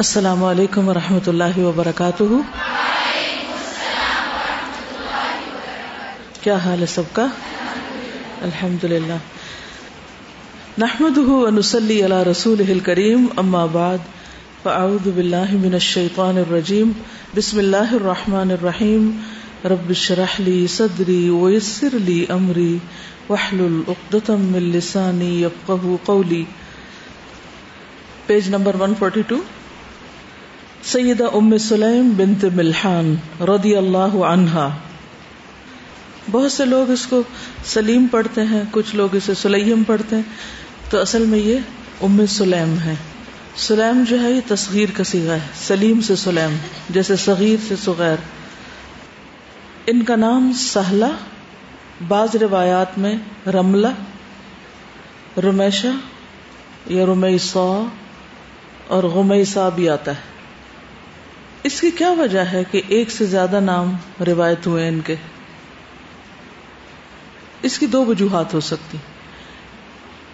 السلام علیکم و رحمۃ اللہ وبرکاتہ۔ کیا حال ہے سب کا؟ الحمد للہ نحمد ونسلی علی رسول کریم اما بعد، فاعوذ باللہ من الشیطان الرجیم۔ بسم اللہ الرحمن الرحیم۔ رب اشرح لی صدری ویسر لی امری۔ واحلل عقدۃ من لسانی یفقهوا قولی۔ پیج نمبر 142 سیدہ ام سلیم بنت ملحان رضی اللہ عنہا۔ بہت سے لوگ اس کو سلیم پڑھتے ہیں، کچھ لوگ اسے سلیم پڑھتے ہیں۔ تو اصل میں یہ ام سلیم ہے۔ سلیم جو ہے، یہ تصغیر کا سیگا ہے، سلیم سے سلیم، جیسے صغیر سے سغیر ان کا نام سہلا بعض روایات میں رملہ، رمیشہ یا رمیسا اور غمیسا بھی آتا ہے۔ اس کی کیا وجہ ہے کہ ایک سے زیادہ نام روایت ہوئے ان کے؟ اس کی دو وجوہات ہو سکتی۔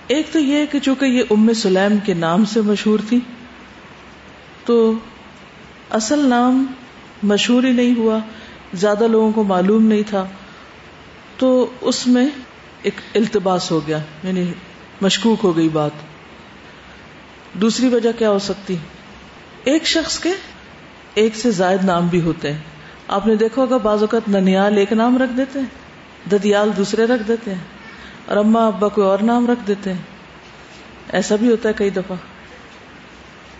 ایک تو یہ کہ چونکہ یہ ام سلیم کے نام سے مشہور تھی، تو اصل نام مشہور ہی نہیں ہوا، زیادہ لوگوں کو معلوم نہیں تھا، تو اس میں ایک التباس ہو گیا یعنی مشکوک ہو گئی بات۔ دوسری وجہ کیا ہو سکتی؟ ایک شخص کے ایک سے زائد نام بھی ہوتے ہیں۔ آپ نے دیکھا ہوگا بعض اوقات ننیال ایک نام رکھ دیتے ہیں، ددیال دوسرے رکھ دیتے ہیں، اور اما ابا کوئی اور نام رکھ دیتے ہیں۔ ایسا بھی ہوتا ہے کئی دفعہ۔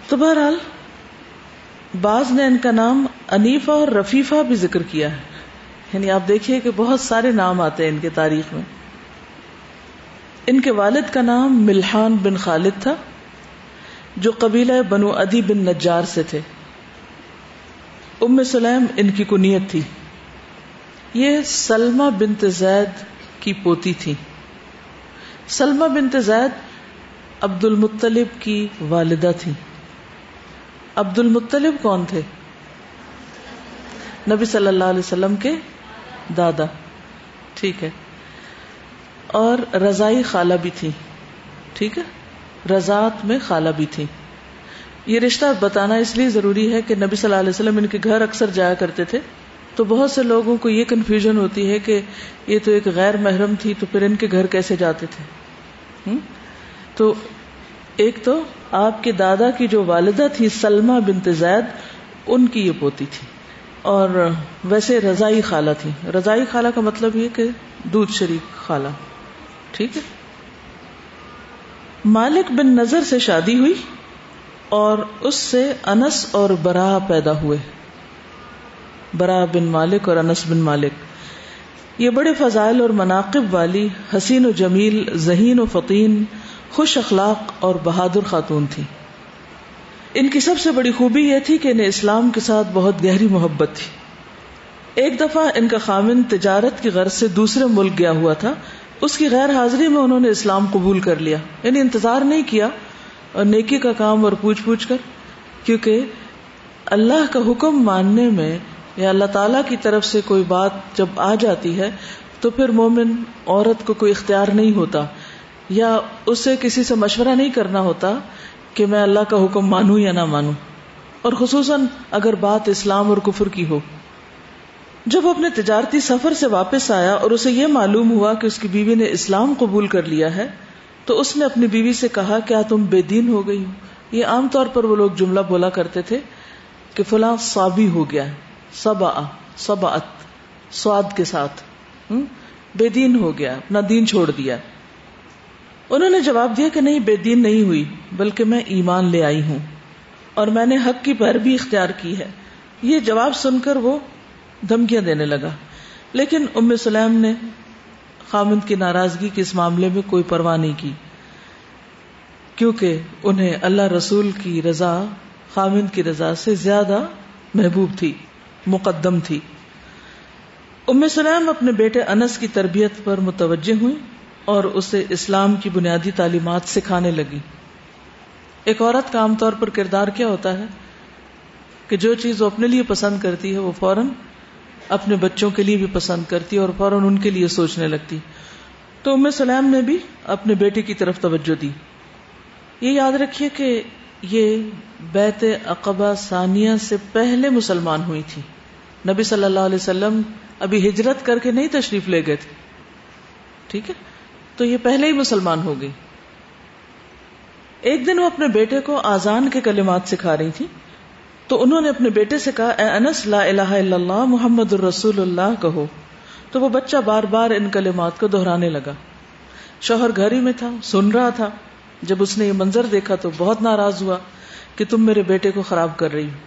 تو بہرحال، بعض نے ان کا نام انیفا اور رفیفہ بھی ذکر کیا ہے۔ یعنی آپ دیکھیے کہ بہت سارے نام آتے ہیں ان کے تاریخ میں۔ ان کے والد کا نام ملحان بن خالد تھا، جو قبیلہ بنو ادی بن نجار سے تھے۔ ام سلیم ان کی کنیت تھی۔ یہ سلما بنت زید کی پوتی تھی۔ سلما بنت زید عبد المطلب کی والدہ تھی۔ عبد المطلب کون تھے؟ نبی صلی اللہ علیہ وسلم کے دادا۔ ٹھیک ہے۔ اور رضائی خالہ بھی تھی۔ ٹھیک ہے۔ رضاط میں خالہ بھی تھی۔ یہ رشتہ بتانا اس لیے ضروری ہے کہ نبی صلی اللہ علیہ وسلم ان کے گھر اکثر جایا کرتے تھے۔ تو بہت سے لوگوں کو یہ کنفیوژن ہوتی ہے کہ یہ تو ایک غیر محرم تھی، تو پھر ان کے گھر کیسے جاتے تھے؟ تو ایک تو آپ کے دادا کی جو والدہ تھی سلما بنت زید، ان کی یہ پوتی تھی۔ اور ویسے رضائی خالہ تھی۔ رضائی خالہ کا مطلب یہ کہ دودھ شریک خالہ۔ ٹھیک ہے؟ مالک بن نظر سے شادی ہوئی۔ اور اس سے انس اور برا پیدا ہوئے۔ برا بن مالک اور انس بن مالک۔ یہ بڑے فضائل اور مناقب والی حسین و جمیل، ذہین و فقین، خوش اخلاق اور بہادر خاتون تھی۔ ان کی سب سے بڑی خوبی یہ تھی کہ انہیں اسلام کے ساتھ بہت گہری محبت تھی۔ ایک دفعہ ان کا خامن تجارت کی غرض سے دوسرے ملک گیا ہوا تھا۔ اس کی غیر حاضری میں انہوں نے اسلام قبول کر لیا۔ یعنی انتظار نہیں کیا اور نیکی کا کام اور پوچھ پوچھ کر، کیونکہ اللہ کا حکم ماننے میں یا اللہ تعالی کی طرف سے کوئی بات جب آ جاتی ہے، تو پھر مومن عورت کو کوئی اختیار نہیں ہوتا، یا اسے کسی سے مشورہ نہیں کرنا ہوتا کہ میں اللہ کا حکم مانوں یا نہ مانوں۔ اور خصوصاً اگر بات اسلام اور کفر کی ہو۔ جب اپنے تجارتی سفر سے واپس آیا اور اسے یہ معلوم ہوا کہ اس کی بیوی نے اسلام قبول کر لیا ہے تو اس نے اپنی بیوی سے کہا، کیا تم بے دین ہو گئی ہو? یہ عام طور پر وہ لوگ جملہ بولا کرتے تھے کہ فلاں سابی ہو گیا ہے۔ سب سب سواد کے ساتھ۔ بے دین ہو گیا اپنا دین چھوڑ دیا انہوں نے جواب دیا کہ نہیں، بے دین نہیں ہوئی، بلکہ میں ایمان لے آئی ہوں۔ اور میں نے حق کی پیروی اختیار کی ہے۔ یہ جواب سن کر وہ دھمکیاں دینے لگا۔ لیکن ام سلیم نے خامند کی ناراضگی کے اس معاملے میں کوئی پرواہ نہیں کی۔ کیونکہ انہیں اللہ رسول کی رضا، خامند کی رضا سے زیادہ محبوب تھی، مقدم تھی۔ ام سلام اپنے بیٹے انس کی تربیت پر متوجہ ہوئی اور اسے اسلام کی بنیادی تعلیمات سکھانے لگی۔ ایک عورت کا عام طور پر کردار کیا ہوتا ہے کہ جو چیز وہ اپنے لیے پسند کرتی ہے وہ فوراً اپنے بچوں کے لیے بھی پسند کرتی اور فوراً ان کے لیے سوچنے لگتی۔ تو سلام نے بھی اپنے بیٹے کی طرف توجہ دی۔ یہ یاد رکھیے کہ یہ بیت اقبا ثانیہ سے پہلے مسلمان ہوئی تھی۔ نبی صلی اللہ علیہ وسلم ابھی ہجرت کر کے نہیں تشریف لے گئے تھے۔ ٹھیک ہے؟ تو یہ پہلے ہی مسلمان ہو گئی۔ ایک دن وہ اپنے بیٹے کو آزان کے کلمات سکھا رہی تھی تو انہوں نے اپنے بیٹے سے کہا، اے انس، لا الہ الا اللہ، محمد الرسول اللہ، کہو۔ تو وہ بچہ بار بار ان کلمات کو دہرانے لگا۔ شوہر گھر ہی میں تھا، سن رہا تھا۔ جب اس نے یہ منظر دیکھا تو بہت ناراض ہوا کہ تم میرے بیٹے کو خراب کر رہی ہو۔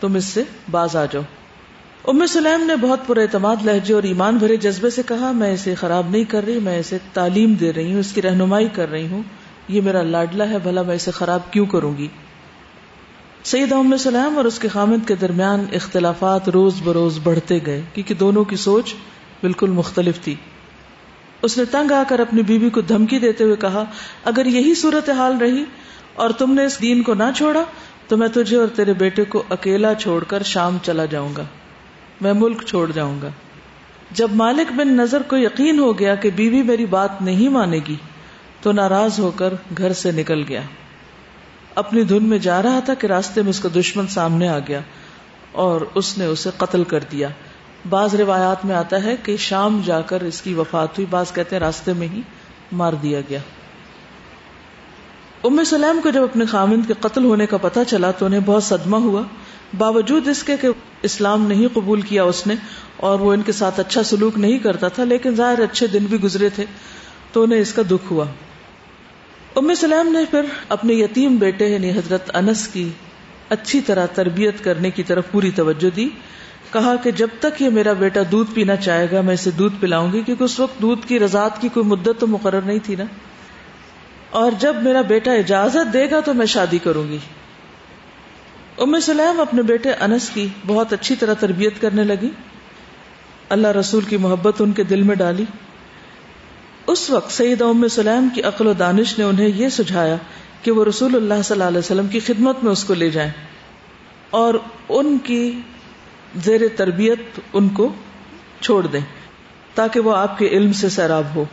تم اس سے باز آ جاؤ۔ ام سلیم نے بہت پر اعتماد لہجے اور ایمان بھرے جذبے سے کہا، میں اسے خراب نہیں کر رہی، میں اسے تعلیم دے رہی ہوں، اس کی رہنمائی کر رہی ہوں۔ یہ میرا لاڈلا ہے، بھلا میں اسے خراب کیوں کروں گی؟ سعید ام سلیم اور اس کے خامد کے درمیان اختلافات روز بروز بڑھتے گئے، کیونکہ دونوں کی سوچ بالکل مختلف تھی۔ اس نے تنگ آ کر اپنی بیوی کو دھمکی دیتے ہوئے کہا، اگر یہی صورت حال رہی اور تم نے اس دین کو نہ چھوڑا، تو میں تجھے اور تیرے بیٹے کو اکیلا چھوڑ کر شام چلا جاؤں گا۔ میں ملک چھوڑ جاؤں گا۔ جب مالک بن نظر کو یقین ہو گیا کہ بیوی میری بات نہیں مانے گی، تو ناراض ہو کر گھر سے نکل گیا۔ اپنی دھن میں جا رہا تھا کہ راستے میں اس کا دشمن سامنے آ گیا اور اس نے اسے قتل کر دیا۔ بعض روایات میں آتا ہے کہ شام جا کر اس کی وفات ہوئی، بعض کہتے ہیں راستے میں ہی مار دیا گیا۔ ام سلیم کو جب اپنے خامند کے قتل ہونے کا پتہ چلا تو انہیں بہت صدمہ ہوا۔ باوجود اس کے کہ اسلام نہیں قبول کیا اس نے اور وہ ان کے ساتھ اچھا سلوک نہیں کرتا تھا، لیکن ظاہر اچھے دن بھی گزرے تھے تو انہیں اس کا دکھ ہوا۔ ام سلیم نے پھر اپنے یتیم بیٹے یعنی حضرت انس کی اچھی طرح تربیت کرنے کی طرف پوری توجہ دی، کہا کہ جب تک یہ میرا بیٹا دودھ پینا چاہے گا، میں اسے دودھ پلاؤں گی، کیونکہ اس وقت دودھ کی رضاعت کی کوئی مدت تو مقرر نہیں تھی نا۔ اور جب میرا بیٹا اجازت دے گا تو میں شادی کروں گی۔ ام سلیم اپنے بیٹے انس کی بہت اچھی طرح تربیت کرنے لگی۔ اللہ رسول کی محبت ان کے دل میں ڈالی۔ اس وقت سعید ام سلیم کی عقل و دانش نے انہیں یہ سجھایا کہ وہ رسول اللہ صلی اللہ علیہ وسلم کی خدمت میں اس کو لے جائیں اور ان کی زیر تربیت ان کو چھوڑ دیں تاکہ وہ آپ کے علم سے سیراب ہو۔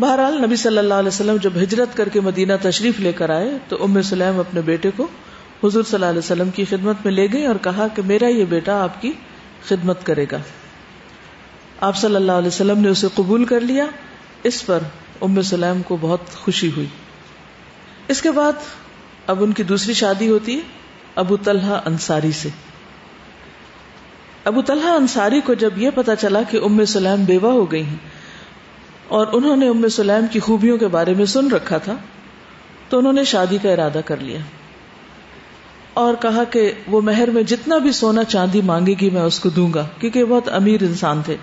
بہرحال نبی صلی اللہ علیہ وسلم جب ہجرت کر کے مدینہ تشریف لے کر آئے تو ام سلیم اپنے بیٹے کو حضور صلی اللہ علیہ وسلم کی خدمت میں لے گئی اور کہا کہ میرا یہ بیٹا آپ کی خدمت کرے گا۔ آپ صلی اللہ علیہ وسلم نے اسے قبول کر لیا اس پر ام سلیم کو بہت خوشی ہوئی۔ اس کے بعد اب ان کی دوسری شادی ہوتی ہے ابو طلحہ انصاری سے۔ ابو طلحہ انصاری کو جب یہ پتا چلا کہ ام سلیم بیوہ ہو گئی ہیں اور انہوں نے ام سلیم کی خوبیوں کے بارے میں سن رکھا تھا، تو انہوں نے شادی کا ارادہ کر لیا۔ اور کہا کہ وہ مہر میں جتنا بھی سونا چاندی مانگے گی میں اس کو دوں گا، کیونکہ وہ بہت امیر انسان تھے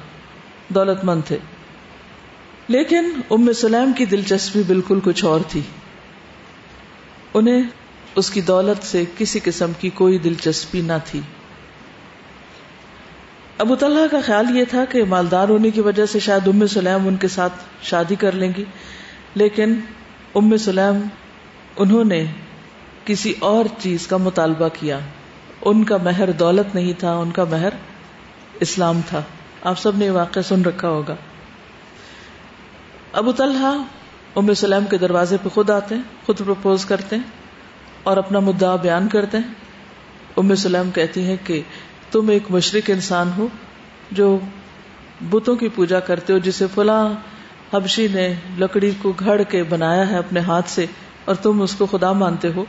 دولت مند تھے۔ لیکن ام سلیم کی دلچسپی بالکل کچھ اور تھی۔ انہیں اس کی دولت سے کسی قسم کی کوئی دلچسپی نہ تھی۔ ابو طلحہ کا خیال یہ تھا کہ مالدار ہونے کی وجہ سے شاید ام سلیم ان کے ساتھ شادی کر لیں گی، لیکن ام سلیم، انہوں نے کسی اور چیز کا مطالبہ کیا۔ ان کا مہر دولت نہیں تھا، ان کا مہر اسلام تھا۔ آپ سب نے یہ واقعہ سن رکھا ہوگا۔ ابو طلحہ ام سلیم کے دروازے پہ خود آتے ہیں، خود پرپوز کرتے ہیں اور اپنا مدعا بیان کرتے ہیں۔ ام سلیم کہتی ہیں کہ تم ایک مشرق انسان ہو جو بتوں کی پوجا کرتے ہو، جسے فلاں حبشی نے لکڑی کو گھڑ کے بنایا ہے اپنے ہاتھ سے اور تم اس کو خدا مانتے ہو۔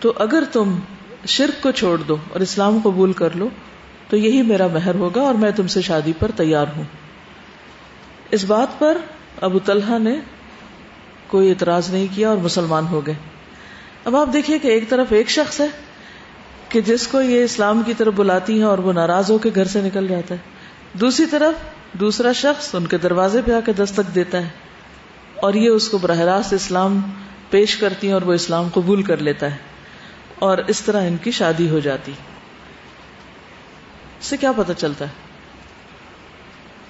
تو اگر تم شرک کو چھوڑ دو اور اسلام قبول کر لو، تو یہی میرا مہر ہوگا اور میں تم سے شادی پر تیار ہوں۔ اس بات پر ابو طلحہ نے کوئی اعتراض نہیں کیا اور مسلمان ہو گئے۔ اب آپ دیکھیے کہ ایک طرف ایک شخص ہے کہ جس کو یہ اسلام کی طرف بلاتی ہیں اور وہ ناراض ہو کے گھر سے نکل جاتا ہے۔ دوسری طرف دوسرا شخص ان کے دروازے پہ آ کے دستک دیتا ہے اور یہ اس کو براہ راست اسلام پیش کرتی ہیں اور وہ اسلام قبول کر لیتا ہے اور اس طرح ان کی شادی ہو جاتی۔ اس سے کیا پتا چلتا ہے؟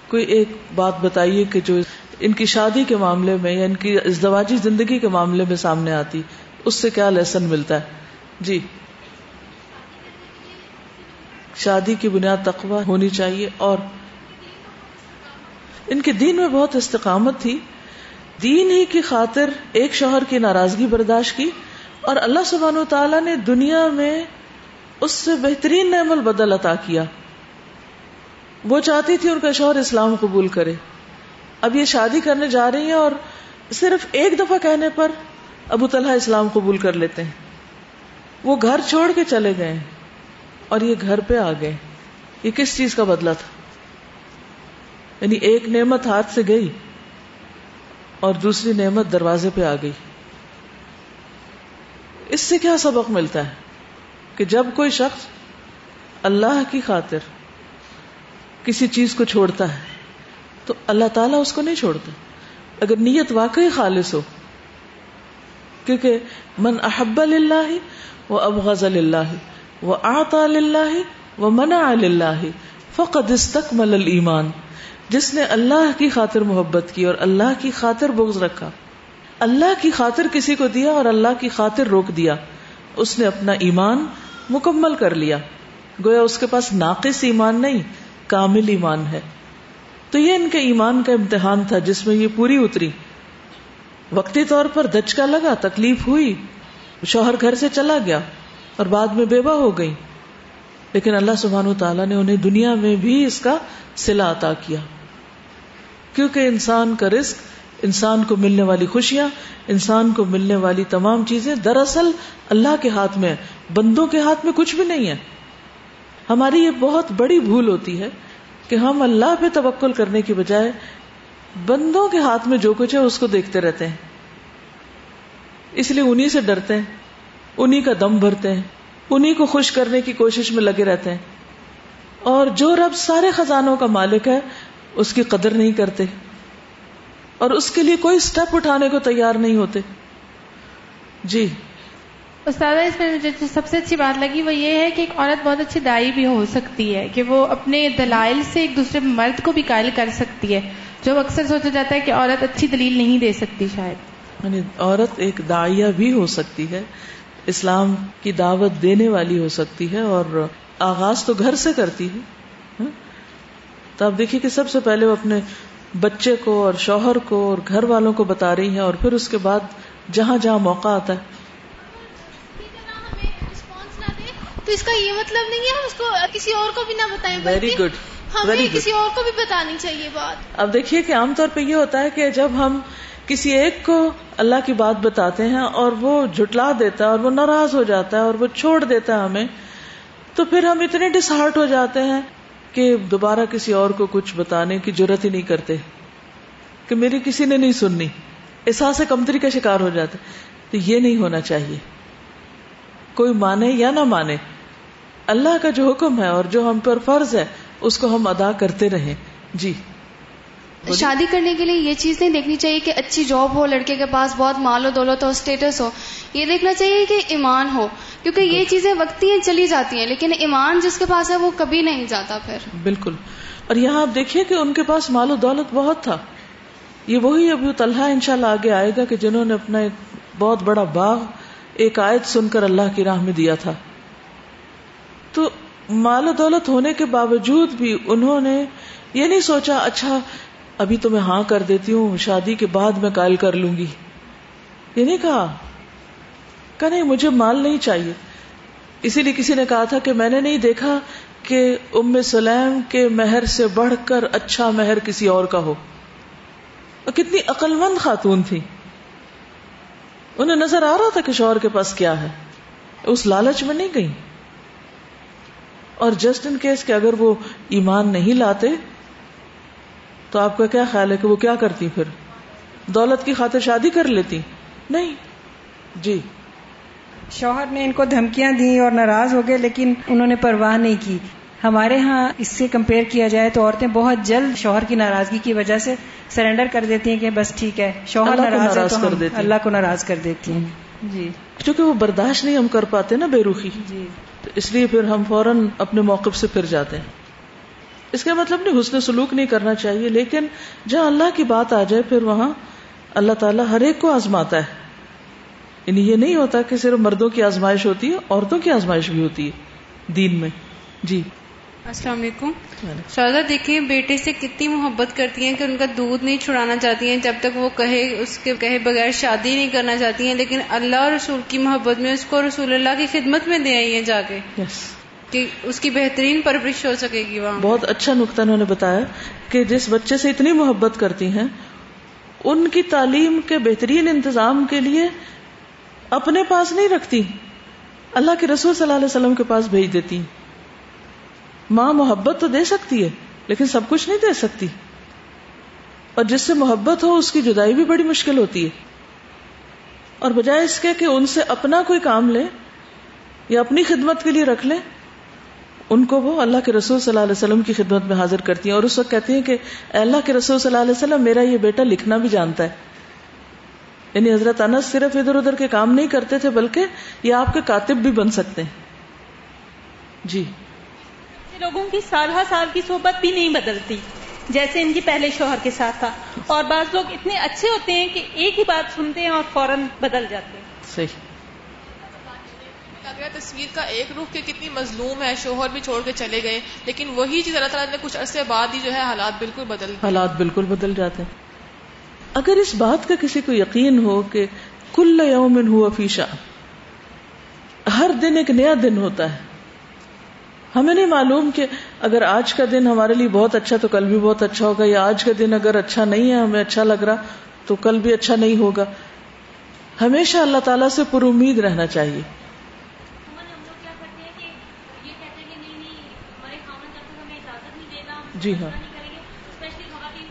کوئی ایک بات بتائیے کہ جو ان کی شادی کے معاملے میں یا ان کی ازدواجی زندگی کے معاملے میں سامنے آتی، اس سے کیا لیسن ملتا ہے؟ جی۔ شادی کی بنیاد تقوی ہونی چاہیے اور ان کے دین میں بہت استقامت تھی۔ دین ہی کی خاطر ایک شوہر کی ناراضگی برداشت کی اور اللہ سبحانہ و تعالیٰ نے دنیا میں اس سے بہترین نعم البدل عطا کیا۔ وہ چاہتی تھی ان کا شوہر اسلام قبول کرے۔ اب یہ شادی کرنے جا رہی ہیں اور صرف ایک دفعہ کہنے پر ابو طلحہ اسلام قبول کر لیتے ہیں۔ وہ گھر چھوڑ کے چلے گئے اور یہ گھر پہ آ گئے۔ یہ کس چیز کا بدلہ تھا؟ یعنی ایک نعمت ہاتھ سے گئی اور دوسری نعمت دروازے پہ آ گئی۔ اس سے کیا سبق ملتا ہے کہ جب کوئی شخص اللہ کی خاطر کسی چیز کو چھوڑتا ہے تو اللہ تعالیٰ اس کو نہیں چھوڑتا۔ اگر نیت واقعی خالص ہو، کیونکہ من احب اللہ وہ ابغض اللہ وہ آتا اللہ وہ منا اللہ فقد استکمل ایمان جس نے اللہ کی خاطر محبت کی اور اللہ کی خاطر بغض رکھا، اللہ کی خاطر کسی کو دیا اور اللہ کی خاطر روک دیا، اس نے اپنا ایمان مکمل کر لیا۔ گویا اس کے پاس ناقص ایمان نہیں، کامل ایمان ہے۔ تو یہ ان کے ایمان کا امتحان تھا جس میں یہ پوری اتری۔ وقتی طور پر دچکا لگا، تکلیف ہوئی، شوہر گھر سے چلا گیا اور بعد میں بیوہ ہو گئی۔ لیکن اللہ سبحانہ تعالیٰ نے انہیں دنیا میں بھی اس کا سلا عطا کیا۔ کیونکہ انسان کا رزق، انسان کو ملنے والی خوشیاں، انسان کو ملنے والی تمام چیزیں دراصل اللہ کے ہاتھ میں بندوں کے ہاتھ میں کچھ بھی نہیں ہے۔ ہماری یہ بہت بڑی بھول ہوتی ہے کہ ہم اللہ پہ توکل کرنے کی بجائے بندوں کے ہاتھ میں جو کچھ ہے اس کو دیکھتے رہتے ہیں۔ اس لیے انہیں سے ڈرتے ہیں انہیں کا دم بھرتے ہیں انہیں کو خوش کرنے کی کوشش میں لگے رہتے ہیں۔ اور جو رب سارے خزانوں کا مالک ہے، اس کی قدر نہیں کرتے۔ اور اس کے لیے کوئی اسٹیپ اٹھانے کو تیار نہیں ہوتے۔ جی استاد اس میں مجھے جو سب سے اچھی بات لگی وہ یہ ہے کہ ایک عورت بہت اچھی دائی بھی ہو سکتی ہے کہ وہ اپنے دلائل سے ایک دوسرے مرد کو بھی قائل کر سکتی ہے۔ جو اکثر سوچا جاتا ہے کہ عورت اچھی دلیل نہیں دے سکتی شاید۔ یعنی عورت ایک دائیا بھی ہو سکتی ہے، اسلام کی دعوت دینے والی ہو سکتی ہے اور آغاز تو گھر سے کرتی ہے۔ ہاں؟ تو آپ دیکھیے کہ سب سے پہلے وہ اپنے بچے کو اور شوہر کو اور گھر والوں کو بتا رہی ہیں اور پھر اس کے بعد جہاں جہاں موقع آتا ہے۔ تو اس کا یہ مطلب نہیں ہے ہم اس کو کسی اور کو بھی نہ بتائیں ویری گڈ ہمیں کسی اور کو بھی بتانی چاہیے بات۔ اب دیکھیے کہ عام طور پہ یہ ہوتا ہے کہ جب ہم کسی ایک کو اللہ کی بات بتاتے ہیں اور وہ جھٹلا دیتا ہے اور وہ ناراض ہو جاتا ہے اور وہ چھوڑ دیتا ہے ہمیں تو پھر ہم اتنے ڈس ہارٹ ہو جاتے ہیں کہ دوبارہ کسی اور کو کچھ بتانے کی ضرورت ہی نہیں کرتے کہ میری کسی نے نہیں سننی احساس کمتری کا شکار ہو جاتا تو یہ نہیں ہونا چاہیے۔ کوئی مانے یا نہ مانے اللہ کا جو حکم ہے اور جو ہم پر فرض ہے اس کو ہم ادا کرتے رہیں۔ جی۔ شادی کرنے کے لیے یہ چیز نہیں دیکھنی چاہیے کہ اچھی جاب ہو لڑکے کے پاس بہت مال و دولت ہو اسٹیٹس ہو۔ یہ دیکھنا چاہیے کہ ایمان ہو کیونکہ یہ چیزیں وقتی ہیں چلی جاتی ہیں لیکن ایمان جس کے پاس ہے وہ کبھی نہیں جاتا پھر۔ بالکل۔ اور یہاں آپ دیکھیے کہ ان کے پاس مال و دولت بہت تھا۔ یہ وہی ابو طلحہ ان شاء اللہ آگے آئے گا کہ جنہوں نے اپنا ایک بہت بڑا باغ ایک آیت سن کر اللہ کی راہ میں دیا تھا۔ تو مال و دولت ہونے کے باوجود بھی انہوں نے یہ نہیں سوچا اچھا ابھی تو میں ہاں کر دیتی ہوں، شادی کے بعد میں کال کر لوں گی۔ یہ نہیں کہا۔ کہ نہیں، مجھے مال نہیں چاہیے۔ اسی لیے کسی نے کہا تھا کہ میں نے نہیں دیکھا کہ ام سلیم کے مہر سے بڑھ کر اچھا مہر کسی اور کا ہو۔ اور کتنی عقل مند خاتون تھی انہیں نظر آ رہا تھا کہ شوہر کے پاس کیا ہے۔ اس لالچ میں نہیں گئی۔ اور جسٹ ان کیس کہ اگر وہ ایمان نہیں لاتے، تو آپ کا کیا خیال ہے کہ وہ کیا کرتی پھر؟ دولت کی خاطر شادی کر لیتی۔ نہیں۔ جی۔ شوہر نے ان کو دھمکیاں دی اور ناراض ہو گئے، لیکن انہوں نے پرواہ نہیں کی۔ ہمارے ہاں اس سے کمپیئر کیا جائے تو عورتیں بہت جلد شوہر کی ناراضگی کی وجہ سے سرینڈر کر دیتی ہیں کہ بس ٹھیک ہے شوہر ناراض ہے تو اللہ کو ناراض کر دیتی ہیں۔ جی۔ کیونکہ وہ برداشت نہیں ہم کر پاتے نا بے روخی جی۔ تو اس لیے پھر ہم فوراً اپنے موقف سے پھر جاتے ہیں۔ اس کا مطلب نہیں حسن سلوک نہیں کرنا چاہیے لیکن جہاں اللہ کی بات آ جائے پھر وہاں اللہ تعالیٰ ہر ایک کو آزماتا ہے۔ یعنی یہ نہیں ہوتا کہ صرف مردوں کی آزمائش ہوتی ہے عورتوں کی آزمائش بھی ہوتی ہے دین میں۔ جی۔ السلام علیکم۔ شاہدہ دیکھیں بیٹے سے کتنی محبت کرتی ہیں کہ ان کا دودھ نہیں چھڑانا چاہتی ہیں۔ جب تک وہ کہے اس کے کہے بغیر شادی نہیں کرنا چاہتی ہیں لیکن اللہ اور رسول کی محبت میں اس کو رسول اللہ کی خدمت میں دے آئی ہیں جا کے۔ کہ اس کی بہترین پرورش ہو سکے گی وہاں۔ بہت اچھا نقطہ انہوں نے بتایا کہ جس بچے سے اتنی محبت کرتی ہیں ان کی تعلیم کے بہترین انتظام کے لیے اپنے پاس نہیں رکھتی اللہ کے رسول صلی اللہ علیہ وسلم کے پاس بھیج دیتی۔ ماں محبت تو دے سکتی ہے، لیکن سب کچھ نہیں دے سکتی۔ اور جس سے محبت ہو، اس کی جدائی بھی بڑی مشکل ہوتی ہے۔ اور بجائے اس کے کہ ان سے اپنا کوئی کام لے یا اپنی خدمت کے لیے رکھ لے، ان کو وہ اللہ کے رسول صلی اللہ علیہ وسلم کی خدمت میں حاضر کرتی ہیں۔ اور اس وقت کہتی ہیں کہ اللہ کے رسول صلی اللہ علیہ وسلم، میرا یہ بیٹا لکھنا بھی جانتا ہے۔ یعنی حضرت انس صرف ادھر ادھر کے کام نہیں کرتے تھے، بلکہ یہ آپ کے کاتب بھی بن سکتے ہیں۔ جی۔ لوگوں کی سالہ سال کی صحبت بھی نہیں بدلتی جیسے ان کی پہلے شوہر کے ساتھ تھا۔ اور بعض لوگ اتنے اچھے ہوتے ہیں کہ ایک ہی بات سنتے ہیں اور فوراً بدل جاتے ہیں۔ صحیح۔ تصویر کا ایک رخ کے کتنی مظلوم ہے شوہر بھی چھوڑ کے چلے گئے لیکن وہی چیز اللہ تعالیٰ نے کچھ عرصے بعد ہی جو ہے حالات بالکل بدل حالات بالکل بدل جاتے ہیں۔ اگر اس بات کا کسی کو یقین ہو کہ کل یومن ہوا فیشا ہر دن ایک نیا دن ہوتا ہے۔ ہمیں نہیں معلوم کہ اگر آج کا دن ہمارے لیے بہت اچھا تو کل بھی بہت اچھا ہوگا، یا آج کا دن اگر اچھا نہیں ہے، ہمیں اچھا لگ رہا، تو کل بھی اچھا نہیں ہوگا۔ ہمیشہ اللہ تعالیٰ سے پر امید رہنا چاہیے۔ جی ہاں۔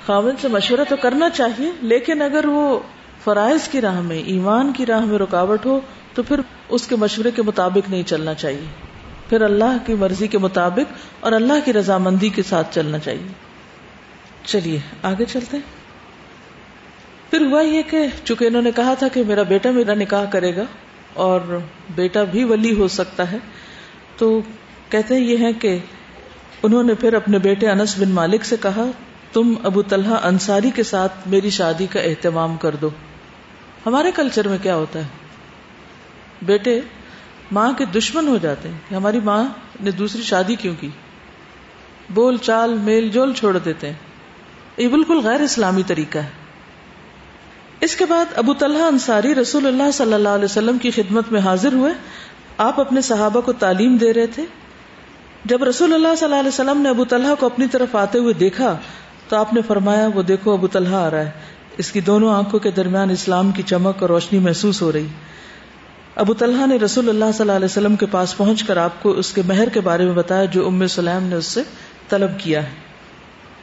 خاون سے مشورہ تو کرنا چاہیے، لیکن اگر وہ فرائض کی راہ میں، ایمان کی راہ میں رکاوٹ ہو، تو پھر اس کے مشورے کے مطابق نہیں چلنا چاہیے۔ پھر اللہ کی مرضی کے مطابق اور اللہ کی رضامندی کے ساتھ چلنا چاہیے۔ چلیے، آگے چلتے ہیں۔ پھر ہوا یہ کہ چونکہ انہوں نے کہا تھا کہ میرا بیٹا میرا نکاح کرے گا اور بیٹا بھی ولی ہو سکتا ہے، تو کہتے یہ ہیں کہ انہوں نے پھر اپنے بیٹے انس بن مالک سے کہا، تم ابو طلحہ انصاری کے ساتھ میری شادی کا اہتمام کر دو۔ ہمارے کلچر میں کیا ہوتا ہے؟ بیٹے ماں کے دشمن ہو جاتے ہیں کہ ہماری ماں نے دوسری شادی کیوں کی؟ بول چال میل جول چھوڑ دیتے ہیں۔ یہ بالکل غیر اسلامی طریقہ ہے۔ اس کے بعد ابو طلحہ انصاری رسول اللہ صلی اللہ علیہ وسلم کی خدمت میں حاضر ہوئے۔ آپ اپنے صحابہ کو تعلیم دے رہے تھے۔ جب رسول اللہ صلی اللہ علیہ وسلم نے ابو طلحہ کو اپنی طرف آتے ہوئے دیکھا، تو آپ نے فرمایا، وہ دیکھو ابو طلحہ آ رہا ہے۔ اس کی دونوں آنکھوں کے درمیان اسلام کی چمک اور روشنی محسوس ہو رہی۔ ابو طلحہ نے رسول اللہ صلی اللہ علیہ وسلم کے پاس پہنچ کر آپ کو اس کے مہر کے بارے میں بتایا جو ام سلیم نے اس سے طلب کیا ہے۔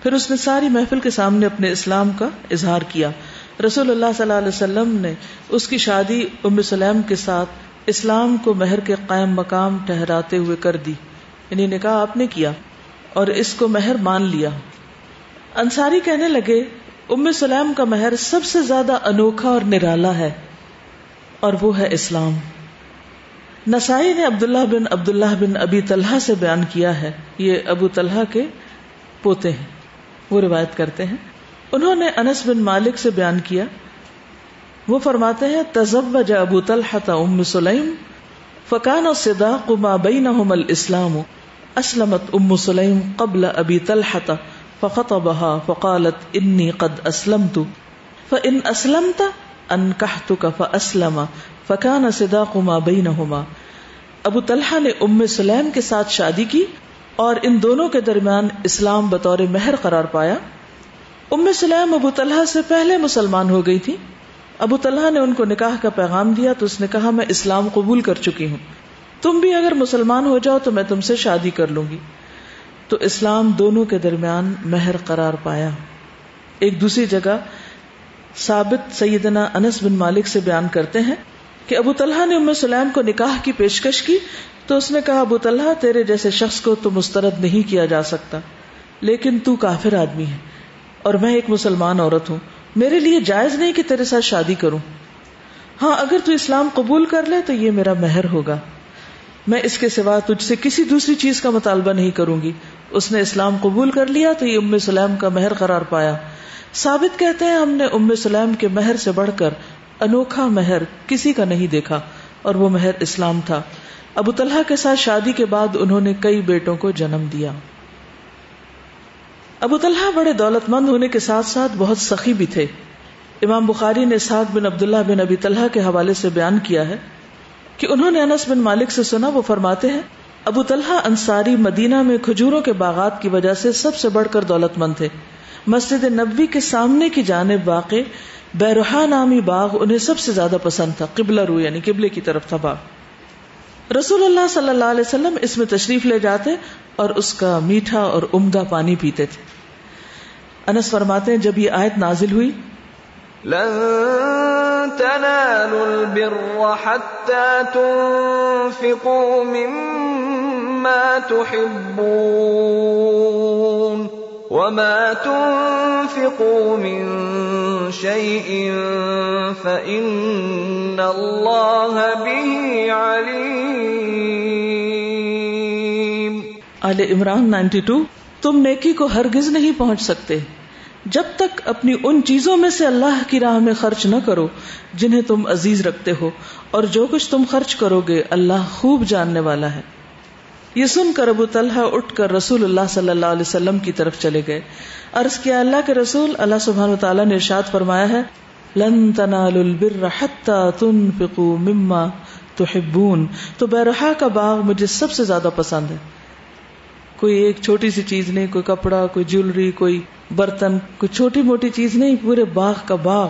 پھر اس نے ساری محفل کے سامنے اپنے اسلام کا اظہار کیا۔ رسول اللہ صلی اللہ علیہ وسلم نے اس کی شادی ام سلیم کے ساتھ اسلام کو مہر کے قائم مقام ٹہراتے ہوئے کر دی۔ یعنی نکاح آپ نے کیا اور اس کو مہر مان لیا۔ انصاری کہنے لگے، ام سلیم کا مہر سب سے زیادہ انوکھا اور نرالا ہے۔ اور وہ ہے اسلام۔ نسائی نے عبداللہ بن عبداللہ بن ابی طلحہ سے بیان کیا ہے، یہ ابو طلحہ کے پوتے ہیں۔ وہ روایت کرتے ہیں۔ انہوں نے انس بن مالک سے بیان کیا۔ وہ فرماتے ہیں تزب ابو طلحہ ام سلیم فکان صداق ما بینہم الاسلام۔ اسلمت ام سلیم قبل ابی طلحہ فخطبها فقالت انی قد اسلمت۔ فان اسلمت انکحتک فاسلم فکان صداق ما بینہما ابو طلحہ نے ام سلیم کے ساتھ شادی کی اور ان دونوں کے درمیان اسلام بطور مہر قرار پایا۔ ام سلیم ابو طلحہ سے پہلے مسلمان ہو گئی تھی۔ ابو طلحہ نے ان کو نکاح کا پیغام دیا تو اس نے کہا، میں اسلام قبول کر چکی ہوں۔ تم بھی اگر مسلمان ہو جاؤ تو میں تم سے شادی کر لوں گی۔ تو اسلام دونوں کے درمیان مہر قرار پایا۔ ایک دوسری جگہ ثابت سیدنا انس بن مالک سے بیان کرتے ہیں کہ ابو طلحہ نے ام سلیم کو نکاح کی پیشکش کی تو اس نے کہا، ابو طلحہ، تیرے جیسے شخص کو تو مسترد نہیں کیا جا سکتا، لیکن تو کافر آدمی ہے اور میں ایک مسلمان عورت ہوں۔ میرے لیے جائز نہیں کہ تیرے ساتھ شادی کروں۔ ہاں اگر تو اسلام قبول کر لے تو یہ میرا مہر ہوگا۔ میں اس کے سوا تجھ سے کسی دوسری چیز کا مطالبہ نہیں کروں گی۔ اس نے اسلام قبول کر لیا تو یہ ام سلیم کا مہر قرار پایا۔ ثابت کہتے ہیں ہم نے ام سلیم کے مہر سے بڑھ کر انوکھا مہر کسی کا نہیں دیکھا اور وہ مہر اسلام تھا۔ ابو طلحہ کے ساتھ شادی کے بعد انہوں نے کئی بیٹوں کو جنم دیا۔ ابو طلحہ بڑے دولت مند ہونے کے ساتھ ساتھ بہت سخی بھی تھے۔ امام بخاری نے سعد بن عبداللہ بن ابی طلحہ کے حوالے سے بیان کیا ہے کہ انہوں نے انس بن مالک سے سنا، وہ فرماتے ہیں، ابو طلحہ انصاری مدینہ میں کھجوروں کے باغات کی وجہ سے سب سے بڑھ کر دولت مند تھے۔ مسجد نبوی کے سامنے کی جانب واقع بیروہا نامی باغ انہیں سب سے زیادہ پسند تھا، قبلہ رو یعنی قبلے کی طرف تھا باغ۔ رسول اللہ صلی اللہ علیہ وسلم اس میں تشریف لے جاتے اور اس کا میٹھا اور عمدہ پانی پیتے تھے۔ انس فرماتے ہیں، جب یہ آیت نازل ہوئی۔ لن تنالوا البر حتى تنفقوا مما تحبون۔ وما تنفقوا من شيء فإن الله به عليم آل عمران 92 تم نیکی کو ہرگز نہیں پہنچ سکتے۔ جب تک اپنی ان چیزوں میں سے اللہ کی راہ میں خرچ نہ کرو جنہیں تم عزیز رکھتے ہو، اور جو کچھ تم خرچ کرو گے، اللہ خوب جاننے والا ہے۔ یہ سن کر ابو طلحہ اٹھ کر رسول اللہ صلی اللہ علیہ وسلم کی طرف چلے گئے۔ عرض کیا اللہ کے رسول، اللہ سبحانہ تعالیٰ نے ارشاد فرمایا ہے، لن تنالوا البر حتى تنفقوا مما تحبون۔ تو بیرحا کا باغ مجھے سب سے زیادہ پسند ہے۔ کوئی ایک چھوٹی سی چیز نہیں، کوئی کپڑا، کوئی جیولری کوئی برتن، کوئی چھوٹی موٹی چیز نہیں، پورے باغ کا باغ۔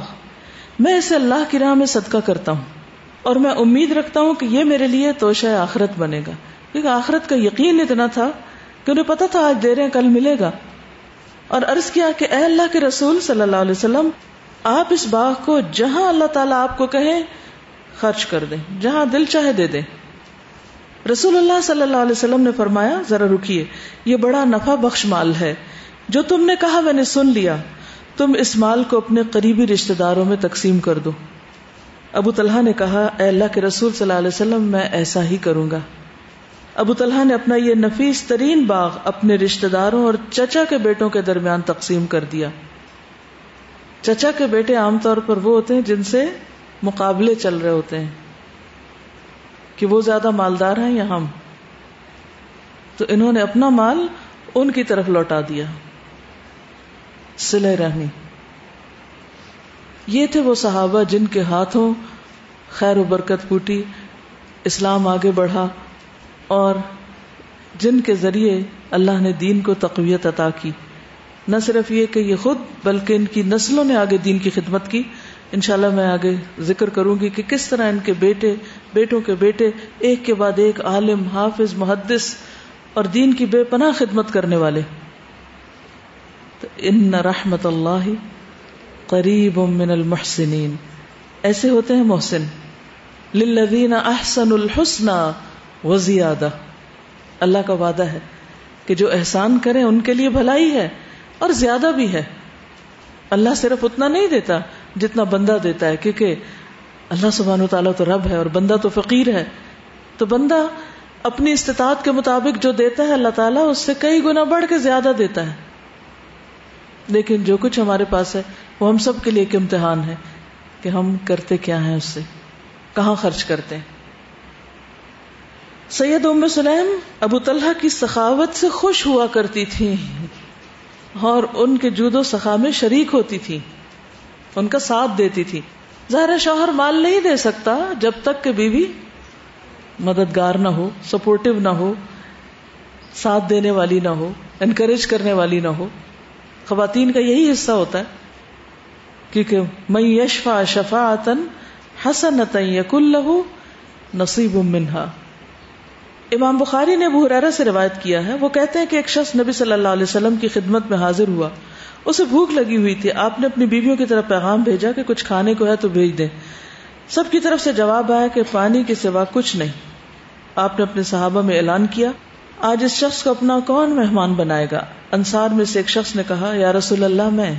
میں اسے اللہ کی راہ میں صدقہ کرتا ہوں اور میں امید رکھتا ہوں کہ یہ میرے لیے توشہ آخرت بنے گا۔ کیونکہ آخرت کا یقین اتنا تھا کہ انہیں پتا تھا آج دے رہے ہیں، کل ملے گا۔ اور عرض کیا کہ اے اللہ کے رسول صلی اللہ علیہ وسلم، آپ اس باغ کو جہاں اللہ تعالیٰ آپ کو کہے، خرچ کر دیں، جہاں دل چاہے دے دیں۔ رسول اللہ صلی اللہ علیہ وسلم نے فرمایا، ذرا رکیے، یہ بڑا نفع بخش مال ہے۔ جو تم نے کہا میں نے سن لیا، تم اس مال کو اپنے قریبی رشتے داروں میں تقسیم کر دو۔ ابو طلحہ نے کہا، اے اللہ کے رسول صلی اللہ علیہ وسلم، میں ایسا ہی کروں گا۔ ابو طلحہ نے اپنا یہ نفیس ترین باغ اپنے رشتے داروں اور چچا کے بیٹوں کے درمیان تقسیم کر دیا۔ چچا کے بیٹے عام طور پر وہ ہوتے ہیں جن سے مقابلے چل رہے ہوتے ہیں۔ کہ وہ زیادہ مالدار ہیں یا ہم؟ تو انہوں نے اپنا مال ان کی طرف لوٹا دیا۔ سلح رحمی۔ یہ تھے وہ صحابہ جن کے ہاتھوں خیر و برکت پوٹی اسلام آگے بڑھا۔ اور جن کے ذریعے اللہ نے دین کو تقویت عطا کی۔ نہ صرف یہ کہ یہ خود، بلکہ ان کی نسلوں نے آگے دین کی خدمت کی۔ انشاءاللہ میں آگے ذکر کروں گی کہ کس طرح ان کے بیٹے، بیٹوں کے بیٹے ایک کے بعد ایک عالم، حافظ، محدث اور دین کی بے پناہ خدمت کرنے والے۔ تو ان رحمت اللہ قریب من المحسنین۔ ایسے ہوتے ہیں محسن۔ للذین احسن الحسن وزیادہ اللہ کا وعدہ ہے کہ جو احسان کریں ان کے لیے بھلائی ہے اور زیادہ بھی ہے۔ اللہ صرف اتنا نہیں دیتا جتنا بندہ دیتا ہے، کیونکہ اللہ سبحانہ تعالیٰ تو رب ہے اور بندہ تو فقیر ہے۔ تو بندہ اپنی استطاعت کے مطابق جو دیتا ہے اللہ تعالیٰ، اس سے کئی گنا بڑھ کے زیادہ دیتا ہے۔ لیکن جو کچھ ہمارے پاس ہے، وہ ہم سب کے لیے ایک امتحان ہے کہ ہم کرتے کیا ہیں اس سے، کہاں خرچ کرتے ہیں۔ سید ام سلیم ابو طلحہ کی سخاوت سے خوش ہوا کرتی تھی اور ان کے جود و سخا میں شریک ہوتی تھی۔ ان کا ساتھ دیتی تھی۔ ظاہر شوہر مال نہیں دے سکتا جب تک کہ بیوی مددگار نہ ہو سپورٹو نہ ہو، ساتھ دینے والی نہ ہو انکریج کرنے والی نہ ہو۔ خواتین کا یہی حصہ ہوتا ہے۔ کیونکہ میں یشفا شفا تن حسن یق نصیب منہا۔ امام بخاری نے ابو حرارہ سے روایت کیا ہے، وہ کہتے ہیں کہ ایک شخص نبی صلی اللہ علیہ وسلم کی خدمت میں حاضر ہوا۔ اسے بھوک لگی ہوئی تھی۔ آپ نے اپنی بیویوں کی طرف پیغام بھیجا کہ کچھ کھانے کو ہے تو بھیج دیں۔ سب کی طرف سے جواب آیا کہ پانی کے سوا کچھ نہیں۔ آپ نے اپنے صحابہ میں اعلان کیا، آج اس شخص کو اپنا کون مہمان بنائے گا؟ انصار میں سے ایک شخص نے کہا، یا رسول اللہ، میں۔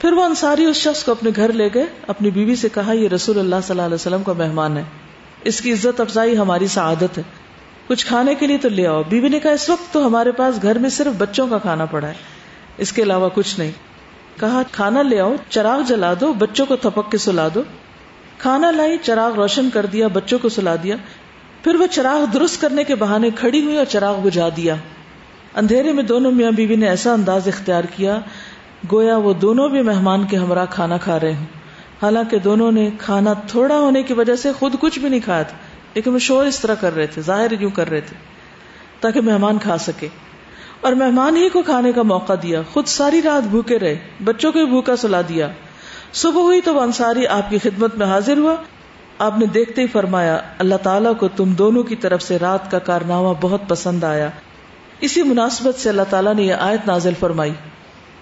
پھر وہ انصاری اس شخص کو اپنے گھر لے گئے۔ اپنی بیوی سے کہا، یہ رسول اللہ صلی اللہ علیہ وسلم کا مہمان ہے۔ اس کی عزت افزائی ہماری سعادت ہے۔ کچھ کھانے کے لیے تو لے آؤ۔ بیوی نے کہا، اس وقت تو ہمارے پاس گھر میں صرف بچوں کا کھانا پڑا ہے۔ اس کے علاوہ کچھ نہیں۔ کہا، کھانا لے آؤ، چراغ جلا دو، بچوں کو تھپک کے سلا دو۔ کھانا لائی، چراغ روشن کر دیا، بچوں کو سلا دیا۔ پھر وہ چراغ درست کرنے کے بہانے کھڑی ہوئی اور چراغ بجھا دیا۔ اندھیرے میں دونوں میاں بیوی نے ایسا انداز اختیار کیا، گویا وہ دونوں بھی مہمان کے ہمراہ کھانا کھا رہے ہوں۔ حالانکہ دونوں نے کھانا تھوڑا ہونے کی وجہ سے خود کچھ بھی نہیں کھایا تھا۔ لیکن وہ شور اس طرح کر رہے تھے، ظاہر یوں کر رہے تھے، تاکہ مہمان کھا سکے۔ اور مہمان ہی کو کھانے کا موقع دیا، خود ساری رات بھوکے رہے، بچوں کو بھی بھوکا سلا دیا۔ صبح ہوئی تو وہ انصاری آپ کی خدمت میں حاضر ہوا۔ آپ نے دیکھتے ہی فرمایا، اللہ تعالیٰ کو تم دونوں کی طرف سے رات کا کارنامہ بہت پسند آیا۔ اسی مناسبت سے اللہ تعالیٰ نے یہ آیت نازل فرمائی۔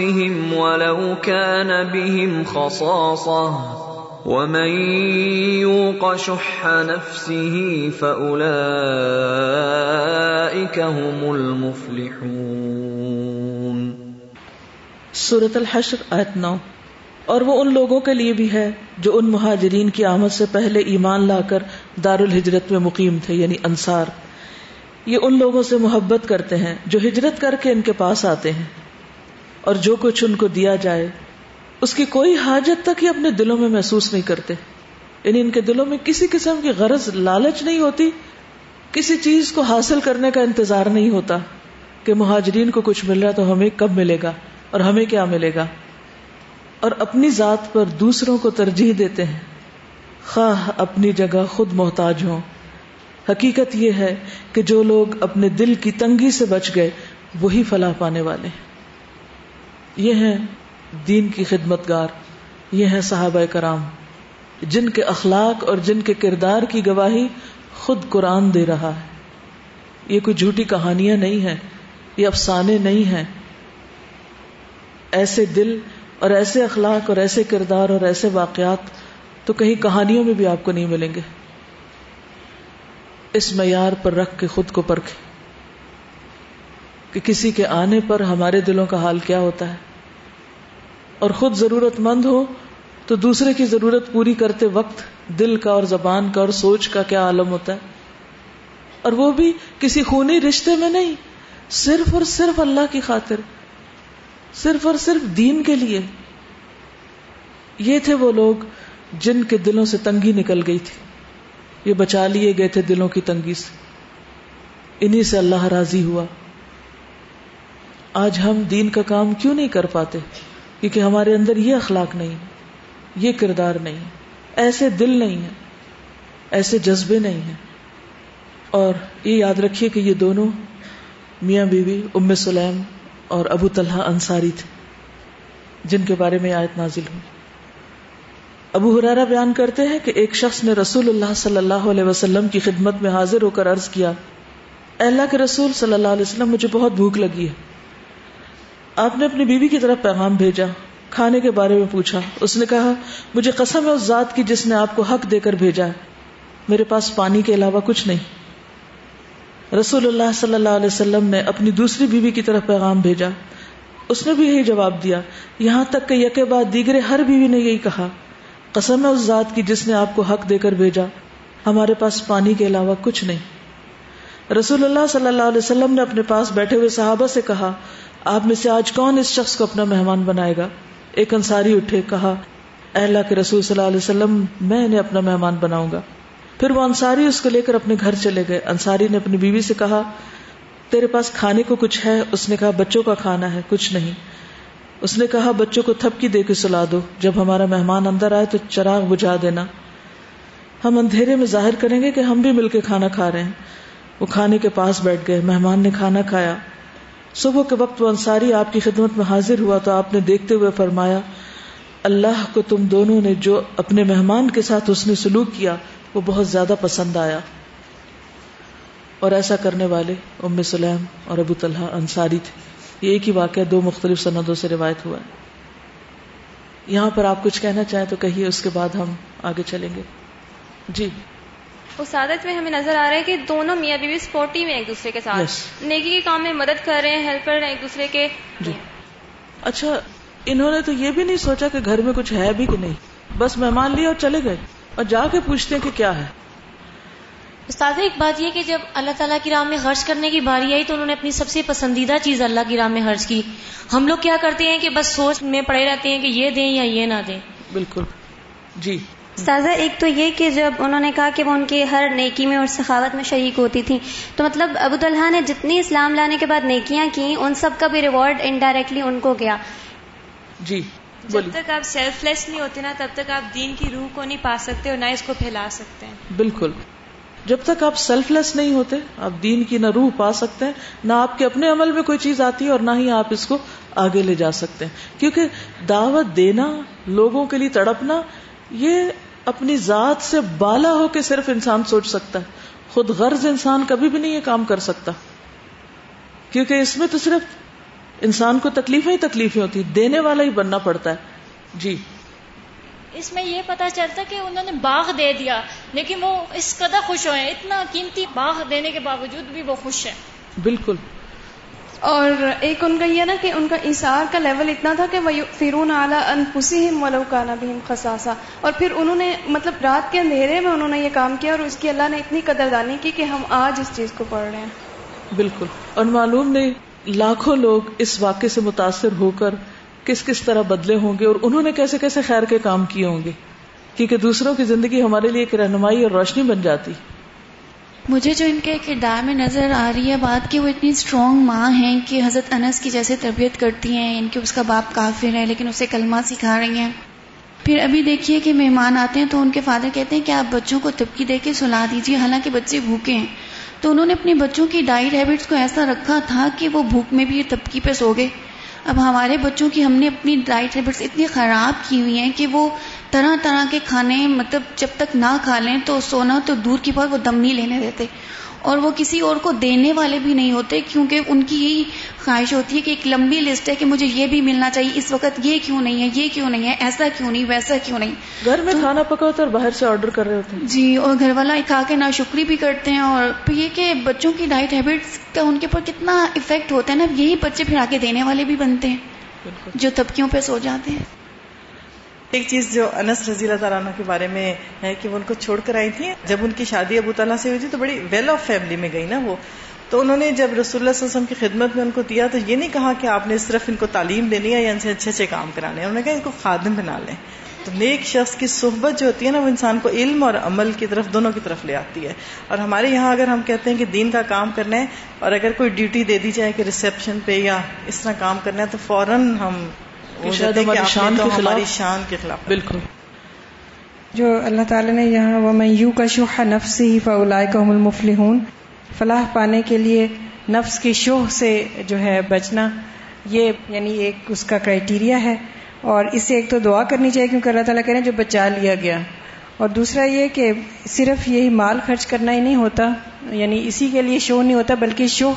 أنفسهم ولو كان بهم خصاصة ومن يوق شح نفسه فأولئك هم المفلحون سورة الحشر آیت نو۔ اور وہ ان لوگوں کے لیے بھی ہے جو ان مہاجرین کی آمد سے پہلے ایمان لا کر دار الحجرت میں مقیم تھے یعنی انصار۔ یہ ان لوگوں سے محبت کرتے ہیں جو ہجرت کر کے ان کے پاس آتے ہیں۔ اور جو کچھ ان کو دیا جائے، اس کی کوئی حاجت تک ہی اپنے دلوں میں محسوس نہیں کرتے۔ یعنی ان کے دلوں میں کسی قسم کی غرض، لالچ نہیں ہوتی۔ کسی چیز کو حاصل کرنے کا انتظار نہیں ہوتا کہ مہاجرین کو کچھ مل رہا تو ہمیں کب ملے گا اور ہمیں کیا ملے گا۔ اور اپنی ذات پر دوسروں کو ترجیح دیتے ہیں۔ خواہ اپنی جگہ خود محتاج ہوں۔ حقیقت یہ ہے کہ جو لوگ اپنے دل کی تنگی سے بچ گئے، وہی فلاح پانے والے ہیں۔ یہ ہیں دین کی خدمت گار یہ ہیں صحابہ کرام، جن کے اخلاق اور جن کے کردار کی گواہی خود قرآن دے رہا ہے۔ یہ کوئی جھوٹی کہانیاں نہیں ہیں، یہ افسانے نہیں ہیں۔ ایسے دل اور ایسے اخلاق اور ایسے کردار اور ایسے واقعات تو کہیں کہانیوں میں بھی آپ کو نہیں ملیں گے۔ اس معیار پر رکھ کے خود کو پرکھے کہ کسی کے آنے پر ہمارے دلوں کا حال کیا ہوتا ہے؟ اور خود ضرورت مند ہو تو دوسرے کی ضرورت پوری کرتے وقت دل کا اور زبان کا اور سوچ کا کیا عالم ہوتا ہے؟ اور وہ بھی کسی خونی رشتے میں نہیں، صرف اور صرف اللہ کی خاطر، صرف اور صرف دین کے لیے۔ یہ تھے وہ لوگ جن کے دلوں سے تنگی نکل گئی تھی۔ یہ بچا لیے گئے تھے دلوں کی تنگی سے۔ انہی سے اللہ راضی ہوا۔ آج ہم دین کا کام کیوں نہیں کر پاتے؟ کیونکہ ہمارے اندر یہ اخلاق نہیں، یہ کردار نہیں، ایسے دل نہیں ہے ایسے جذبے نہیں ہیں۔ اور یہ یاد رکھیے کہ یہ دونوں میاں بیوی ام سلیم اور ابو طلحہ انصاری تھے، جن کے بارے میں آیت نازل ہوئی۔ ابو حرارا بیان کرتے ہیں کہ ایک شخص نے رسول اللہ صلی اللہ علیہ وسلم کی خدمت میں حاضر ہو کر عرض کیا اللہ کے رسول صلی اللہ علیہ وسلم، مجھے بہت بھوک لگی ہے۔ آپ نے اپنی بیوی کی طرف پیغام بھیجا، کھانے کے بارے میں پوچھا۔ اس نے کہا، مجھے قسم ہے اس ذات کی جس نے آپ کو حق دے کر بھیجا میرے پاس پانی کے علاوہ کچھ نہیں۔ رسول اللہ صلی اللہ علیہ وسلم نے اپنی دوسری بیوی کی طرف پیغام بھیجا۔ اس نے بھی یہی جواب دیا۔ یہاں تک کہ یکے بعد دیگرے ہر بیوی نے یہی کہا، قسم ہے اس ذات کی جس نے آپ کو حق دے کر بھیجا۔ ہمارے پاس پانی کے علاوہ کچھ نہیں۔ رسول اللہ صلی اللہ علیہ وسلم نے اپنے پاس بیٹھے ہوئے صحابہ سے کہا آپ میں سے آج کون اس شخص کو اپنا مہمان بنائے گا؟ ایک انصاری اٹھے، کہا، اے اللہ کے رسول صلی اللہ علیہ وسلم، میں انہیں اپنا مہمان بناؤں گا۔ پھر وہ انصاری اس کو لے کر اپنے گھر چلے گئے۔ انصاری نے اپنی بیوی سے کہا، تیرے پاس کھانے کو کچھ ہے؟ اس نے کہا، بچوں کا کھانا ہے، کچھ نہیں۔ اس نے کہا، بچوں کو تھپکی دے کے سلا دو۔ جب ہمارا مہمان اندر آئے تو چراغ بجھا دینا۔ ہم اندھیرے میں ظاہر کریں گے کہ ہم بھی مل کے کھانا کھا رہے ہیں۔ وہ کھانے کے پاس بیٹھ گئے۔ مہمان نے کھانا کھایا۔ صبح کے وقت وہ انصاری آپ کی خدمت میں حاضر ہوا تو آپ نے دیکھتے ہوئے فرمایا، اللہ کو تم دونوں نے جو اپنے مہمان کے ساتھ اس نے سلوک کیا، وہ بہت زیادہ پسند آیا۔ اور ایسا کرنے والے ام سلیم اور ابو طلحہ انصاری تھے۔ یہ ایک ہی واقعہ دو مختلف سندوں سے روایت ہوا ہے۔ یہاں پر آپ کچھ کہنا چاہیں تو کہیے، اس کے بعد ہم آگے چلیں گے۔ جی۔ اسادت میں ہمیں نظر آ رہا ہے کہ دونوں میاں بیوی سپورٹی میں ایک دوسرے کے ساتھ Yes. نیکی کے کام میں مدد کر رہے ہیں ہیلپ کر رہے ہیں ایک دوسرے کے جی۔ اچھا انہوں نے تو یہ بھی نہیں سوچا کہ گھر میں کچھ ہے بھی کہ نہیں۔ بس مہمان لیے اور چلے گئے۔ اور جا کے پوچھتے ہیں کہ کیا ہے۔ استاد ایک بات یہ کہ جب اللہ تعالیٰ کی راہ میں خرچ کرنے کی باری آئی تو انہوں نے اپنی سب سے پسندیدہ چیز اللہ کی راہ میں خرچ کی۔ ہم لوگ کیا کرتے ہیں کہ بس سوچ میں پڑے رہتے ہیں کہ یہ دیں یا یہ نہ دیں؟ بالکل۔ جی۔ استاذہ ایک تو یہ کہ جب انہوں نے کہا کہ وہ ان کی ہر نیکی میں اور سخاوت میں شریک ہوتی تھی تو مطلب ابو طلحہ نے جتنی اسلام لانے کے بعد نیکیاں کی ان سب کا بھی ریوارڈ انڈائریکٹلی ان کو گیا۔ جی جب تک آپ سیلف لیس نہیں ہوتے نا تب تک آپ دین کی روح کو نہیں پا سکتے اور نہ اس کو پھیلا سکتے ہیں۔ بالکل۔ جب تک آپ سیلف لیس نہیں ہوتے آپ دین کی نہ روح پا سکتے ہیں نہ آپ کے اپنے عمل میں کوئی چیز آتی ہے اور نہ ہی آپ اس کو آگے لے جا سکتے ہیں۔ کیونکہ دعوت دینا لوگوں کے لیے تڑپنا یہ اپنی ذات سے بالا ہو کے صرف انسان سوچ سکتا ہے۔ خود غرض انسان کبھی بھی نہیں یہ کام کر سکتا۔ کیونکہ اس میں تو صرف انسان کو تکلیفیں ہی تکلیفیں ہوتی دینے والا ہی بننا پڑتا ہے۔ جی۔ اس میں یہ پتا چلتا کہ انہوں نے باغ دے دیا۔ لیکن وہ اس قدر خوش ہوئے اتنا قیمتی باغ دینے کے باوجود بھی وہ خوش ہیں۔ بالکل۔ اور ایک ان کا یہ نا کہ ان کا اثار کا لیول اتنا تھا کہ وہ فرون اعلیٰ انفسی ولو کانا خساسا اور پھر انہوں نے مطلب رات کے اندھیرے میں انہوں نے یہ کام کیا اور اس کی اللہ نے اتنی قدردانی کی کہ ہم آج اس چیز کو پڑھ رہے ہیں۔ بالکل۔ اور معلوم نہیں لاکھوں لوگ اس واقعے سے متاثر ہو کر کس کس طرح بدلے ہوں گے اور انہوں نے کیسے کیسے خیر کے کام کیے ہوں گے۔ کیونکہ دوسروں کی زندگی ہمارے لیے ایک رہنمائی اور روشنی بن جاتی۔ مجھے جو ان کے کردار میں نظر آ رہی ہے بات کہ وہ اتنی اسٹرانگ ماں ہیں کہ حضرت انس کی جیسے تربیت کرتی ہیں، ان کے اس کا باپ کافر ہے، لیکن اسے کلمہ سکھا رہی ہیں۔ پھر ابھی دیکھیے کہ مہمان آتے ہیں تو ان کے فادر کہتے ہیں کہ آپ بچوں کو تبکی دے کے سلا دیجیے حالانکہ بچے بھوکے ہیں۔ تو انہوں نے اپنے بچوں کی ڈائٹ ہیبٹس کو ایسا رکھا تھا کہ وہ بھوک میں بھی تبکی پہ سو گئے۔ اب ہمارے بچوں کی ہم نے اپنی ڈائٹ ہیبٹس اتنی خراب کی ہوئی ہیں کہ وہ طرح طرح کے کھانے مطلب جب تک نہ کھا لیں تو سونا تو دور کی بات وہ دم نہیں لینے دیتے۔ اور وہ کسی اور کو دینے والے بھی نہیں ہوتے کیونکہ ان کی یہی خواہش ہوتی ہے کہ ایک لمبی لسٹ ہے کہ مجھے یہ بھی ملنا چاہیے اس وقت یہ کیوں نہیں ہے یہ کیوں نہیں ہے ایسا کیوں نہیں ویسا کیوں نہیں۔ گھر میں کھانا پکا ہوتا ہے اور باہر سے آرڈر کر رہے ہوتے ہیں۔ جی اور گھر والا کھا کے نا شکری بھی کرتے ہیں اور پھر یہ کہ بچوں کی ڈائٹ ہیبٹس کا ان کے اوپر کتنا افیکٹ ہوتا ہے نا یہی بچے پھر آگے دینے والے بھی بنتے ہیں جو طبقیوں پہ سو جاتے ہیں۔ ایک چیز جو انس رضی اللہ تعالیٰ عنہ کے بارے میں ہے کہ وہ ان کو چھوڑ کر آئی تھی جب ان کی شادی ابو تعالیٰ سے ہوئی تھی تو بڑی ویل آف فیملی میں گئی نا وہ۔ تو انہوں نے جب رسول اللہ صلی اللہ علیہ وسلم کی خدمت میں ان کو دیا تو یہ نہیں کہا کہ آپ نے صرف ان کو تعلیم دینی ہے یا ان سے اچھے اچھے کام کرانے ہیں۔ انہوں نے کہا ان کو خادم بنا لیں۔ تو نیک شخص کی صحبت جو ہوتی ہے نا وہ انسان کو علم اور عمل کی طرف، دونوں کی طرف لے آتی ہے۔ اور ہمارے یہاں اگر ہم کہتے ہیں کہ دین کا کام کرنا ہے اور اگر کوئی ڈیوٹی دے دی جائے کہ ریسپشن پہ یا اس طرح کام کرنا ہے تو فوراً ہم شاید ہماری شان کے خلاف شان کے خلاف بالکل۔ جو اللہ تعالیٰ نے یہاں وہ میں یو کا شوہ نفس ہی فلاح کا المفل فلاح پانے کے لیے نفس کی شوہ سے جو ہے بچنا یہ یعنی ایک اس کا کرائٹیریا ہے۔ اور اس سے ایک تو دعا کرنی چاہیے کیونکہ اللہ تعالیٰ کہہ رہے ہیں جو بچا لیا گیا۔ اور دوسرا یہ کہ صرف یہی مال خرچ کرنا ہی نہیں ہوتا یعنی اسی کے لیے شو نہیں ہوتا بلکہ شو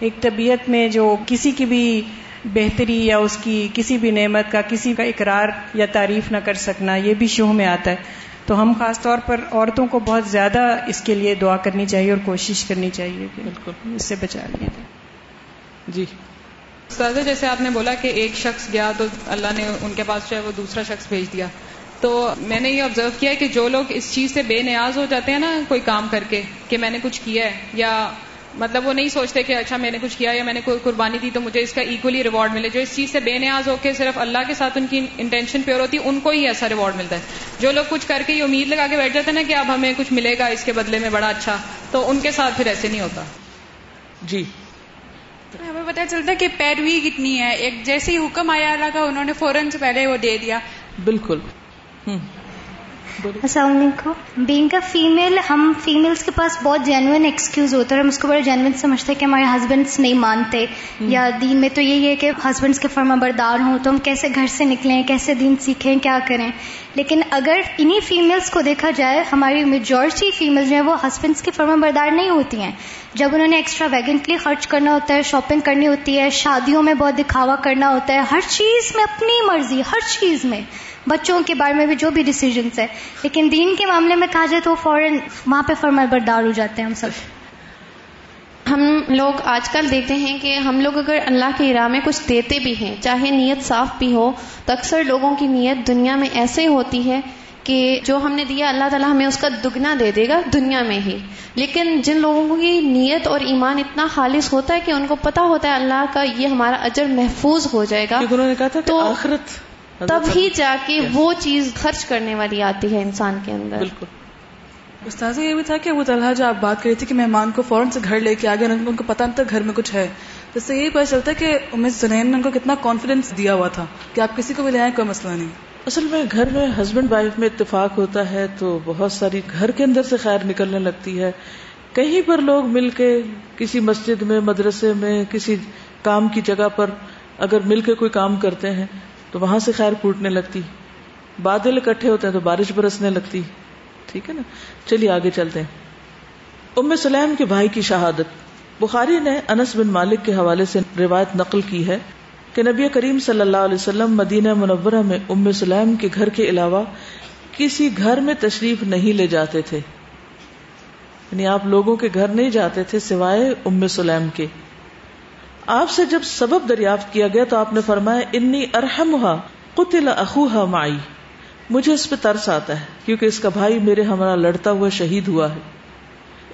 ایک طبیعت میں جو کسی کی بھی بہتری یا اس کی کسی بھی نعمت کا کسی کا اقرار یا تعریف نہ کر سکنا یہ بھی شوہ میں آتا ہے۔ تو ہم خاص طور پر عورتوں کو بہت زیادہ اس کے لیے دعا کرنی چاہیے اور کوشش کرنی چاہیے کہ بالکل۔ اس سے بچا لیا جائے جی۔ استاذہ جیسے آپ نے بولا کہ ایک شخص گیا تو اللہ نے ان کے پاس جو ہے وہ دوسرا شخص بھیج دیا۔ تو میں نے یہ آبزرو کیا کہ جو لوگ اس چیز سے بے نیاز ہو جاتے ہیں نا کوئی کام کر کے کہ میں نے کچھ کیا ہے یا مطلب وہ نہیں سوچتے کہ اچھا میں نے کچھ کیا یا میں نے کوئی قربانی دی تو مجھے اس کا ایکولی ریوارڈ ملے۔ جو اس چیز سے بے نیاز ہو کے صرف اللہ کے ساتھ ان کی انٹینشن پیور ہوتی ہے ان کو ہی ایسا ریوارڈ ملتا ہے۔ جو لوگ کچھ کر کے یہ امید لگا کے بیٹھ جاتے ہیں نا کہ اب ہمیں کچھ ملے گا اس کے بدلے میں بڑا اچھا تو ان کے ساتھ پھر ایسے نہیں ہوتا۔ جی۔ ہمیں پتہ چلتا کہ پیروی کتنی ہے۔ ایک جیسے ہی حکم آیا اللہ کا انہوں نے فوراً سے پہلے وہ دے دیا۔ بالکل۔ السلام علیکم۔ بینگ کا فیمل ہم فیمیلس کے پاس بہت جینوئن ایکسکیوز ہوتا ہے ہم اس کو بڑا جینوئن سمجھتے ہیں کہ ہمارے ہسبینڈس نہیں مانتے۔ یا دین میں تو یہی ہے کہ ہسبینڈس کے فرما بردار ہوں تو ہم کیسے گھر سے نکلیں کیسے دین سیکھیں کیا کریں۔ لیکن اگر انہی فیمیلس کو دیکھا جائے ہماری میجورٹی فیمیل جو ہیں وہ ہسبینڈس کی فرما بردار نہیں ہوتی ہیں۔ جب انہوں نے ایکسٹرا ویگنٹلی خرچ کرنا ہوتا ہے شاپنگ کرنی ہوتی ہے شادیوں میں بہت دکھاوا کرنا ہوتا ہے ہر چیز میں اپنی مرضی ہر چیز میں۔ بچوں کے بارے میں بھی جو بھی ڈیسیجنس ہے لیکن دین کے معاملے میں کہا جائے تو فوراً وہاں پہ فرما بردار ہو جاتے ہیں ہم سب. ہم لوگ آج کل دیکھتے ہیں کہ ہم لوگ اگر اللہ کے راہ میں کچھ دیتے بھی ہیں چاہے نیت صاف بھی ہو تو اکثر لوگوں کی نیت دنیا میں ایسے ہوتی ہے کہ جو ہم نے دیا اللہ تعالیٰ ہمیں اس کا دگنا دے دے گا دنیا میں ہی. لیکن جن لوگوں کی نیت اور ایمان اتنا خالص ہوتا ہے کہ ان کو پتا ہوتا ہے اللہ کا یہ ہمارا اجر محفوظ ہو جائے گا انہوں نے کہا تھا تو آخرت تب ہی جا کے وہ چیز خرچ کرنے والی آتی ہے انسان کے اندر۔ بالکل۔ استاذ یہ بھی تھا کہ ابو طلحہ جو آپ بات کر رہی تھی کہ مہمان کو فوراً سے گھر لے کے آگے ان کو پتا نہیں تھا گھر میں کچھ ہے۔ اس سے یہی پتا چلتا ہے کہ امید زنین نے ان کو کتنا کانفیڈینس دیا ہوا تھا کہ آپ کسی کو بھی لے آئیں کوئی مسئلہ نہیں۔ اصل میں گھر میں ہسبینڈ وائف میں اتفاق ہوتا ہے تو بہت ساری گھر کے اندر سے خیر نکلنے لگتی ہے۔ کہیں پر لوگ مل کے کسی مسجد میں مدرسے میں کسی کام کی جگہ پر اگر مل کے کوئی کام کرتے ہیں تو وہاں سے خیر پھوٹنے لگتی۔ بادل اکٹھے ہوتے ہیں تو بارش برسنے لگتی۔ ٹھیک ہے نا؟ چلیے آگے چلتے ہیں۔ ام سلیم کے بھائی کی شہادت۔ بخاری نے انس بن مالک کے حوالے سے روایت نقل کی ہے کہ نبی کریم صلی اللہ علیہ وسلم مدینہ منورہ میں ام سلیم کے گھر کے علاوہ کسی گھر میں تشریف نہیں لے جاتے تھے۔ یعنی آپ لوگوں کے گھر نہیں جاتے تھے سوائے ام سلیم کے۔ آپ سے جب سبب دریافت کیا گیا تو آپ نے فرمایا، انی ارحم قتل اخوها معی. مجھے اس پہ ترس آتا ہے کیونکہ اس کا بھائی میرے ہمارا لڑتا ہوا شہید ہوا ہے۔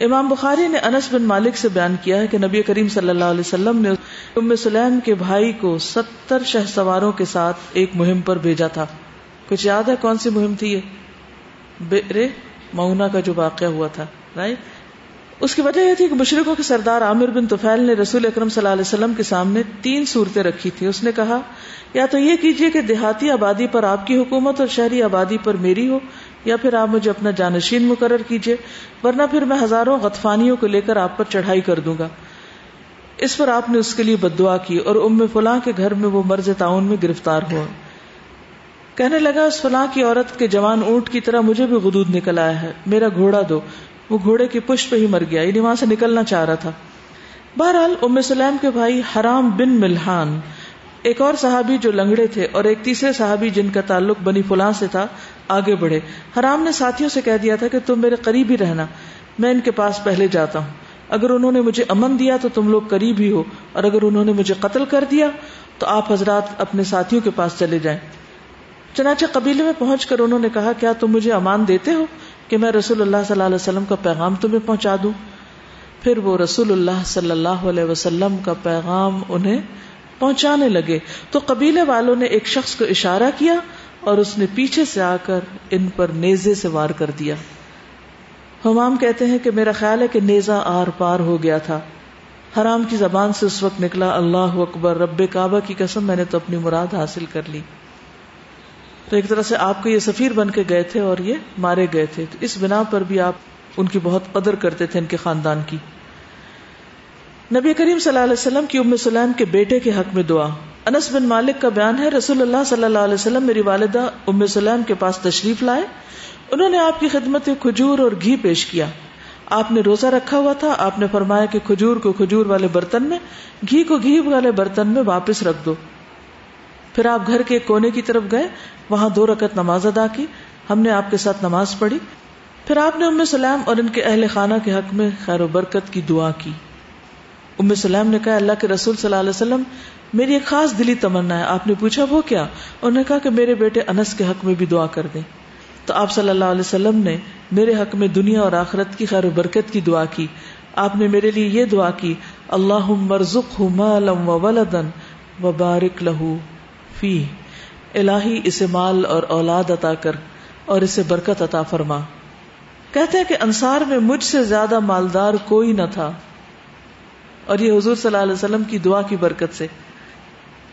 امام بخاری نے انس بن مالک سے بیان کیا ہے کہ نبی کریم صلی اللہ علیہ وسلم نے ام سلیم کے بھائی کو ستر شہ سواروں کے ساتھ ایک مہم پر بھیجا تھا۔ کچھ یاد ہے کون سی مہم تھی یہ؟ بے مونا کا جو واقعہ ہوا تھا رائٹ اس کی وجہ یہ تھی کہ مشرقوں کے سردار عامر بن توفیل نے رسول اکرم صلی اللہ علیہ وسلم کے سامنے تین صورتیں رکھی تھی اس نے کہا، یا تو یہ کیجیے کہ دیہاتی آبادی پر آپ کی حکومت اور شہری آبادی پر میری ہو، یا پھر آپ مجھے اپنا جانشین مقرر کیجیے، ورنہ پھر میں ہزاروں غطفانیوں کو لے کر آپ پر چڑھائی کر دوں گا۔ اس پر آپ نے اس کے لیے بد دعا کی اور ام فلاں کے گھر میں وہ مرض تعاون میں گرفتار ہوا۔ کہنے لگا، اس فلاں کی عورت کے جوان اونٹ کی طرح مجھے بھی غدود نکل آیا ہے، میرا گھوڑا دو۔ وہ گھوڑے کی پشت پہ ہی مر گیا یعنی وہاں سے نکلنا چاہ رہا تھا۔ بہرحال ام سلیم کے بھائی حرام بن ملحان، ایک اور صحابی جو لنگڑے تھے اور ایک تیسرے صحابی جن کا تعلق بنی فلاں سے تھا، آگے بڑھے۔ حرام نے ساتھیوں سے کہہ دیا تھا کہ تم میرے قریب ہی رہنا، میں ان کے پاس پہلے جاتا ہوں۔ اگر انہوں نے مجھے امن دیا تو تم لوگ قریب ہی ہو، اور اگر انہوں نے مجھے قتل کر دیا تو آپ حضرات اپنے ساتھیوں کے پاس چلے جائیں۔ چنانچہ قبیلے میں پہنچ کر انہوں نے کہا، کیا تم مجھے امان دیتے ہو؟ کہ میں رسول اللہ صلی اللہ علیہ وسلم کا پیغام تمہیں پہنچا دوں۔ پھر وہ رسول اللہ صلی اللہ علیہ وسلم کا پیغام انہیں پہنچانے لگے۔ تو قبیلے والوں نے ایک شخص کو اشارہ کیا اور اس نے پیچھے سے آ کر ان پر نیزے سے وار کر دیا۔ ہمام کہتے ہیں کہ میرا خیال ہے کہ نیزا آر پار ہو گیا تھا۔ حرام کی زبان سے اس وقت نکلا، اللہ اکبر، رب کعبہ کی قسم، میں نے تو اپنی مراد حاصل کر لی۔ تو ایک طرح سے آپ کو یہ سفیر بن کے گئے تھے اور یہ مارے گئے تھے۔ تو اس بنا پر بھی آپ ان کی بہت قدر کرتے تھے ان کے خاندان کی۔ نبی کریم صلی اللہ علیہ وسلم کی ام سلیم کے بیٹے کے حق میں دعا۔ انس بن مالک کا بیان ہے، رسول اللہ صلی اللہ علیہ وسلم میری والدہ ام سلیم کے پاس تشریف لائے۔ انہوں نے آپ کی خدمت کھجور اور گھی پیش کیا۔ آپ نے روزہ رکھا ہوا تھا، آپ نے فرمایا کہ کھجور کو کھجور والے برتن میں، گھی کو گھی والے برتن میں واپس رکھ دو۔ پھر آپ گھر کے کونے کی طرف گئے، وہاں دو رکعت نماز ادا کی، ہم نے آپ کے ساتھ نماز پڑھی۔ پھر آپ نے ام سلام اور ان کے اہل خانہ کے حق میں خیر و برکت کی دعا کی۔ ام سلام نے کہا، اللہ کے رسول صلی اللہ علیہ وسلم، میری ایک خاص دلی تمنا ہے، آپ نے پوچھا وہ کیا؟ انہوں نے کہا کہ میرے بیٹے انس کے حق میں بھی دعا کر دیں۔ تو آپ صلی اللہ علیہ وسلم نے میرے حق میں دنیا اور آخرت کی خیر و برکت کی دعا کی۔ آپ نے میرے لیے یہ دعا کی اللہ مرزق مالم و ولدن و بارک لہو۔ فی الہی اسے مال اور اولاد عطا کر اور اسے برکت عطا فرما۔ کہتے ہیں کہ انصار میں مجھ سے زیادہ مالدار کوئی نہ تھا۔ اور یہ حضور صلی اللہ علیہ وسلم کی دعا کی برکت سے۔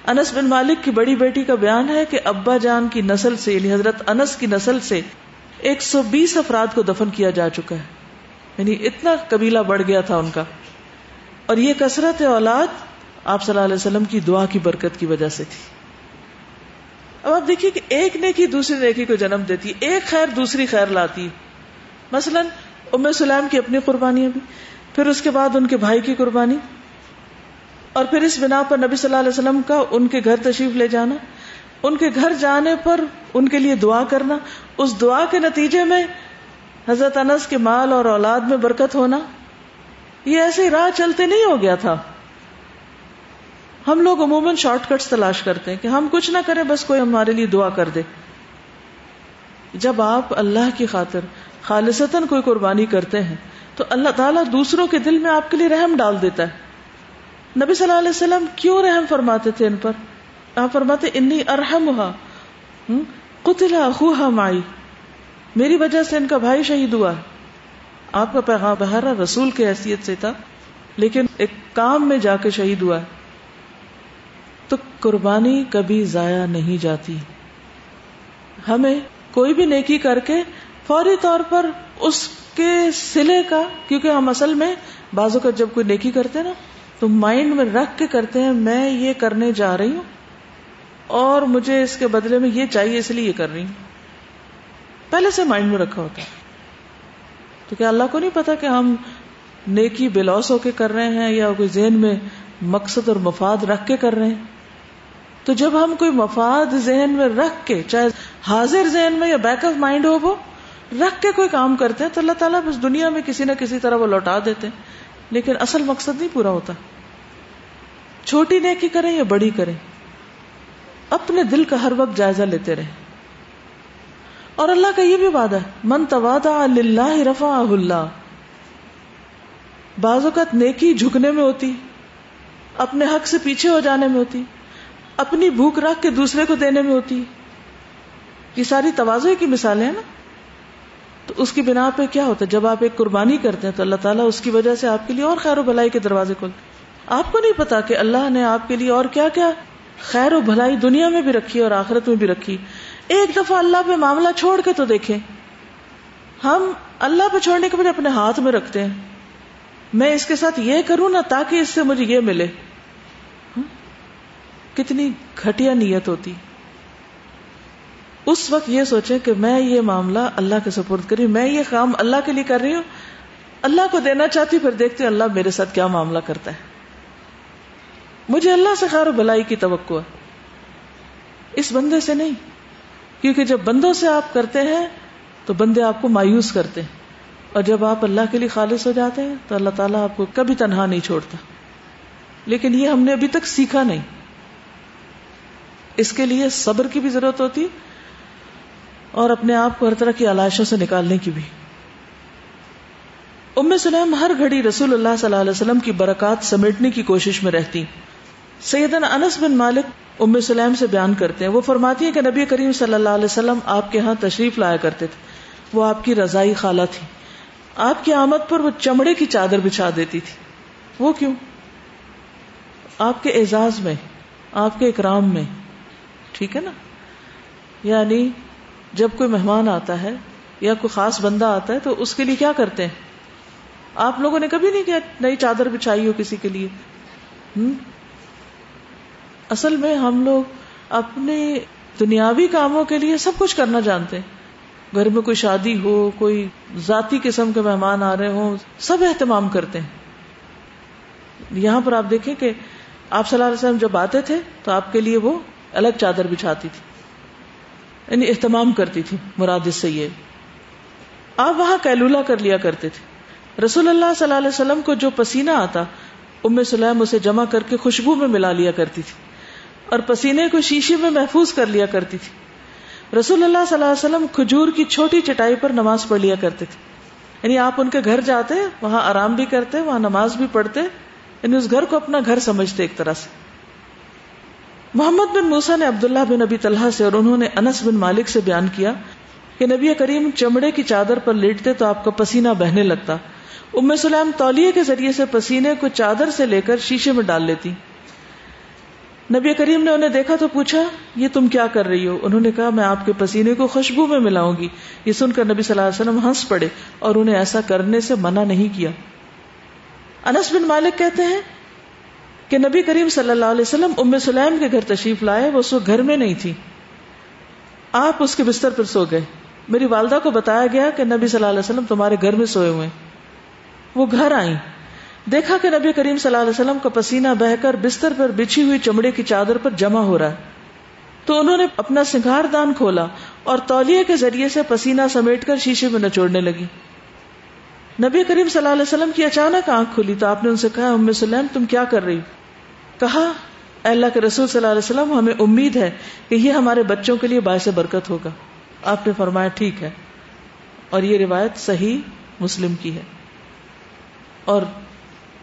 انس بن مالک کی بڑی بیٹی کا بیان ہے کہ ابا جان کی نسل سے یعنی حضرت انس کی نسل سے ایک سو بیس افراد کو دفن کیا جا چکا ہے۔ یعنی اتنا قبیلہ بڑھ گیا تھا ان کا۔ اور یہ کثرت اولاد آپ صلی اللہ علیہ وسلم کی دعا کی برکت کی وجہ سے تھی۔ اب آپ دیکھیے کہ ایک نیکی دوسری نیکی کو جنم دیتی، ایک خیر دوسری خیر لاتی۔ مثلا ام سلام کی اپنی قربانیاں بھی، پھر اس کے بعد ان کے بھائی کی قربانی، اور پھر اس بنا پر نبی صلی اللہ علیہ وسلم کا ان کے گھر تشریف لے جانا۔ ان کے گھر جانے پر ان کے لیے دعا کرنا۔ اس دعا کے نتیجے میں حضرت انس کے مال اور اولاد میں برکت ہونا۔ یہ ایسے راہ چلتے نہیں ہو گیا تھا۔ ہم لوگ عموماً شارٹ کٹس تلاش کرتے ہیں کہ ہم کچھ نہ کریں، بس کوئی ہمارے لیے دعا کر دے۔ جب آپ اللہ کی خاطر خالصتاً کوئی قربانی کرتے ہیں، تو اللہ تعالیٰ دوسروں کے دل میں آپ کے لیے رحم ڈال دیتا ہے۔ نبی صلی اللہ علیہ وسلم کیوں رحم فرماتے تھے ان پر؟ آپ فرماتے، انی ارحم ہوا قتلا خوہ مائی میری وجہ سے ان کا بھائی شہید ہوا آپ کا پیغام بہرا رسول کے حیثیت سے تھا، لیکن ایک کام میں جا کے شہید ہوا ہے۔ تو قربانی کبھی ضائع نہیں جاتی۔ ہمیں کوئی بھی نیکی کر کے فوری طور پر اس کے سلے کا، کیونکہ ہم اصل میں بازو کا جب کوئی نیکی کرتے نا، تو مائنڈ میں رکھ کے کرتے ہیں، میں یہ کرنے جا رہی ہوں اور مجھے اس کے بدلے میں یہ چاہیے اس لیے یہ کر رہی ہوں۔ پہلے سے مائنڈ میں رکھا ہوتا ہے۔ تو کیا اللہ کو نہیں پتا کہ ہم نیکی بلوس ہو کے کر رہے ہیں یا کوئی ذہن میں مقصد اور مفاد رکھ کے کر رہے ہیں؟ تو جب ہم کوئی مفاد ذہن میں رکھ کے، چاہے حاضر ذہن میں یا بیک آف مائنڈ ہو وہ، رکھ کے کوئی کام کرتے ہیں تو اللہ تعالیٰ بس دنیا میں کسی نہ کسی طرح وہ لوٹا دیتے ہیں۔ لیکن اصل مقصد نہیں پورا ہوتا۔ چھوٹی نیکی کریں یا بڑی کریں، اپنے دل کا ہر وقت جائزہ لیتے رہیں۔ اور اللہ کا یہ بھی وعدہ ہے، من توادا اللہ رفا اللہ بعض اوقات نیکی جھکنے میں ہوتی، اپنے حق سے پیچھے ہو جانے میں ہوتی۔ اپنی بھوک رکھ کے دوسرے کو دینے میں ہوتی یہ ساری توازے کی مثالیں ہیں نا۔ تو اس کی بنا پہ کیا ہوتا ہے؟ جب آپ ایک قربانی کرتے ہیں تو اللہ تعالیٰ اس کی وجہ سے آپ کے لیے اور خیر و بھلائی کے دروازے کھولتے آپ کو نہیں پتا کہ اللہ نے آپ کے لیے اور کیا کیا خیر و بھلائی دنیا میں بھی رکھی اور آخرت میں بھی رکھی۔ ایک دفعہ اللہ پہ معاملہ چھوڑ کے تو دیکھیں۔ ہم اللہ پہ چھوڑنے کے بعد اپنے ہاتھ میں رکھتے ہیں۔ میں اس کے ساتھ یہ کروں نا تاکہ اس سے مجھے یہ ملے۔ کتنی گھٹیا نیت ہوتی۔ اس وقت یہ سوچے کہ میں یہ معاملہ اللہ کے سپورٹ کری میں یہ کام اللہ کے لیے کر رہی ہوں۔ اللہ کو دینا چاہتی پھر دیکھتے اللہ میرے ساتھ کیا معاملہ کرتا ہے۔ مجھے اللہ سے خیر و بلائی کی توقع ہے۔ اس بندے سے نہیں، کیونکہ جب بندوں سے آپ کرتے ہیں تو بندے آپ کو مایوس کرتے ہیں۔ اور جب آپ اللہ کے لیے خالص ہو جاتے ہیں تو اللہ تعالیٰ آپ کو کبھی تنہا نہیں چھوڑتا۔ لیکن یہ ہم نے ابھی تک سیکھا نہیں۔ اس کے لیے صبر کی بھی ضرورت ہوتی اور اپنے آپ کو ہر طرح کی علائشوں سے نکالنے کی بھی۔ ام سلیم ہر گھڑی رسول اللہ صلی اللہ علیہ وسلم کی برکات سمیٹنے کی کوشش میں رہتی۔ سیدنا انس بن مالک ام سلیم سے بیان کرتے ہیں۔ وہ فرماتی ہیں کہ نبی کریم صلی اللہ علیہ وسلم آپ کے ہاں تشریف لایا کرتے تھے۔ وہ آپ کی رضائی خالہ تھی۔ آپ کی آمد پر وہ چمڑے کی چادر بچھا دیتی تھی۔ وہ کیوں؟ آپ کے اعزاز میں، آپ کے اکرام میں۔ ٹھیک ہے نا؟ یعنی جب کوئی مہمان آتا ہے یا کوئی خاص بندہ آتا ہے تو اس کے لیے کیا کرتے ہیں؟ آپ لوگوں نے کبھی نہیں کیا نئی چادر بچھائی ہو کسی کے لیے؟ ہم؟ اصل میں ہم لوگ اپنے دنیاوی کاموں کے لیے سب کچھ کرنا جانتے ہیں۔ گھر میں کوئی شادی ہو، کوئی ذاتی قسم کے مہمان آ رہے ہوں، سب اہتمام کرتے ہیں۔ یہاں پر آپ دیکھیں کہ آپ صلی اللہ علیہ وسلم جب آتے تھے تو آپ کے لیے وہ الگ چادر بچھاتی تھی۔ یعنی اہتمام کرتی تھی مراد اس سے یہ۔ آپ وہاں کیلولا کر لیا کرتے تھے۔ رسول اللہ صلی اللہ علیہ وسلم کو جو پسینہ آتا، ام سلیم اسے جمع کر کے خوشبو میں ملا لیا کرتی تھی۔ اور پسینے کو شیشے میں محفوظ کر لیا کرتی تھی۔ رسول اللہ صلی اللہ علیہ وسلم کھجور کی چھوٹی چٹائی پر نماز پڑھ لیا کرتے تھے۔ یعنی آپ ان کے گھر جاتے، وہاں آرام بھی کرتے، وہاں نماز بھی پڑھتے یعنی اس گھر کو اپنا گھر سمجھتے ایک طرح سے۔ محمد بن موسا نے عبداللہ بن ابی طلحہ سے اور انہوں نے انس بن مالک سے بیان کیا کہ نبی کریم چمڑے کی چادر پر لیٹتے تو آپ کا پسینہ بہنے لگتا۔ ام سلام تولیے کے ذریعے سے پسینے کو چادر سے لے کر شیشے میں ڈال لیتی۔ نبی کریم نے انہیں دیکھا تو پوچھا، یہ تم کیا کر رہی ہو؟ انہوں نے کہا، میں آپ کے پسینے کو خوشبو میں ملاؤں گی۔ یہ سن کر نبی صلی اللہ علیہ وسلم ہنس پڑے اور انہیں ایسا کرنے سے منع نہیں کیا۔ انس بن مالک کہتے ہیں کہ نبی کریم صلی اللہ علیہ وسلم ام سلیم کے گھر تشریف لائے، وہ سو گھر میں نہیں تھی۔ آپ اس کے بستر پر سو گئے۔ میری والدہ کو بتایا گیا کہ نبی صلی اللہ علیہ وسلم تمہارے گھر میں سوئے ہوئے وہ گھر آئیں۔ دیکھا کہ نبی کریم صلی اللہ علیہ وسلم کا پسینہ بہ کر بستر پر بچھی ہوئی چمڑے کی چادر پر جمع ہو رہا ہے۔ تو انہوں نے اپنا سنگار دان کھولا اور تولیے کے ذریعے سے پسینہ سمیٹ کر شیشے میں نچوڑنے لگی۔ نبی کریم صلی اللہ علیہ وسلم کی اچانک آنکھ کھلی تو آپ نے ان سے کہا، ام سلیم، تم کیا کر رہی کہا اللہ کے رسول صلی اللہ علیہ وسلم، ہمیں امید ہے کہ یہ ہمارے بچوں کے لیے باعث برکت ہوگا۔ آپ نے فرمایا، ٹھیک ہے۔ اور یہ روایت صحیح مسلم کی ہے۔ اور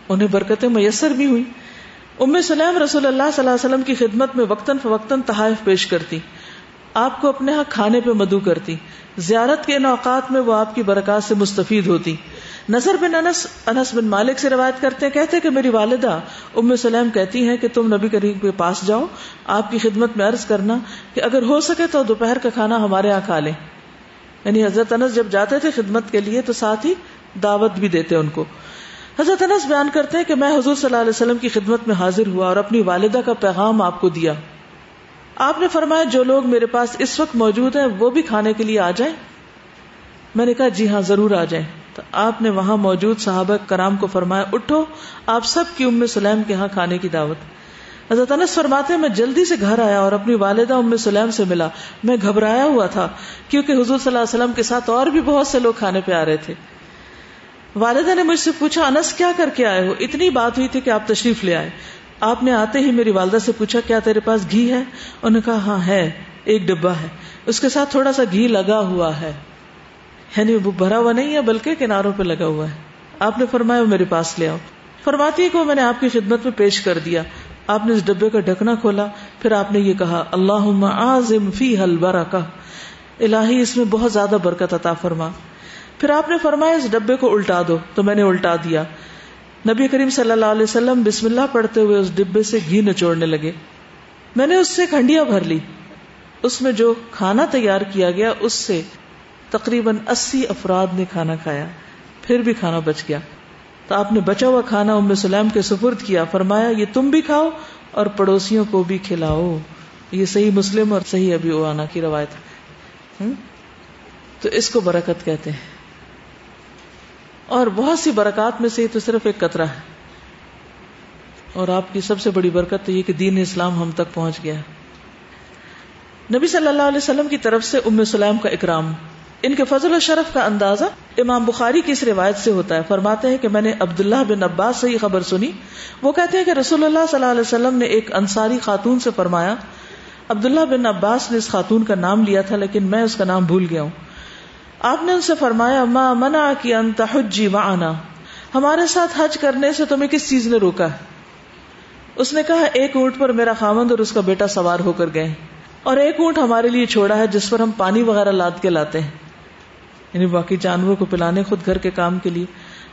انہیں برکتیں میسر بھی ہوئی۔ ام سلیم رسول اللہ صلی اللہ علیہ وسلم کی خدمت میں وقتاً فوقتاً تحائف پیش کرتی۔ آپ کو اپنے ہاں کھانے پہ مدعو کرتی۔ زیارت کے ان اوقات میں وہ آپ کی برکات سے مستفید ہوتی۔ نظر بن انس انس بن مالک سے روایت کرتے کہتے کہ میری والدہ ام سلیم کہتی ہیں کہ تم نبی کریم کے پاس جاؤ، آپ کی خدمت میں عرض کرنا کہ اگر ہو سکے تو دوپہر کا کھانا ہمارے یہاں کھا لیں۔ یعنی حضرت انس جب جاتے تھے خدمت کے لیے تو ساتھ ہی دعوت بھی دیتے ان کو۔ حضرت انس بیان کرتے ہیں کہ میں حضور صلی اللہ علیہ وسلم کی خدمت میں حاضر ہوا اور اپنی والدہ کا پیغام آپ کو دیا۔ آپ نے فرمایا جو لوگ میرے پاس اس وقت موجود ہیں وہ بھی کھانے کے لیے آ جائیں؟ میں نے کہا جی ہاں ضرور آ جائیں۔ تو آپ نے وہاں موجود صحابہ کرام کو فرمایا، اٹھو، آپ سب کی ام سلیم کے ہاں کھانے کی دعوت۔ حضرت انس فرماتے میں جلدی سے گھر آیا اور اپنی والدہ ام سلیم سے ملا۔ میں گھبرایا ہوا تھا کیونکہ حضور صلی اللہ علیہ وسلم کے ساتھ اور بھی بہت سے لوگ کھانے پہ آ رہے تھے۔ والدہ نے مجھ سے پوچھا، انس کیا کر کے آئے ہو؟ اتنی بات ہوئی تھی کہ آپ تشریف لے آئے۔ آپ نے آتے ہی میری والدہ سے پوچھا، کیا تیرے پاس گھی ہے؟ انہوں نے کہا ہاں ہے، ایک ڈبا ہے۔ اس کے ساتھ تھوڑا سا گھی لگا ہوا ہے۔ یعنی وہ بھرا ہوا نہیں ہے، بلکہ کناروں پہ لگا ہوا ہے۔ آپ نے فرمایا، وہ میرے پاس لے آؤ۔ فرماتی ہے کہ وہ میں نے آپ کی خدمت میں پیش کر دیا۔ آپ نے اس ڈبے کا ڈھکنا کھولا۔ پھر آپ نے یہ کہا اللہ عظم فی حل برکہ الہی، اس میں بہت زیادہ برکت عطا فرما۔ پھر آپ نے فرمایا، اس ڈبے کو الٹا دو تو میں نے الٹا دیا۔ نبی کریم صلی اللہ علیہ وسلم بسم اللہ پڑھتے ہوئے اس ڈبے سے گھی نچوڑنے لگے۔ میں نے اس سے کھنڈیا بھر لی۔ اس میں جو کھانا تیار کیا گیا، اس سے تقریباً اسی افراد نے کھانا کھایا۔ پھر بھی کھانا بچ گیا۔ تو آپ نے بچا ہوا کھانا ام سلیم کے سپرد کیا۔ فرمایا، یہ تم بھی کھاؤ اور پڑوسیوں کو بھی کھلاؤ۔ یہ صحیح مسلم اور صحیح ابھی اوانا کی روایت تو اس کو برکت کہتے ہیں۔ اور بہت سی برکات میں سے یہ تو صرف ایک قطرہ ہے۔ اور آپ کی سب سے بڑی برکت تو یہ کہ دین اسلام ہم تک پہنچ گیا نبی صلی اللہ علیہ وسلم کی طرف سے ام سلیم کا اکرام، ان کے فضل و شرف کا اندازہ امام بخاری کی اس روایت سے ہوتا ہے۔ فرماتے ہیں کہ میں نے عبداللہ بن عباس سے یہ خبر سنی۔ وہ کہتے ہیں کہ رسول اللہ صلی اللہ علیہ وسلم نے ایک انصاری خاتون سے فرمایا، عبداللہ بن عباس نے اس خاتون کا نام لیا تھا، لیکن میں اس کا نام بھول گیا ہوں۔ آپ نے ان سے فرمایا، ما منع کی انت حجی وعنا ہمارے ساتھ حج کرنے سے تمہیں کس چیز نے روکا ہے؟ اس نے کہا، ایک اونٹ پر میرا خامند اور اس کا بیٹا سوار ہو کر گئے اور ایک اونٹ ہمارے لیے چھوڑا ہے جس پر ہم پانی وغیرہ لاد کے لاتے ہیں۔ یعنی باقی جانوروں کو پلانے خود گھر کے کام کے لیے۔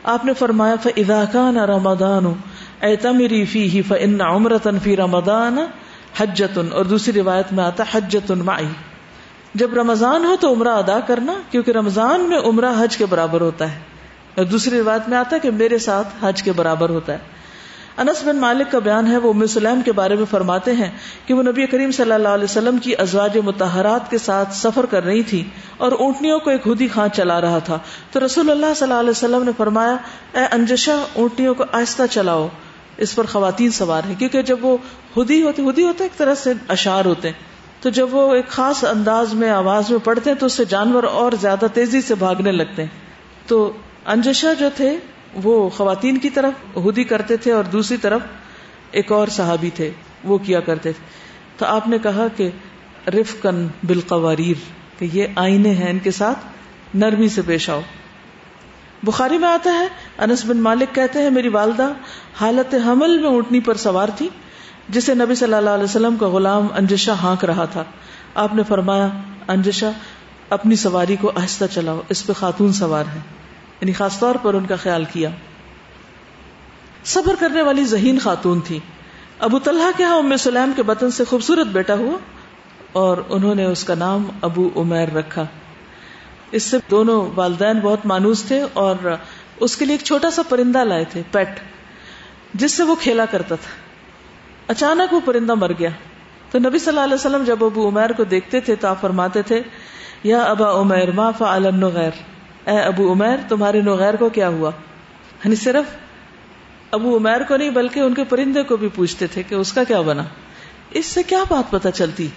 آپ نے فرمایا فضا خان رمضان فی ہی فن عمرتن فی رمضان حجتن اور دوسری روایت میں آتا حجتن مائی جب رمضان ہو تو عمرہ ادا کرنا، کیونکہ رمضان میں عمرہ حج کے برابر ہوتا ہے۔ اور دوسری روایت میں آتا ہے کہ میرے ساتھ حج کے برابر ہوتا ہے۔ انس بن مالک کا بیان ہے، وہ ام سلیم کے بارے میں فرماتے ہیں کہ وہ نبی کریم صلی اللہ علیہ وسلم کی ازواج متحرات کے ساتھ سفر کر رہی تھی اور اونٹنیوں کو ایک ہدی خان چلا رہا تھا۔ تو رسول اللہ صلی اللہ علیہ وسلم نے فرمایا، اے انجشا اونٹنیوں کو آہستہ چلاؤ۔ اس پر خواتین سوار ہیں۔ کیونکہ جب وہ ہدی ہوتی ہدی ہوتا ہے ایک طرح سے اشار ہوتے۔ ہیں تو جب وہ ایک خاص انداز میں آواز میں پڑھتے ہیں تو اس سے جانور اور زیادہ تیزی سے بھاگنے لگتے ہیں۔ تو انجشا جو تھے، وہ خواتین کی طرف ہدی کرتے تھے اور دوسری طرف ایک اور صحابی تھے، وہ کیا کرتے تھے۔ تو آپ نے کہا کہ رفقن بالقواریر، کہ یہ آئینے ہیں ان کے ساتھ، نرمی سے پیش آؤ۔ بخاری میں آتا ہے، انس بن مالک کہتے ہیں، میری والدہ حالت حمل میں اونٹنی پر سوار تھی۔ جسے نبی صلی اللہ علیہ وسلم کا غلام انجشا ہانک رہا تھا۔ آپ نے فرمایا انجشا اپنی سواری کو آہستہ چلاؤ، اس پہ خاتون سوار ہے یعنی خاص طور پر ان کا خیال کیا۔ صبر کرنے والی ذہین خاتون تھی۔ ابو طلحہ کے ہاں ام سلیم کے بطن سے خوبصورت بیٹا ہوا اور انہوں نے اس کا نام ابو عمیر رکھا۔ اس سے دونوں والدین بہت مانوس تھے اور اس کے لیے ایک چھوٹا سا پرندہ لائے تھے، پیٹ، جس سے وہ کھیلا کرتا تھا۔ اچانک وہ پرندہ مر گیا۔ تو نبی صلی اللہ علیہ وسلم جب ابو عمیر کو دیکھتے تھے تو آپ فرماتے تھے، یا ابا عمیر، ما فعل النغیر۔ اے ابو عمیر، تمہارے نغیر کو کیا ہوا؟ یعنی صرف ابو عمیر کو نہیں، بلکہ ان کے پرندے کو بھی پوچھتے تھے کہ اس کا کیا بنا۔ اس سے کیا بات پتا چلتی؟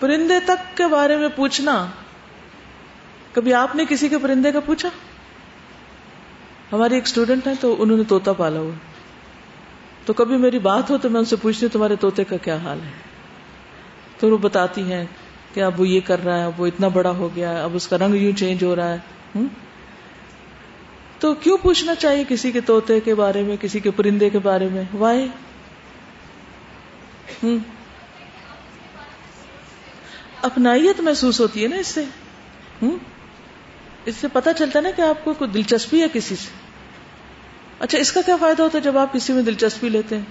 پرندے تک کے بارے میں پوچھنا۔ کبھی آپ نے کسی کے پرندے کا پوچھا؟ ہماری ایک اسٹوڈینٹ ہے تو انہوں نے توتا پالا ہوا۔ تو کبھی میری بات ہو تو میں ان سے پوچھتی ہوں تمہارے توتے کا کیا حال ہے؟ تو وہ بتاتی ہیں کہ اب وہ یہ کر رہا ہے، اب وہ اتنا بڑا ہو گیا ہے، اب اس کا رنگ یوں چینج ہو رہا ہے۔ تو کیوں پوچھنا چاہیے کسی کے توتے کے بارے میں، کسی کے پرندے کے بارے میں؟ وائی اپنائیت محسوس ہوتی ہے نا اس سے۔ اس سے پتا چلتا ہے نا کہ آپ کو کوئی دلچسپی ہے کسی سے۔ اچھا اس کا کیا فائدہ ہوتا ہے جب آپ کسی میں دلچسپی لیتے ہیں؟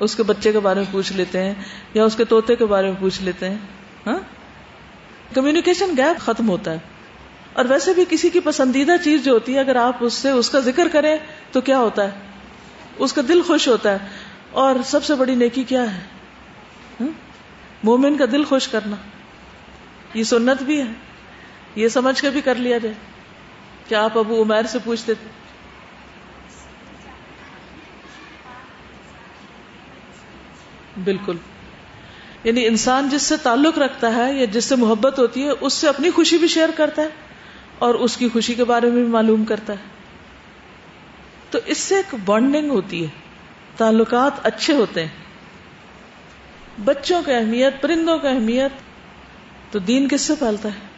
اس کے بچے کے بارے میں پوچھ لیتے ہیں یا اس کے توتے کے بارے میں پوچھ لیتے ہیں؟ ہاں؟ کمیونیکیشن گیپ ختم ہوتا ہے۔ اور ویسے بھی کسی کی پسندیدہ چیز جو ہوتی ہے، اگر آپ اس سے، اس کا ذکر کریں تو کیا ہوتا ہے؟ اس کا دل خوش ہوتا ہے۔ اور سب سے بڑی نیکی کیا ہے؟ ہاں؟ مومن کا دل خوش کرنا۔ یہ سنت بھی ہے۔ یہ سمجھ کے بھی کر لیا جائے۔ کیا آپ ابو عمیر سے پوچھتے تھے؟ بالکل۔ یعنی انسان جس سے تعلق رکھتا ہے یا جس سے محبت ہوتی ہے، اس سے اپنی خوشی بھی شیئر کرتا ہے اور اس کی خوشی کے بارے میں بھی معلوم کرتا ہے۔ تو اس سے ایک بانڈنگ ہوتی ہے۔ تعلقات اچھے ہوتے ہیں۔ بچوں کی اہمیت، پرندوں کی اہمیت تو دین کس سے پھیلتا ہے؟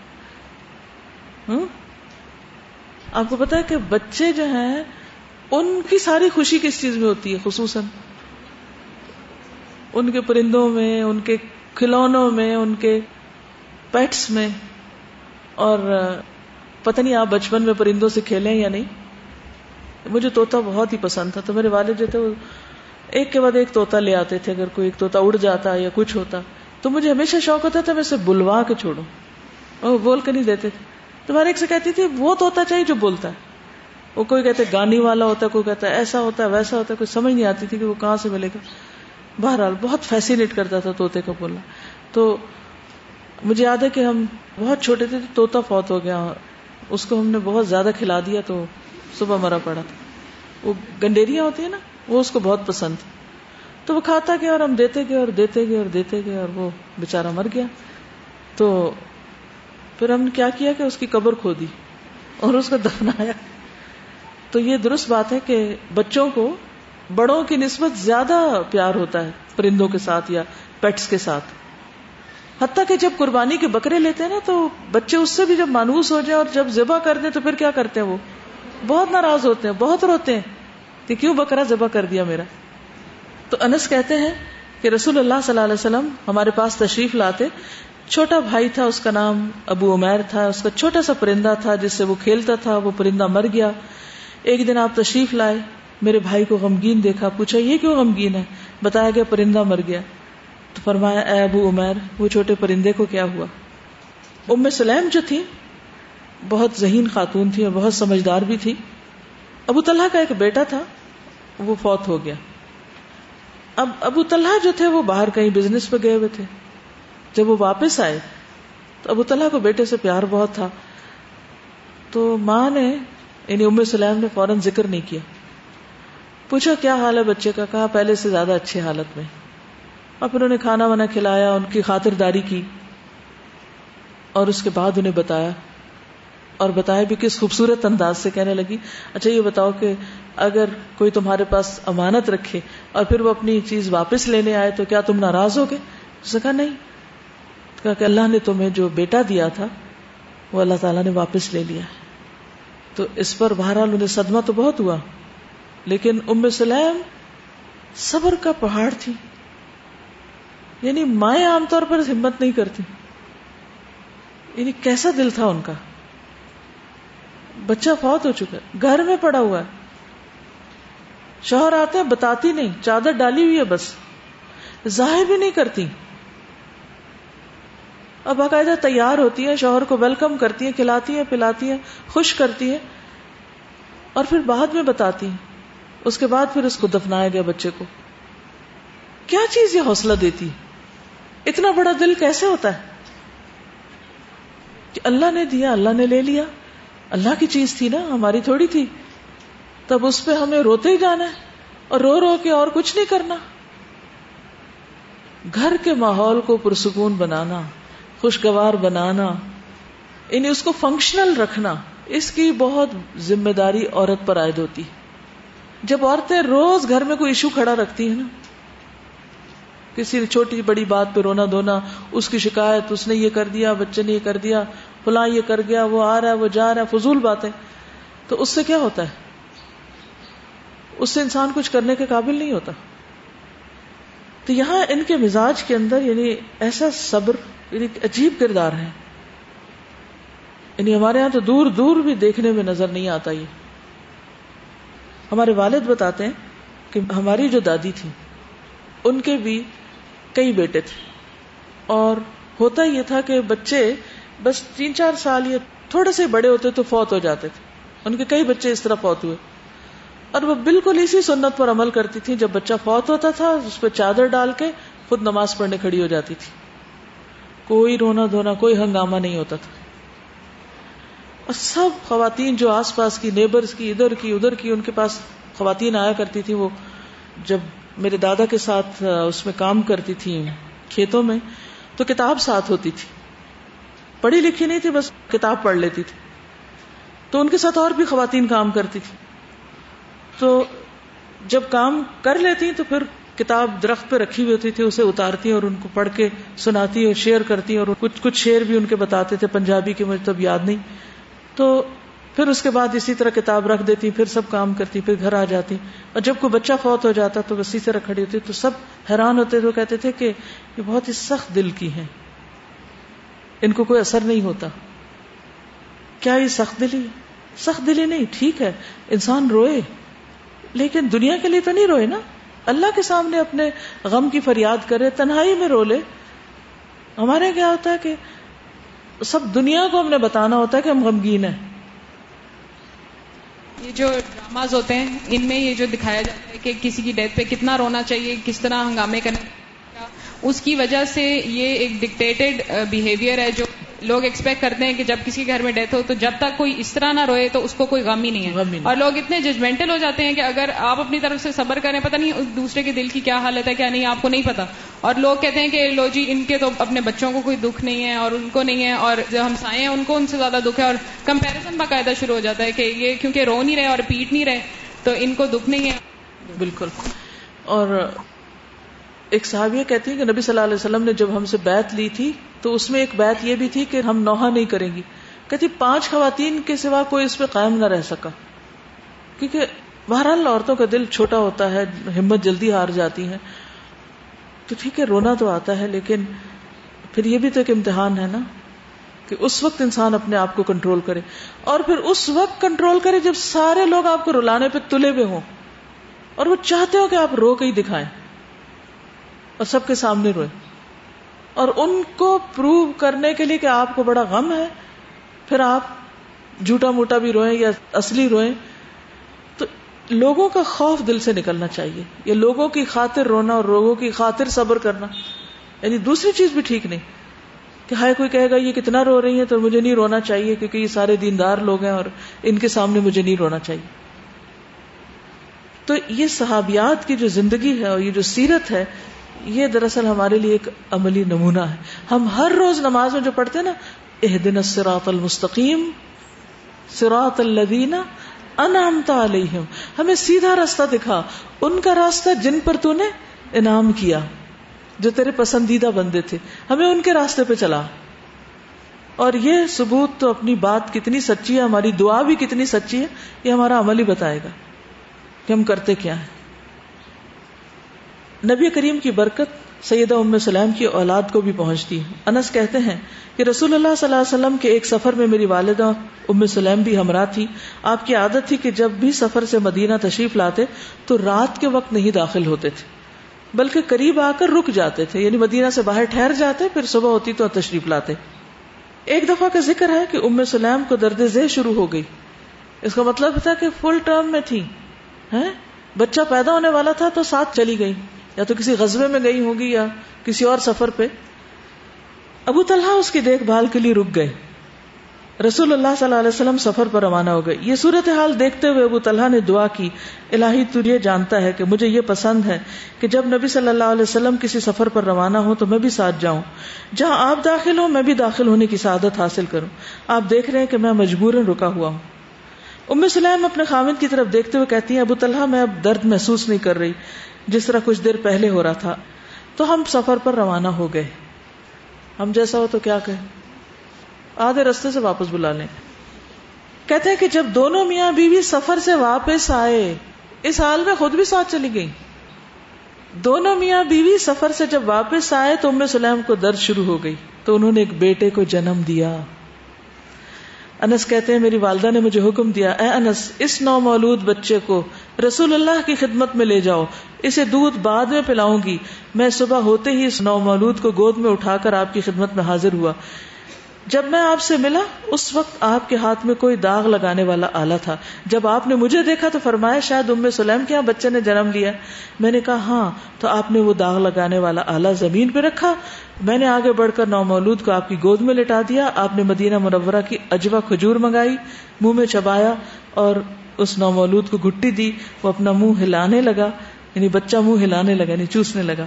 آپ کو پتا ہے کہ بچے جو ہیں، ان کی ساری خوشی کس چیز میں ہوتی ہے، خصوصاً ان کے پرندوں میں، ان کے کھلونوں میں، ان کے پیٹس میں، اور پتہ نہیں آپ بچپن میں پرندوں سے کھیلیں یا نہیں؟ مجھے توتا بہت ہی پسند تھا، تو میرے والد جو تھے، وہ ایک کے بعد ایک توتا لے آتے تھے، اگر کوئی ایک توتا اڑ جاتا یا کچھ ہوتا۔ تو مجھے ہمیشہ شوق ہوتا تھا، میں اسے بلوا کے چھوڑوں وہ بول کے نہیں دیتے تھے۔ تمہارے ایک سے کہتی تھی، وہ توتا چاہیے جو بولتا ہے۔ وہ کوئی کہتے گانی والا ہوتا ہے کوئی کہتا ہے ایسا ہوتا ہے ویسا ہوتا ہے کوئی سمجھ نہیں آتی تھی کہ وہ کہاں سے ملے گا۔ بہرحال بہت فیسینیٹ کرتا تھا توتے کا بولنا۔ تو مجھے یاد ہے کہ ہم بہت چھوٹے تھے تو توتا فوت ہو گیا۔ اس کو ہم نے بہت زیادہ کھلا دیا تو صبح مرا پڑا تھا۔ وہ گنڈیریاں ہوتی ہیں نا، وہ اس کو بہت پسند تھی تو وہ کھاتا گیا اور ہم دیتے گئے اور دیتے گئے اور دیتے گئے اور وہ بےچارا مر گیا۔ تو پھر ہم نے کیا کیا کہ اس کی قبر کھو دی اور اس کو دفنایا تو یہ درست بات ہے کہ بچوں کو بڑوں کی نسبت زیادہ پیار ہوتا ہے، پرندوں کے ساتھ یا پیٹس کے ساتھ۔ حتیٰ کہ جب قربانی کے بکرے لیتے ہیں نا، تو بچے اس سے بھی جب مانوس ہو جائے اور جب ذبح کر دیں، تو پھر کیا کرتے ہیں وہ؟ بہت ناراض ہوتے ہیں، بہت روتے ہیں۔ کہ کیوں بکرا ذبح کر دیا میرا؟ تو انس کہتے ہیں کہ رسول اللہ صلی اللہ علیہ وسلم ہمارے پاس تشریف لاتے۔ چھوٹا بھائی تھا، اس کا نام ابو عمیر تھا۔ اس کا چھوٹا سا پرندہ تھا، جس سے وہ کھیلتا تھا، وہ پرندہ مر گیا۔ ایک دن آپ تشریف لائے۔ میرے بھائی کو غمگین دیکھا، پوچھا، یہ کیوں غمگین ہے؟ بتایا گیا پرندہ مر گیا۔ تو فرمایا، اے ابو عمیر، وہ چھوٹے پرندے کو کیا ہوا؟ ام سلیم جو تھی، بہت ذہین خاتون تھی اور بہت سمجھدار بھی تھی۔ ابو طلحہ کا ایک بیٹا تھا، وہ فوت ہو گیا۔ اب ابو طلحہ جو تھے، وہ باہر کہیں بزنس پہ گئے ہوئے تھے۔ جب وہ واپس آئے، تو ابو طلحہ کو بیٹے سے پیار بہت تھا۔ تو ماں نے یعنی ام سلیم نے فوراً ذکر نہیں کیا۔ پوچھا، کیا حال ہے بچے کا؟ کہا، پہلے سے زیادہ اچھی حالت میں۔ اور پھر انہیں کھانا وانا کھلایا، ان کی خاطرداری کی۔ اور اس کے بعد انہیں بتایا۔ اور بتایا بھی کس خوبصورت انداز سے کہنے لگی اچھا یہ بتاؤ کہ اگر کوئی تمہارے پاس امانت رکھے اور پھر وہ اپنی چیز واپس لینے آئے تو کیا تم ناراض ہو گے کہا، نہیں۔ کہا کہ اللہ نے تمہیں جو بیٹا دیا تھا، وہ اللہ تعالیٰ نے واپس لے لیا۔ تو اس پر بہرحال انہیں صدمہ تو بہت ہوا۔ لیکن ام سلیم صبر کا پہاڑ تھی۔ یعنی مائیں عام طور پر ہمت نہیں کرتی۔ یعنی کیسا دل تھا ان کا۔ بچہ فوت ہو چکا، گھر میں پڑا ہوا۔ ہے شوہر آتے ہیں، بتاتی نہیں، چادر ڈالی ہوئی ہے بس۔ ظاہر بھی نہیں کرتی۔ اب باقاعدہ تیار ہوتی ہے شوہر کو ویلکم کرتی ہے کھلاتی ہے پلاتی ہے خوش کرتی ہے اور پھر بعد میں بتاتی ہے اس کے بعد پھر اس کو دفنایا گیا بچے کو۔ کیا چیز یہ حوصلہ دیتی؟ اتنا بڑا دل کیسے ہوتا ہے؟ کہ اللہ نے دیا، اللہ نے لے لیا۔ اللہ کی چیز تھی نا، ہماری تھوڑی تھی۔ تب اس پہ ہمیں روتے ہی جانا ہے اور رو رو کے اور کچھ نہیں کرنا۔ گھر کے ماحول کو پرسکون بنانا، خوشگوار بنانا یعنی اس کو فنکشنل رکھنا، اس کی بہت ذمہ داری عورت پر عائد ہوتی جب عورتیں روز گھر میں کوئی ایشو کھڑا رکھتی ہیں نا، کسی چھوٹی بڑی بات پہ رونا دھونا، اس کی شکایت، اس نے یہ کر دیا، بچے نے یہ کر دیا، فلاں یہ کر گیا، وہ آ رہا ہے، وہ جا رہا ہے، فضول باتیں۔ تو اس سے کیا ہوتا ہے؟ اس سے انسان کچھ کرنے کے قابل نہیں ہوتا۔ تو یہاں ان کے مزاج کے اندر یعنی ایسا صبر یعنی عجیب کردار ہے۔ یعنی ہمارے یہاں تو دور دور بھی دیکھنے میں نظر نہیں آتا یہ۔ ہمارے والد بتاتے ہیں کہ ہماری جو دادی تھی، ان کے بھی کئی بیٹے تھے۔ اور ہوتا یہ تھا کہ بچے بس تین چار سال یا تھوڑے سے بڑے ہوتے تو فوت ہو جاتے تھے۔ ان کے کئی بچے اس طرح فوت ہوئے۔ اور وہ بالکل اسی سنت پر عمل کرتی تھی جب بچہ فوت ہوتا تھا، اس پہ چادر ڈال کے خود نماز پڑھنے کھڑی ہو جاتی تھی۔ کوئی رونا دھونا، کوئی ہنگامہ نہیں ہوتا تھا۔ اور سب خواتین جو آس پاس کی نیبرز کی، ادھر کی ادھر کی، ان کے پاس خواتین آیا کرتی تھی، وہ جب میرے دادا کے ساتھ اس میں کام کرتی تھی کھیتوں میں، تو کتاب ساتھ ہوتی تھی۔ پڑھی لکھی نہیں تھی، بس کتاب پڑھ لیتی تھی۔ تو ان کے ساتھ اور بھی خواتین کام کرتی تھی۔ تو جب کام کر لیتی، تو پھر کتاب درخت پہ رکھی ہوئی ہوتی تھی، اسے اتارتی اور ان کو پڑھ کے سناتی اور شیئر کرتی اور کچھ کچھ شعر بھی ان کے بتاتے تھے، پنجابی کے، مجھے تب یاد نہیں۔ تو پھر اس کے بعد اسی طرح کتاب رکھ دیتی، پھر سب کام کرتی، پھر گھر آ جاتی۔ اور جب کوئی بچہ فوت ہو جاتا تو اسی طرح کھڑی ہوتی، تو سب حیران ہوتے تو کہتے تھے کہ یہ بہت ہی سخت دل کی ہیں۔ ان کو کوئی اثر نہیں ہوتا۔ کیا یہ سخت دلی سخت دلی نہیں، ٹھیک ہے، انسان روئے۔ لیکن دنیا کے لیے تو نہیں روئے نا۔ اللہ کے سامنے اپنے غم کی فریاد کرے، تنہائی میں رو لے۔ ہمارے کیا ہوتا ہے کہ سب دنیا کو ہم نے بتانا ہوتا ہے کہ ہم غمگین ہیں۔ یہ جو ڈراماز ہوتے ہیں، ان میں یہ جو دکھایا جاتا ہے کہ کسی کی ڈیتھ پہ کتنا رونا چاہیے، کس طرح ہنگامے کرنے۔ اس کی وجہ سے یہ ایک ڈکٹیٹڈ بیہیویئر ہے جو لوگ ایکسپیکٹ کرتے ہیں کہ جب کسی گھر میں ڈیتھ ہو تو جب تک کوئی اس طرح نہ روئے تو اس کو کوئی غم ہی نہیں ہے۔ اور لوگ اتنے ججمنٹل ہو جاتے ہیں کہ اگر آپ اپنی طرف سے صبر کریں پتہ نہیں دوسرے کے دل کی کیا حالت ہے کیا نہیں آپ کو نہیں پتا۔ اور لوگ کہتے ہیں کہ لو جی ان کے تو اپنے بچوں کو کوئی دکھ نہیں ہے اور ان کو نہیں ہے اور جو ہم سائے ہیں ان کو ان سے زیادہ دکھ ہے۔ اور کمپیرزن باقاعدہ شروع ہو جاتا ہے کہ یہ کیونکہ رو نہیں رہے اور پیٹ نہیں رہے تو ان کو دکھ نہیں ہے۔ بالکل۔ اور ایک صحابیہ کہتی ہے کہ نبی صلی اللہ علیہ وسلم نے جب ہم سے بیت لی تھی تو اس میں ایک بیت یہ بھی تھی کہ ہم نوحہ نہیں کریں گی۔ کہتی پانچ خواتین کے سوا کوئی اس پہ قائم نہ رہ سکا۔ کیونکہ بہرحال عورتوں کا دل چھوٹا ہوتا ہے، ہمت جلدی ہار جاتی ہے۔ تو ٹھیک ہے، رونا تو آتا ہے، لیکن پھر یہ بھی تو ایک امتحان ہے نا کہ اس وقت انسان اپنے آپ کو کنٹرول کرے۔ اور پھر اس وقت کنٹرول کرے جب سارے لوگ آپ کو رلانے پہ تلے ہوئے ہوں۔ اور وہ چاہتے ہو کہ آپ رو کے ہی دکھائیں۔ اور سب کے سامنے روئے۔ اور ان کو پروو کرنے کے لیے کہ آپ کو بڑا غم ہے، پھر آپ جھوٹا موٹا بھی روئیں یا اصلی روئیں۔ تو لوگوں کا خوف دل سے نکلنا چاہیے، یا لوگوں کی خاطر رونا اور لوگوں کی خاطر صبر کرنا۔ یعنی دوسری چیز بھی ٹھیک نہیں، کہ ہائے کوئی کہے گا، یہ کتنا رو رہی ہے تو مجھے نہیں رونا چاہیے، کیونکہ یہ سارے دیندار لوگ ہیں اور ان کے سامنے مجھے نہیں رونا چاہیے۔ تو یہ صحابیات کی جو زندگی ہے اور یہ جو سیرت ہے یہ دراصل ہمارے لیے ایک عملی نمونہ ہے۔ ہم ہر روز نماز میں جو پڑھتے ہیں نا اح دن سراط المستقیم سراط الدین انعمتا علیہم۔ ہمیں سیدھا راستہ دکھا۔ ان کا راستہ جن پر تو نے انعام کیا، جو تیرے پسندیدہ بندے تھے۔ ہمیں ان کے راستے پہ چلا۔ اور یہ ثبوت تو اپنی بات کتنی سچی ہے، ہماری دعا بھی کتنی سچی ہے، یہ ہمارا عمل ہی بتائے گا کہ ہم کرتے کیا ہیں۔ نبی کریم کی برکت سیدہ ام سلیم کی اولاد کو بھی پہنچتی انس کہتے ہیں کہ رسول اللہ صلی اللہ علیہ وسلم کے ایک سفر میں میری والدہ ام سلیم بھی ہمراہ تھی۔ آپ کی عادت تھی کہ جب بھی سفر سے مدینہ تشریف لاتے تو رات کے وقت نہیں داخل ہوتے تھے، بلکہ قریب آ کر رک جاتے تھے۔ یعنی مدینہ سے باہر ٹھہر جاتے، پھر صبح ہوتی تو تشریف لاتے۔ ایک دفعہ کا ذکر ہے کہ ام سلیم کو درد ذہ شروع ہو گئی۔ اس کا مطلب تھا کہ فل ٹرم میں تھی بچہ پیدا ہونے والا تھا تو ساتھ چلی گئی۔ یا تو کسی غزبے میں گئی ہوگی یا کسی اور سفر پہ۔ ابو طلحہ اس کی دیکھ بھال کے لیے رک گئے۔ رسول اللہ صلی اللہ علیہ وسلم سفر پر روانہ ہو گئے۔ یہ صورت حال دیکھتے ہوئے ابو طلحہ نے دعا کی، الہی تو یہ جانتا ہے کہ مجھے یہ پسند ہے کہ جب نبی صلی اللہ علیہ وسلم کسی سفر پر روانہ ہو تو میں بھی ساتھ جاؤں۔ جہاں آپ داخل ہوں، میں بھی داخل ہونے کی سعادت حاصل کروں۔ آپ دیکھ رہے ہیں کہ میں مجبور رکا ہوا ہوں۔ ام سلیم اپنے خامد کی طرف دیکھتے ہوئے کہتی ہیں، ابو طلحہ، میں اب درد محسوس نہیں کر رہی۔ جس طرح کچھ دیر پہلے ہو رہا تھا، تو ہم سفر پر روانہ ہو گئے۔ ہم جیسا ہو تو کیا کہیں؟ آدھے رستے سے واپس بلا لیں۔ کہتے ہیں کہ جب دونوں میاں بیوی سفر سے واپس آئے، اس حال میں خود بھی ساتھ چلی گئی دونوں میاں بیوی سفر سے جب واپس آئے تو ام سلیم کو درد شروع ہو گئی۔ تو انہوں نے ایک بیٹے کو جنم دیا۔ انس کہتے ہیں، میری والدہ نے مجھے حکم دیا، اے انس، اس نو مولود بچے کو رسول اللہ کی خدمت میں لے جاؤ، اسے دودھ بعد میں پلاؤں گی۔ میں صبح ہوتے ہی اس نو مولود کو گود میں اٹھا کر آپ کی خدمت میں حاضر ہوا۔ جب میں آپ سے ملا، اس وقت آپ کے ہاتھ میں کوئی داغ لگانے والا آلہ تھا۔ جب آپ نے مجھے دیکھا تو فرمایا، شاید ام سلیم کے یہاں بچے نے جنم لیا۔ میں نے کہا ہاں تو آپ نے وہ داغ لگانے والا آلہ زمین پہ رکھا۔ میں نے آگے بڑھ کر نو مولود کو آپ کی گود میں لٹا دیا۔ آپ نے مدینہ منورہ کی اجوا کھجور منگائی، منہ میں چبایا اور اس نومولود کو گٹی دی، وہ اپنا منہ ہلانے لگا یعنی بچہ منہ ہلانے لگا یعنی چوسنے لگا۔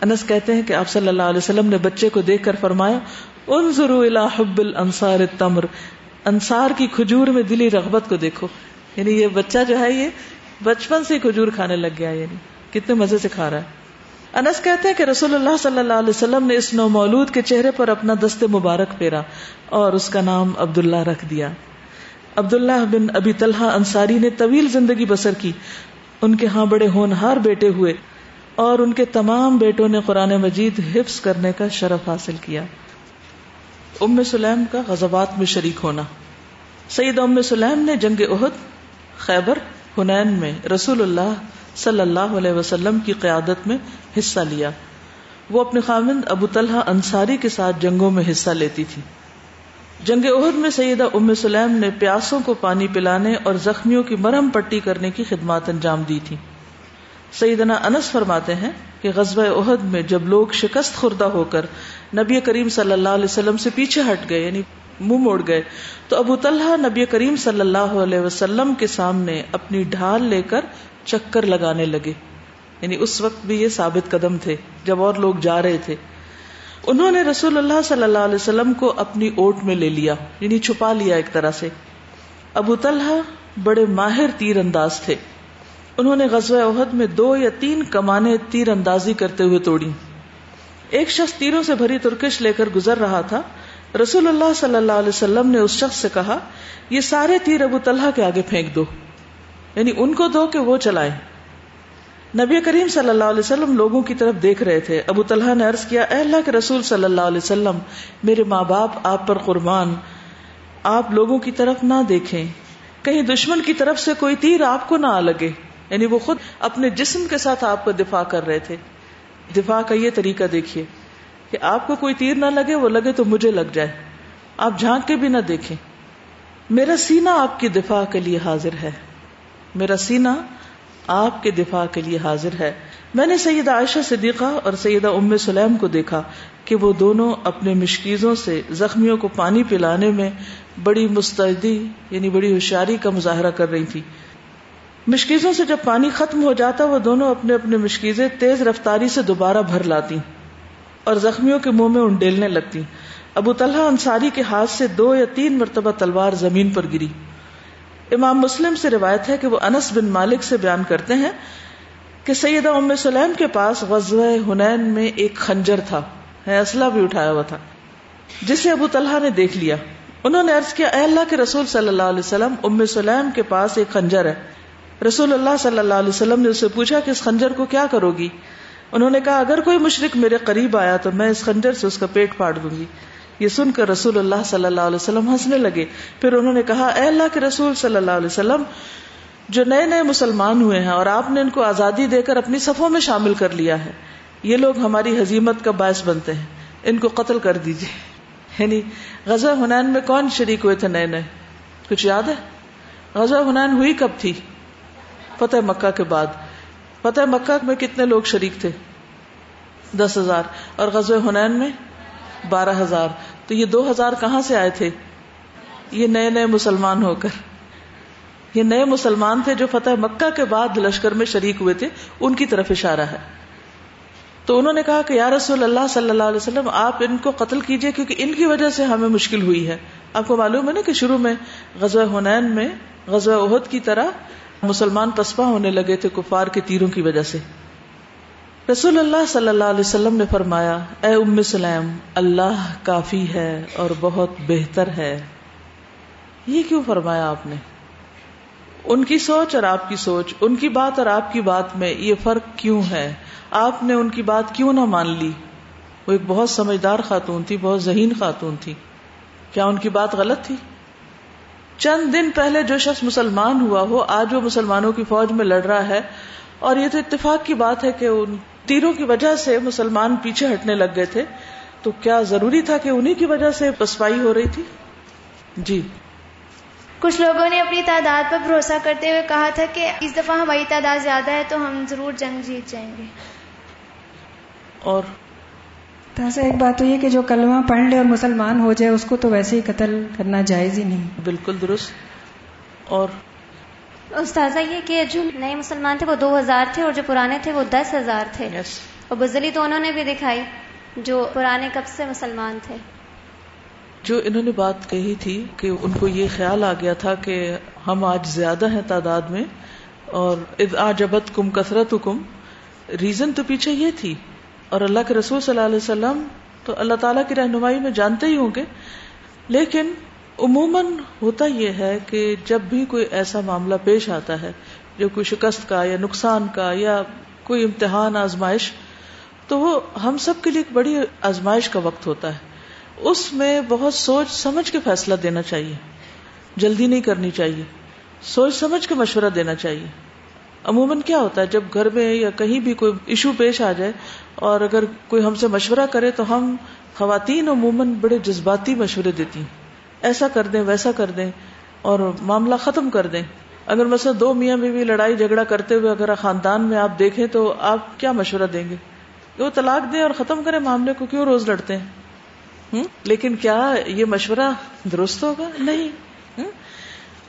انس کہتے ہیں کہ آپ صلی اللہ علیہ وسلم نے بچے کو دیکھ کر فرمایا، انظروا الى حب الانصار التمر۔ انصار کی کھجور میں دلی رغبت کو دیکھو۔ یعنی یہ بچہ جو ہے، یہ بچپن سے کھجور کھانے لگ گیا یعنی کتنے مزے سے کھا رہا ہے۔ انس کہتے ہیں کہ رسول اللہ صلی اللہ علیہ وسلم نے اس نو مولود کے چہرے پر اپنا دست مبارک پھیرا اور اس کا نام عبداللہ رکھ دیا۔ عبداللہ بن ابی طلحہ انصاری نے طویل زندگی بسر کی۔ ان کے ہاں بڑے ہونہار بیٹے ہوئے اور ان کے تمام بیٹوں نے قرآن مجید حفظ کرنے کا شرف حاصل کیا۔ ام سلیم کا غزبات میں شریک ہونا۔ سعید ام سلیم نے جنگ عہد خیبر ہنین میں رسول اللہ صلی اللہ علیہ وسلم کی قیادت میں حصہ لیا۔ وہ اپنے خامند ابو طلحہ انصاری کے ساتھ جنگوں میں حصہ لیتی تھی۔ جنگ عہد میں سیدہ ام سلیم نے پیاسوں کو پانی پلانے اور زخمیوں کی مرہم پٹی کرنے کی خدمات انجام دی تھی۔ سیدنا انس فرماتے ہیں کہ غزوہ عہد میں جب لوگ شکست خوردہ ہو کر نبی کریم صلی اللہ علیہ وسلم سے پیچھے ہٹ گئے یعنی منہ موڑ گئے، تو ابو طلحہ نبی کریم صلی اللہ علیہ وسلم کے سامنے اپنی ڈھال لے کر چکر لگانے لگے۔ یعنی اس وقت بھی یہ ثابت قدم تھے جب اور لوگ جا رہے تھے۔ انہوں نے رسول اللہ صلی اللہ علیہ وسلم کو اپنی اوٹ میں لے لیا یعنی چھپا لیا ایک طرح سے۔ ابو طلحہ بڑے ماہر تیر انداز تھے۔ انہوں نے غزوہ عہد میں دو یا تین کمانے تیر اندازی کرتے ہوئے توڑی۔ ایک شخص تیروں سے بھری ترکش لے کر گزر رہا تھا۔ رسول اللہ صلی اللہ علیہ وسلم نے اس شخص سے کہا، یہ سارے تیر ابو طلحہ کے آگے پھینک دو۔ یعنی ان کو دو کہ وہ چلائیں۔ نبی کریم صلی اللہ علیہ وسلم لوگوں کی طرف دیکھ رہے تھے۔ ابو طلحہ نے عرض کیا، اے اللہ کے رسول صلی اللہ علیہ وسلم، میرے ماں باپ آپ پر قربان، آپ لوگوں کی طرف نہ دیکھیں۔ کہیں دشمن کی طرف سے کوئی تیر آپ کو نہ آ لگے۔ یعنی وہ خود اپنے جسم کے ساتھ آپ کا دفاع کر رہے تھے۔ دفاع کا یہ طریقہ دیکھیے کہ آپ کو کوئی تیر نہ لگے، وہ لگے تو مجھے لگ جائے۔ آپ جھانک کے بھی نہ دیکھیں۔ میرا سینا آپ کی دفاع کے لیے حاضر ہے۔ میرا سینا آپ کے دفاع کے لیے حاضر ہے۔ میں نے سیدہ عائشہ صدیقہ اور سیدہ ام سلیم کو دیکھا کہ وہ دونوں اپنے مشکیزوں سے زخمیوں کو پانی پلانے میں بڑی مستعدی یعنی بڑی ہوشیاری کا مظاہرہ کر رہی تھی مشکیزوں سے جب پانی ختم ہو جاتا وہ دونوں اپنے اپنے مشکیزیں تیز رفتاری سے دوبارہ بھر لاتی اور زخمیوں کے منہ میں انڈیلنے لگتی۔ ابو طلحہ انصاری کے ہاتھ سے دو یا تین مرتبہ تلوار زمین پر گری۔ امام مسلم سے روایت ہے کہ وہ انس بن مالک سے بیان کرتے ہیں کہ سیدہ ام سلیم کے پاس غزوہ ہنین میں ایک خنجر تھا اسلحہ بھی اٹھایا ہوا تھا، جسے ابو طلحہ نے دیکھ لیا۔ انہوں نے عرض کیا، اے اللہ کے رسول صلی اللہ علیہ وسلم، ام سلیم کے پاس ایک خنجر ہے۔ رسول اللہ صلی اللہ علیہ وسلم نے اسے پوچھا کہ اس خنجر کو کیا کرو گی؟ انہوں نے کہا، اگر کوئی مشرق میرے قریب آیا تو میں اس خنجر سے اس کا پیٹ پاڑ دوں گی۔ یہ سن کر رسول اللہ صلی اللہ علیہ وسلم ہنسنے لگے۔ پھر انہوں نے کہا، اے اللہ کے رسول صلی اللہ علیہ وسلم، جو نئے نئے مسلمان ہوئے ہیں اور آپ نے ان کو آزادی دے کر اپنی صفوں میں شامل کر لیا ہے، یہ لوگ ہماری حزیمت کا باعث بنتے ہیں۔ ان کو قتل کر دیجیے یعنی غزہ حنین میں کون شریک ہوئے تھے نئے نئے؟ کچھ یاد ہے؟ غزہ حنین ہوئی کب تھی؟ فتح مکہ کے بعد۔ فتح مکہ میں کتنے لوگ شریک تھے؟ دس ہزار۔ اور غزوہ حنین میں بارہ ہزار۔ تو یہ دو ہزار کہاں سے آئے تھے؟ یہ نئے نئے مسلمان ہو کر۔ یہ نئے مسلمان تھے جو فتح مکہ کے بعد لشکر میں شریک ہوئے تھے۔ ان کی طرف اشارہ ہے۔ تو انہوں نے کہا کہ یا رسول اللہ صلی اللہ علیہ وسلم، آپ ان کو قتل کیجیے کیونکہ ان کی وجہ سے ہمیں مشکل ہوئی ہے۔ آپ کو معلوم ہے نا کہ شروع میں غزوہ ہنین میں، غزوہ عہد کی طرح مسلمان پسپا ہونے لگے تھے کفار کے تیروں کی وجہ سے۔ رسول اللہ صلی اللہ علیہ وسلم نے فرمایا، اے ام سلیم، اللہ کافی ہے اور بہت بہتر ہے۔ یہ کیوں فرمایا آپ نے؟ ان کی سوچ اور آپ کی سوچ، ان کی بات اور آپ کی بات میں یہ فرق کیوں ہے؟ آپ نے ان کی بات کیوں نہ مان لی؟ وہ ایک بہت سمجھدار خاتون تھی، بہت ذہین خاتون تھی۔ کیا ان کی بات غلط تھی؟ چند دن پہلے جو شخص مسلمان ہوا ہو، آج وہ مسلمانوں کی فوج میں لڑ رہا ہے۔ اور یہ تو اتفاق کی بات ہے کہ ان تیروں کی وجہ سے مسلمان پیچھے ہٹنے لگ گئے تھے۔ تو کیا ضروری تھا کہ انہی کی وجہ سے پسپائی ہو رہی تھی؟ جی۔ کچھ لوگوں نے اپنی تعداد پر بھروسہ کرتے ہوئے کہا تھا کہ اس دفعہ ہماری تعداد زیادہ ہے تو ہم ضرور جنگ جیت جائیں گے۔ اور تازہ ایک بات تو یہ کہ جو کلمہ پڑھ لے اور مسلمان ہو جائے اس کو تو ویسے ہی قتل کرنا جائز ہی نہیں۔ بالکل درست۔ اور استاذہ یہ کہ جو نئے مسلمان تھے وہ دو ہزار تھے اور جو پرانے تھے وہ دس ہزار تھے۔ اور بزلی تو انہوں نے بھی دکھائی جو پرانے کب سے مسلمان تھے۔ جو انہوں نے بات کہی تھی کہ ان کو یہ خیال آ گیا تھا کہ ہم آج زیادہ ہیں تعداد میں اور آجبت کم کثرت کم ریزن تو پیچھے یہ تھی۔ اور اللہ کے رسول صلی اللہ علیہ وسلم تو اللہ تعالیٰ کی رہنمائی میں جانتے ہی ہوں گے۔ لیکن عموماً ہوتا یہ ہے کہ جب بھی کوئی ایسا معاملہ پیش آتا ہے، جو کوئی شکست کا یا نقصان کا یا کوئی امتحان آزمائش، تو وہ ہم سب کے لیے ایک بڑی آزمائش کا وقت ہوتا ہے۔ اس میں بہت سوچ سمجھ کے فیصلہ دینا چاہیے۔ جلدی نہیں کرنی چاہیے۔ سوچ سمجھ کے مشورہ دینا چاہیے۔ عموماً کیا ہوتا ہے، جب گھر میں یا کہیں بھی کوئی ایشو پیش آ جائے اور اگر کوئی ہم سے مشورہ کرے تو ہم خواتین عموماً بڑے جذباتی مشورے دیتی ہیں۔ ایسا کر دیں، ویسا کر دیں اور معاملہ ختم کر دیں۔ اگر مثلا دو میاں میں بھی لڑائی جھگڑا کرتے ہوئے اگر خاندان میں آپ دیکھیں تو آپ کیا مشورہ دیں گے؟ وہ طلاق دیں اور ختم کریں معاملے کو، کیوں روز لڑتے ہیں؟ لیکن کیا یہ مشورہ درست ہوگا؟ نہیں۔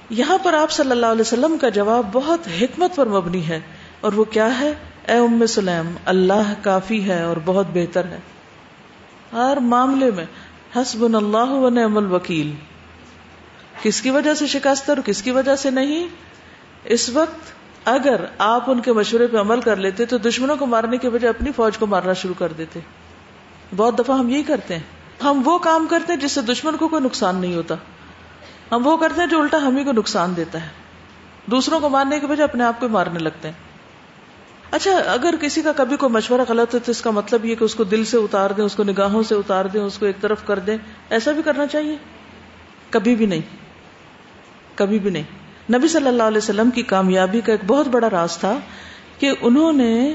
یہاں پر آپ صلی اللہ علیہ وسلم کا جواب بہت حکمت پر مبنی ہے۔ اور وہ کیا ہے؟ اے ام سلیم، اللہ کافی ہے اور بہت بہتر ہے۔ ہر معاملے میں حسب اللہ و نعم الوکیل۔ کس کی وجہ سے شکست اور کس کی وجہ سے نہیں؟ اس وقت اگر آپ ان کے مشورے پہ عمل کر لیتے تو دشمنوں کو مارنے کے بجائے اپنی فوج کو مارنا شروع کر دیتے۔ بہت دفعہ ہم یہی کرتے ہیں۔ ہم وہ کام کرتے ہیں جس سے دشمن کو کوئی نقصان نہیں ہوتا۔ ہم وہ کرتے ہیں جو الٹا ہم ہی کو نقصان دیتا ہے۔ دوسروں کو مارنے کے بجائے اپنے آپ کو مارنے لگتے ہیں۔ اچھا اگر کسی کا کبھی کوئی مشورہ غلط ہے تو اس کا مطلب یہ کہ اس کو دل سے اتار دیں، اس کو نگاہوں سے اتار دیں، اس کو ایک طرف کر دیں۔ ایسا بھی کرنا چاہیے؟ کبھی بھی نہیں۔ کبھی بھی نہیں۔ نبی صلی اللہ علیہ وسلم کی کامیابی کا ایک بہت بڑا راز تھا کہ انہوں نے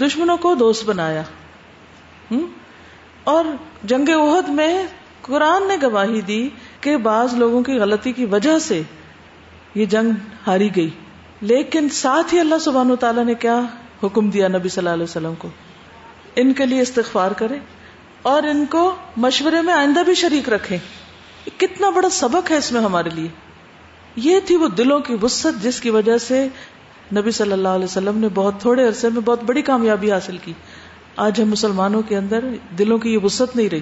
دشمنوں کو دوست بنایا۔ اور جنگ عہد میں قرآن نے گواہی دی کہ بعض لوگوں کی غلطی کی وجہ سے یہ جنگ ہاری گئی۔ لیکن ساتھ ہی اللہ سبحان و تعالیٰ نے کیا حکم دیا نبی صلی اللہ علیہ وسلم کو؟ ان کے لیے استغفار کرے اور ان کو مشورے میں آئندہ بھی شریک رکھے کتنا بڑا سبق ہے اس میں ہمارے لیے۔ یہ تھی وہ دلوں کی وسط جس کی وجہ سے نبی صلی اللہ علیہ وسلم نے بہت تھوڑے عرصے میں بہت بڑی کامیابی حاصل کی۔ آج ہم مسلمانوں کے اندر دلوں کی یہ وسط نہیں رہی۔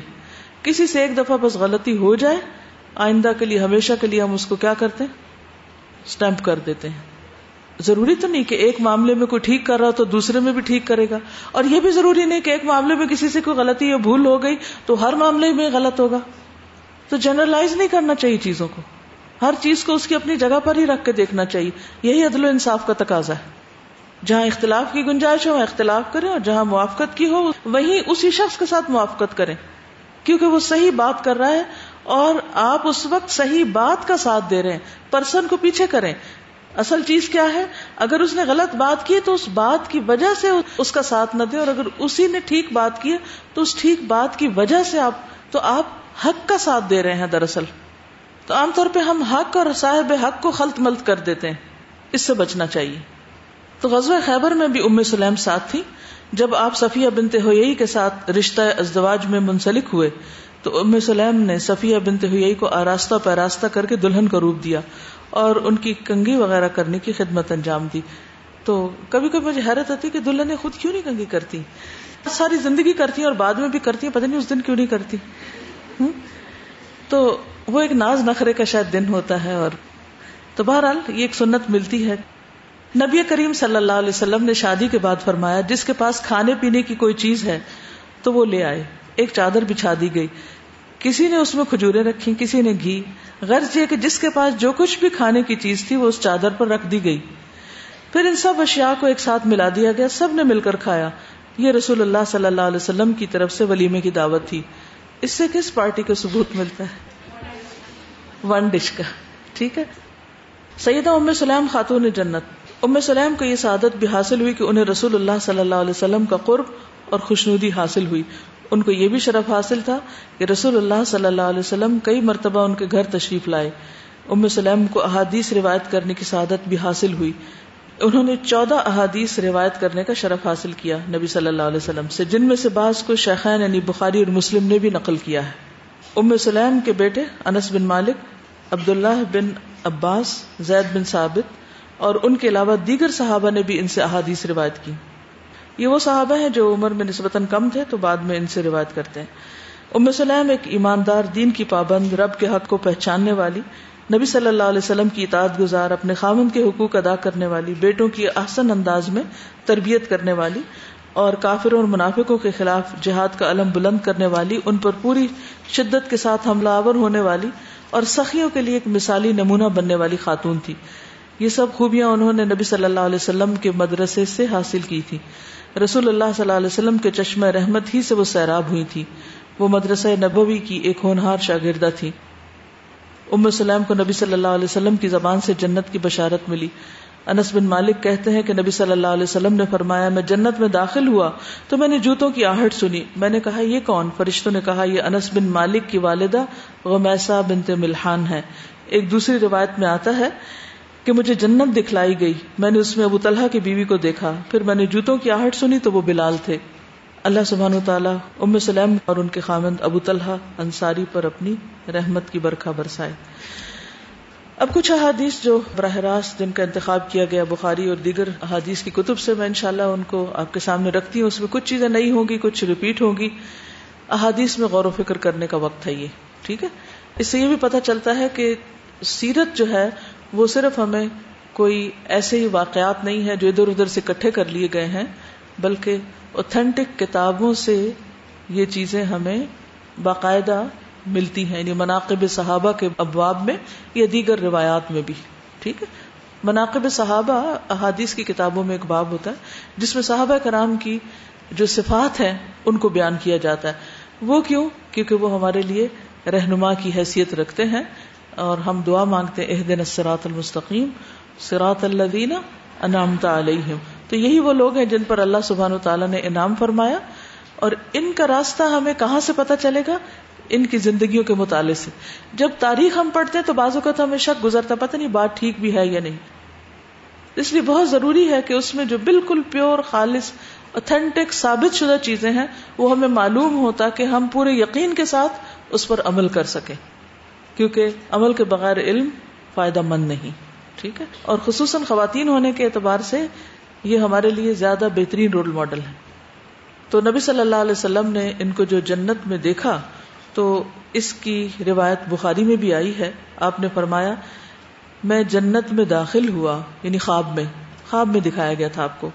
کسی سے ایک دفعہ بس غلطی ہو جائے، آئندہ کے لیے، ہمیشہ کے لیے ہم اس کو کیا کرتے ہیں؟ اسٹمپ کر دیتے ہیں۔ ضروری تو نہیں کہ ایک معاملے میں کوئی ٹھیک کر رہا تو دوسرے میں بھی ٹھیک کرے گا۔ اور یہ بھی ضروری نہیں کہ ایک معاملے میں کسی سے کوئی غلطی یا بھول ہو گئی تو ہر معاملے میں غلط ہوگا۔ تو جنرلائز نہیں کرنا چاہیے چیزوں کو۔ ہر چیز کو اس کی اپنی جگہ پر ہی رکھ کے دیکھنا چاہیے۔ یہی عدل و انصاف کا تقاضا ہے۔ جہاں اختلاف کی گنجائش ہو، وہاں اختلاف کریں، اور جہاں موافقت کی ہو، وہیں اسی شخص کے ساتھ موافقت کریں۔ کیونکہ وہ صحیح بات کر رہا ہے اور آپ اس وقت صحیح بات کا ساتھ دے رہے ہیں۔ پرسن کو پیچھے کریں۔ اصل چیز کیا ہے؟ اگر اس نے غلط بات کی تو اس بات کی وجہ سے اس کا ساتھ نہ دے اور اگر اسی نے ٹھیک بات کی تو اس ٹھیک بات کی وجہ سے آپ تو آپ حق کا ساتھ دے رہے ہیں دراصل۔ تو عام طور پہ ہم حق اور صاحب حق کو خلط ملت کر دیتے ہیں۔ اس سے بچنا چاہیے۔ تو غزوہ خیبر میں بھی ام سلیم ساتھ تھی۔ جب آپ صفیہ بنتے ہوئی کے ساتھ رشتہ ازدواج میں منسلک ہوئے، تو ام سلیم نے صفیہ بنت ہوئی کو آراستہ پیراستہ کر کے دلہن کا روپ دیا۔ اور ان کی کنگھی وغیرہ کرنے کی خدمت انجام دی۔ تو کبھی کبھی مجھے حیرت آتی کہ دلہنیں خود کیوں نہیں کنگھی کرتی؟ ساری زندگی کرتی ہیں اور بعد میں بھی کرتی ہیں، پتہ نہیں اس دن کیوں نہیں کرتی۔ تو وہ ایک ناز نخرے کا شاید دن ہوتا ہے اور تو بہرحال یہ ایک سنت ملتی ہے۔ نبی کریم صلی اللہ علیہ وسلم نے شادی کے بعد فرمایا، جس کے پاس کھانے پینے کی کوئی چیز ہے تو وہ لے آئے۔ ایک چادر بچھا دی گئی۔ کسی نے اس میں کھجورے رکھی، کسی نے گھی۔ غرض یہ کہ جس کے پاس جو کچھ بھی کھانے کی چیز تھی، وہ اس چادر پر رکھ دی گئی۔ پھر ان سب اشیاء کو ایک ساتھ ملا دیا گیا، سب نے مل کر کھایا۔ یہ رسول اللہ صلی اللہ علیہ وسلم کی طرف سے ولیمے کی دعوت تھی۔ اس سے کس پارٹی کو ثبوت ملتا ہے؟ ون ڈش کا۔ ٹھیک ہے؟ سیدہ ام سلیم خاتون جنت۔ ام سلیم کو یہ سعادت بھی حاصل ہوئی کہ انہیں رسول اللہ صلی اللہ علیہ وسلم کا قرب اور خوشنودی حاصل ہوئی۔ ان کو یہ بھی شرف حاصل تھا کہ رسول اللہ صلی اللہ علیہ وسلم کئی مرتبہ ان کے گھر تشریف لائے۔ ام سلیم کو احادیث روایت کرنے کی سعادت بھی حاصل ہوئی۔ انہوں نے چودہ احادیث روایت کرنے کا شرف حاصل کیا نبی صلی اللہ علیہ وسلم سے، جن میں سے بعض کو شیخین یعنی بخاری اور مسلم نے بھی نقل کیا ہے۔ ام سلیم کے بیٹے انس بن مالک، عبداللہ بن عباس، زید بن ثابت اور ان کے علاوہ دیگر صحابہ نے بھی ان سے احادیث روایت کی۔ یہ وہ صحابہ ہیں جو عمر میں نسبتاً کم تھے تو بعد میں ان سے روایت کرتے ہیں۔ ام سلیم ایک ایماندار دین کی پابند، رب کے حق کو پہچاننے والی، نبی صلی اللہ علیہ وسلم کی اطاعت گزار، اپنے خامن کے حقوق ادا کرنے والی، بیٹوں کی احسن انداز میں تربیت کرنے والی اور کافروں اور منافقوں کے خلاف جہاد کا علم بلند کرنے والی، ان پر پوری شدت کے ساتھ حملہ آور ہونے والی اور سخیوں کے لیے ایک مثالی نمونہ بننے والی خاتون تھی۔ یہ سب خوبیاں انہوں نے نبی صلی اللہ علیہ وسلم کے مدرسے سے حاصل کی تھی۔ رسول اللہ صلی اللہ علیہ وسلم کے چشمہ رحمت ہی سے وہ سیراب ہوئی تھی۔ وہ مدرسہ نبوی کی ایک ہونہار شاگردہ تھی۔ ام سلیم کو نبی صلی اللہ علیہ وسلم کی زبان سے جنت کی بشارت ملی۔ انس بن مالک کہتے ہیں کہ نبی صلی اللہ علیہ وسلم نے فرمایا، میں جنت میں داخل ہوا تو میں نے جوتوں کی آہٹ سنی۔ میں نے کہا، یہ کون؟ فرشتوں نے کہا، یہ انس بن مالک کی والدہ غمیسا بنت ملحان ہے ایک دوسری روایت میں آتا ہے کہ مجھے جنت دکھلائی گئی۔ میں نے اس میں ابو طلحہ کی بیوی کو دیکھا۔ پھر میں نے جوتوں کی آہٹ سنی تو وہ بلال تھے۔ اللہ سبحان و تعالیٰ ام سلیم اور ان کے خامند ابو طلحہ انصاری پر اپنی رحمت کی برکھا برسائے۔ اب کچھ احادیث جو براہ راست جن کا انتخاب کیا گیا بخاری اور دیگر احادیث کی کتب سے میں انشاءاللہ ان کو آپ کے سامنے رکھتی ہوں۔ اس میں کچھ چیزیں نہیں ہوں گی، کچھ ریپیٹ ہوگی احادیث میں غور و فکر کرنے کا وقت ہے یہ، ٹھیک ہے؟ اس سے یہ بھی پتہ چلتا ہے کہ سیرت جو ہے وہ صرف ہمیں کوئی ایسے ہی واقعات نہیں ہے جو ادھر ادھر سے اکٹھے کر لیے گئے ہیں، بلکہ اوتھینٹک کتابوں سے یہ چیزیں ہمیں باقاعدہ ملتی ہیں یعنی مناقب صحابہ کے ابواب میں یا دیگر روایات میں بھی، ٹھیک ہے؟ مناقب صحابہ احادیث کی کتابوں میں ایک باب ہوتا ہے، جس میں صحابہ کرام کی جو صفات ہیں ان کو بیان کیا جاتا ہے۔ وہ کیوں؟ کیونکہ وہ ہمارے لیے رہنما کی حیثیت رکھتے ہیں اور ہم دعا مانگتے اح دن سرات المستقیم سراط اللہ انعامت علیہم۔ تو یہی وہ لوگ ہیں جن پر اللہ سبحان و تعالیٰ نے انعام فرمایا۔ اور ان کا راستہ ہمیں کہاں سے پتا چلے گا؟ ان کی زندگیوں کے مطالعے سے۔ جب تاریخ ہم پڑھتے ہیں تو بازو کا تو ہمیں شک گزرتا پتہ نہیں بات ٹھیک بھی ہے یا نہیں۔ اس لیے بہت ضروری ہے کہ اس میں جو بالکل پیور، خالص اوتھینٹک ثابت شدہ چیزیں ہیں، وہ ہمیں معلوم ہوتا کہ ہم پورے یقین کے ساتھ اس پر عمل کر سکیں۔ کیونکہ عمل کے بغیر علم فائدہ مند نہیں، ٹھیک ہے؟ اور خصوصاً خواتین ہونے کے اعتبار سے یہ ہمارے لیے زیادہ بہترین رول ماڈل ہے تو نبی صلی اللہ علیہ وسلم نے ان کو جو جنت میں دیکھا، تو اس کی روایت بخاری میں بھی آئی ہے۔ آپ نے فرمایا، میں جنت میں داخل ہوا یعنی خواب میں خواب میں دکھایا گیا تھا آپ کو۔